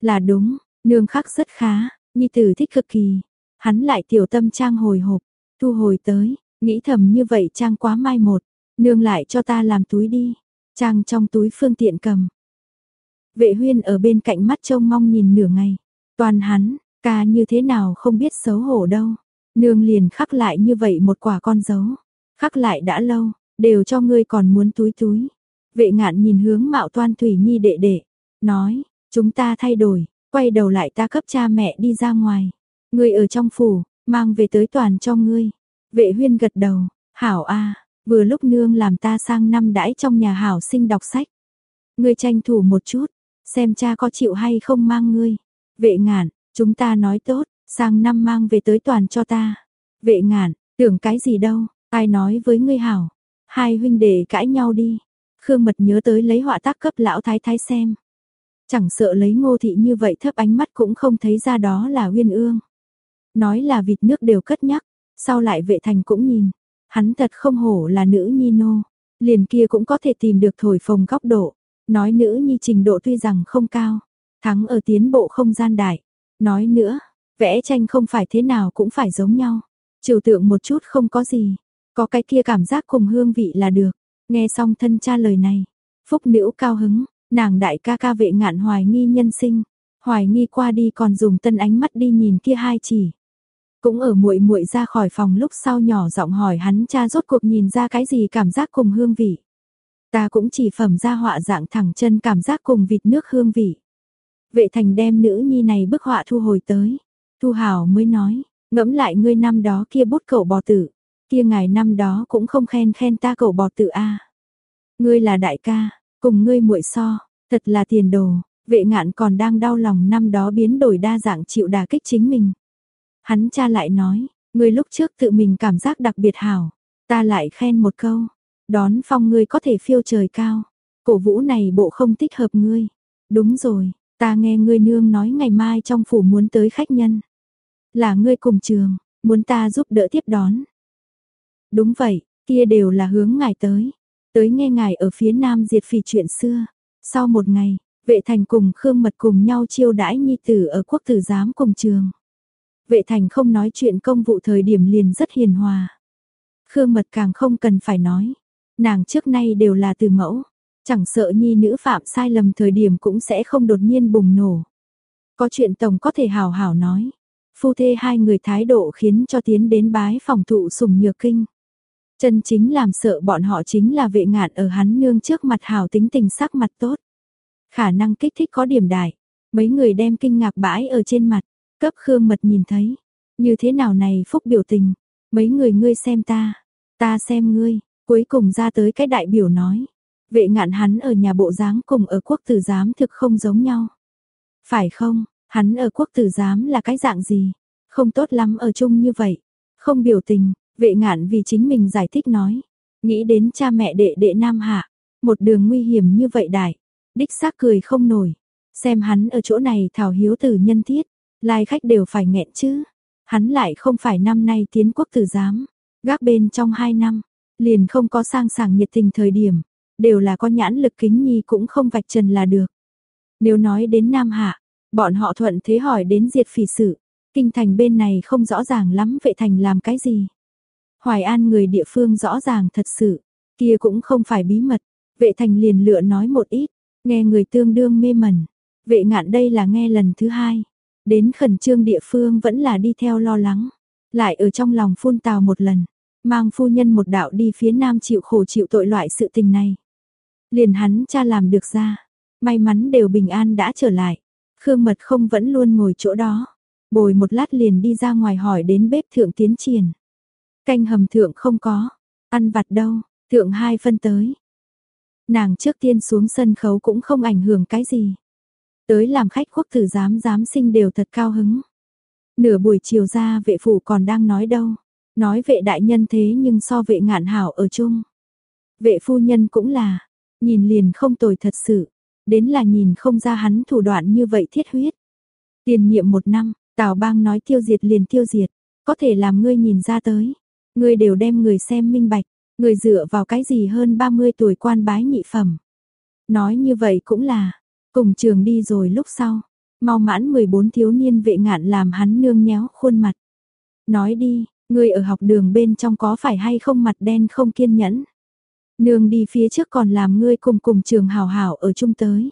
Là đúng, nương khắc rất khá, nhi tử thích cực kỳ. Hắn lại tiểu tâm trang hồi hộp, thu hồi tới, Nghĩ thầm như vậy trang quá mai một, nương lại cho ta làm túi đi, trang trong túi phương tiện cầm. Vệ huyên ở bên cạnh mắt trông mong nhìn nửa ngày, toàn hắn, ca như thế nào không biết xấu hổ đâu. Nương liền khắc lại như vậy một quả con dấu, khắc lại đã lâu, đều cho ngươi còn muốn túi túi. Vệ ngạn nhìn hướng mạo toan Thủy Nhi đệ đệ, nói, chúng ta thay đổi, quay đầu lại ta cấp cha mẹ đi ra ngoài. Ngươi ở trong phủ, mang về tới toàn cho ngươi. Vệ huyên gật đầu, hảo a vừa lúc nương làm ta sang năm đãi trong nhà hảo sinh đọc sách. Ngươi tranh thủ một chút, xem cha có chịu hay không mang ngươi. Vệ ngạn, chúng ta nói tốt, sang năm mang về tới toàn cho ta. Vệ ngạn, tưởng cái gì đâu, ai nói với ngươi hảo. Hai huynh đệ cãi nhau đi. Khương Mật nhớ tới lấy họa tác cấp lão thái thái xem. Chẳng sợ lấy ngô thị như vậy thấp ánh mắt cũng không thấy ra đó là huyên ương. Nói là vịt nước đều cất nhắc, sau lại vệ thành cũng nhìn. Hắn thật không hổ là nữ nhi nô, liền kia cũng có thể tìm được thổi phồng góc độ. Nói nữ nhi trình độ tuy rằng không cao, thắng ở tiến bộ không gian đại. Nói nữa, vẽ tranh không phải thế nào cũng phải giống nhau. Trừu tượng một chút không có gì, có cái kia cảm giác cùng hương vị là được. Nghe xong thân cha lời này, phúc nữ cao hứng, nàng đại ca ca vệ ngạn hoài nghi nhân sinh, hoài nghi qua đi còn dùng tân ánh mắt đi nhìn kia hai chỉ. Cũng ở muội muội ra khỏi phòng lúc sau nhỏ giọng hỏi hắn cha rốt cuộc nhìn ra cái gì cảm giác cùng hương vị. Ta cũng chỉ phẩm ra họa dạng thẳng chân cảm giác cùng vịt nước hương vị. Vệ thành đem nữ nhi này bức họa thu hồi tới. Thu hảo mới nói, ngẫm lại ngươi năm đó kia bút cậu bò tử. Kia ngài năm đó cũng không khen khen ta cậu bò tử a Ngươi là đại ca, cùng ngươi muội so, thật là tiền đồ. Vệ ngạn còn đang đau lòng năm đó biến đổi đa dạng chịu đà kích chính mình. Hắn cha lại nói, ngươi lúc trước tự mình cảm giác đặc biệt hảo, ta lại khen một câu, đón phong ngươi có thể phiêu trời cao, cổ vũ này bộ không thích hợp ngươi. Đúng rồi, ta nghe ngươi nương nói ngày mai trong phủ muốn tới khách nhân. Là ngươi cùng trường, muốn ta giúp đỡ tiếp đón. Đúng vậy, kia đều là hướng ngài tới. Tới nghe ngài ở phía nam diệt phỉ chuyện xưa. Sau một ngày, vệ thành cùng Khương Mật cùng nhau chiêu đãi nhi tử ở quốc tử giám cùng trường. Vệ thành không nói chuyện công vụ thời điểm liền rất hiền hòa. Khương Mật càng không cần phải nói. Nàng trước nay đều là từ mẫu. Chẳng sợ nhi nữ phạm sai lầm thời điểm cũng sẽ không đột nhiên bùng nổ. Có chuyện tổng có thể hào hào nói. Phu thê hai người thái độ khiến cho tiến đến bái phòng thụ sùng nhược kinh. Chân chính làm sợ bọn họ chính là vệ ngạn ở hắn nương trước mặt hào tính tình sắc mặt tốt. Khả năng kích thích có điểm đại. Mấy người đem kinh ngạc bãi ở trên mặt. Cấp Khương Mật nhìn thấy, như thế nào này phúc biểu tình, mấy người ngươi xem ta, ta xem ngươi, cuối cùng ra tới cái đại biểu nói. Vệ ngạn hắn ở nhà bộ giám cùng ở quốc tử giám thực không giống nhau. Phải không, hắn ở quốc tử giám là cái dạng gì? Không tốt lắm ở chung như vậy. Không biểu tình, vệ ngạn vì chính mình giải thích nói. Nghĩ đến cha mẹ đệ đệ Nam Hạ, một đường nguy hiểm như vậy đại. Đích xác cười không nổi. Xem hắn ở chỗ này thảo hiếu tử nhân thiết, Lai khách đều phải nghẹn chứ. Hắn lại không phải năm nay tiến quốc tử giám. Gác bên trong hai năm. Liền không có sang sảng nhiệt tình thời điểm. Đều là có nhãn lực kính nhi cũng không vạch trần là được. Nếu nói đến Nam Hạ. Bọn họ thuận thế hỏi đến diệt phỉ sự. Kinh thành bên này không rõ ràng lắm vệ thành làm cái gì. Hoài An người địa phương rõ ràng thật sự. Kia cũng không phải bí mật. Vệ thành liền lựa nói một ít. Nghe người tương đương mê mẩn. Vệ ngạn đây là nghe lần thứ hai. Đến khẩn trương địa phương vẫn là đi theo lo lắng. Lại ở trong lòng phun tào một lần. Mang phu nhân một đạo đi phía nam chịu khổ chịu tội loại sự tình này. Liền hắn cha làm được ra. May mắn đều bình an đã trở lại. Khương Mật không vẫn luôn ngồi chỗ đó. Bồi một lát liền đi ra ngoài hỏi đến bếp thượng tiến triển. Canh hầm thượng không có. Ăn vặt đâu, thượng hai phân tới. Nàng trước tiên xuống sân khấu cũng không ảnh hưởng cái gì. Tới làm khách quốc tử giám giám sinh đều thật cao hứng. Nửa buổi chiều ra vệ phủ còn đang nói đâu. Nói vệ đại nhân thế nhưng so vệ ngạn hảo ở chung. Vệ phu nhân cũng là, nhìn liền không tồi thật sự. Đến là nhìn không ra hắn thủ đoạn như vậy thiết huyết. Tiền nhiệm một năm, Tào bang nói tiêu diệt liền tiêu diệt. Có thể làm ngươi nhìn ra tới. Ngươi đều đem người xem minh bạch. Người dựa vào cái gì hơn 30 tuổi quan bái nhị phẩm. Nói như vậy cũng là, Cùng trường đi rồi lúc sau, mau mãn 14 thiếu niên vệ ngạn làm hắn nương nhéo khuôn mặt. Nói đi, ngươi ở học đường bên trong có phải hay không mặt đen không kiên nhẫn. Nương đi phía trước còn làm ngươi cùng cùng trường hào hảo ở chung tới.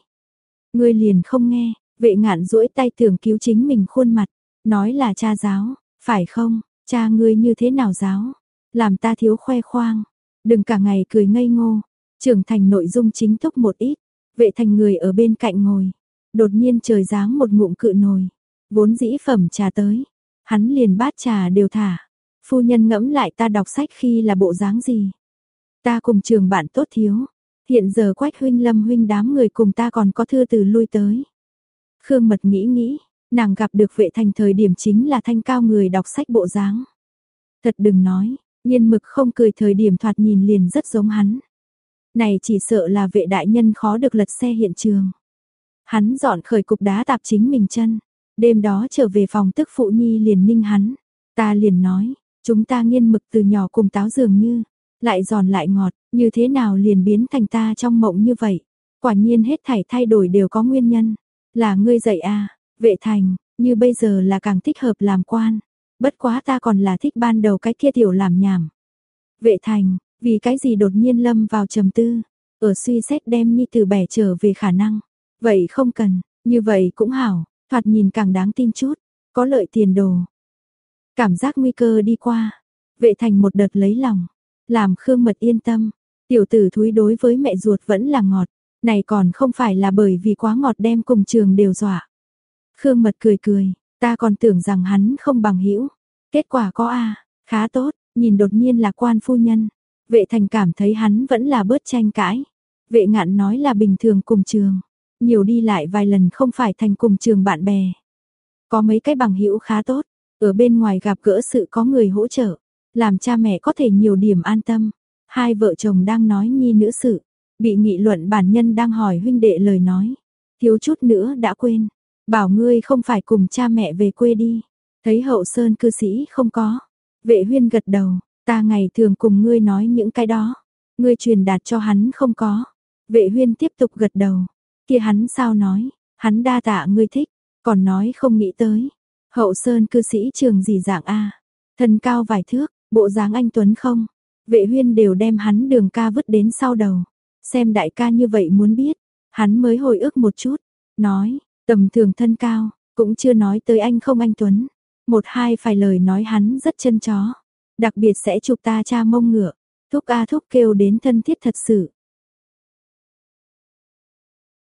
Ngươi liền không nghe, vệ ngạn duỗi tay tưởng cứu chính mình khuôn mặt, nói là cha giáo, phải không, cha ngươi như thế nào giáo, làm ta thiếu khoe khoang, Đừng cả ngày cười ngây ngô, trưởng thành nội dung chính thức một ít, vệ thành người ở bên cạnh ngồi. Đột nhiên trời giáng một ngụm cự nồi, vốn dĩ phẩm trà tới, hắn liền bát trà đều thả. Phu nhân ngẫm lại ta đọc sách khi là bộ dáng gì. Ta cùng trường bạn tốt thiếu, hiện giờ quách huynh lâm huynh đám người cùng ta còn có thư từ lui tới. Khương mật nghĩ nghĩ, nàng gặp được vệ thành thời điểm chính là thanh cao người đọc sách bộ dáng. Thật đừng nói, nhiên mực không cười thời điểm thoạt nhìn liền rất giống hắn. Này chỉ sợ là vệ đại nhân khó được lật xe hiện trường. Hắn dọn khởi cục đá tạp chính mình chân. Đêm đó trở về phòng tức phụ nhi liền ninh hắn. Ta liền nói, chúng ta nghiên mực từ nhỏ cùng táo dường như, lại giòn lại ngọt, như thế nào liền biến thành ta trong mộng như vậy. Quả nhiên hết thảy thay đổi đều có nguyên nhân. Là ngươi dạy à, vệ thành, như bây giờ là càng thích hợp làm quan. Bất quá ta còn là thích ban đầu cái kia tiểu làm nhảm. Vệ thành, vì cái gì đột nhiên lâm vào trầm tư, ở suy xét đem Nhi từ bẻ trở về khả năng. Vậy không cần, như vậy cũng hảo, thoạt nhìn càng đáng tin chút, có lợi tiền đồ. Cảm giác nguy cơ đi qua, vệ thành một đợt lấy lòng, làm Khương Mật yên tâm, tiểu tử thúi đối với mẹ ruột vẫn là ngọt, này còn không phải là bởi vì quá ngọt đem cùng trường đều dọa. Khương Mật cười cười, ta còn tưởng rằng hắn không bằng hữu kết quả có a, khá tốt, nhìn đột nhiên là quan phu nhân, Vệ thành cảm thấy hắn vẫn là bớt tranh cãi. Vệ ngạn nói là bình thường cùng trường. Nhiều đi lại vài lần không phải thành cùng trường bạn bè. Có mấy cái bằng hữu khá tốt. Ở bên ngoài gặp gỡ sự có người hỗ trợ. Làm cha mẹ có thể nhiều điểm an tâm. Hai vợ chồng đang nói nhi nữ sự. Bị nghị luận bản nhân đang hỏi huynh đệ lời nói. Thiếu chút nữa đã quên. Bảo ngươi không phải cùng cha mẹ về quê đi. Thấy hậu sơn cư sĩ không có. Vệ huyên gật đầu. Ta ngày thường cùng ngươi nói những cái đó, ngươi truyền đạt cho hắn không có. Vệ huyên tiếp tục gật đầu, kia hắn sao nói, hắn đa tạ ngươi thích, còn nói không nghĩ tới. Hậu Sơn cư sĩ trường gì dạng a thân cao vài thước, bộ dáng anh Tuấn không? Vệ huyên đều đem hắn đường ca vứt đến sau đầu. Xem đại ca như vậy muốn biết, hắn mới hồi ức một chút, nói, tầm thường thân cao, cũng chưa nói tới anh không anh Tuấn. Một hai phải lời nói hắn rất chân chó. Đặc biệt sẽ chụp ta cha mông ngựa. Thúc A thúc kêu đến thân thiết thật sự.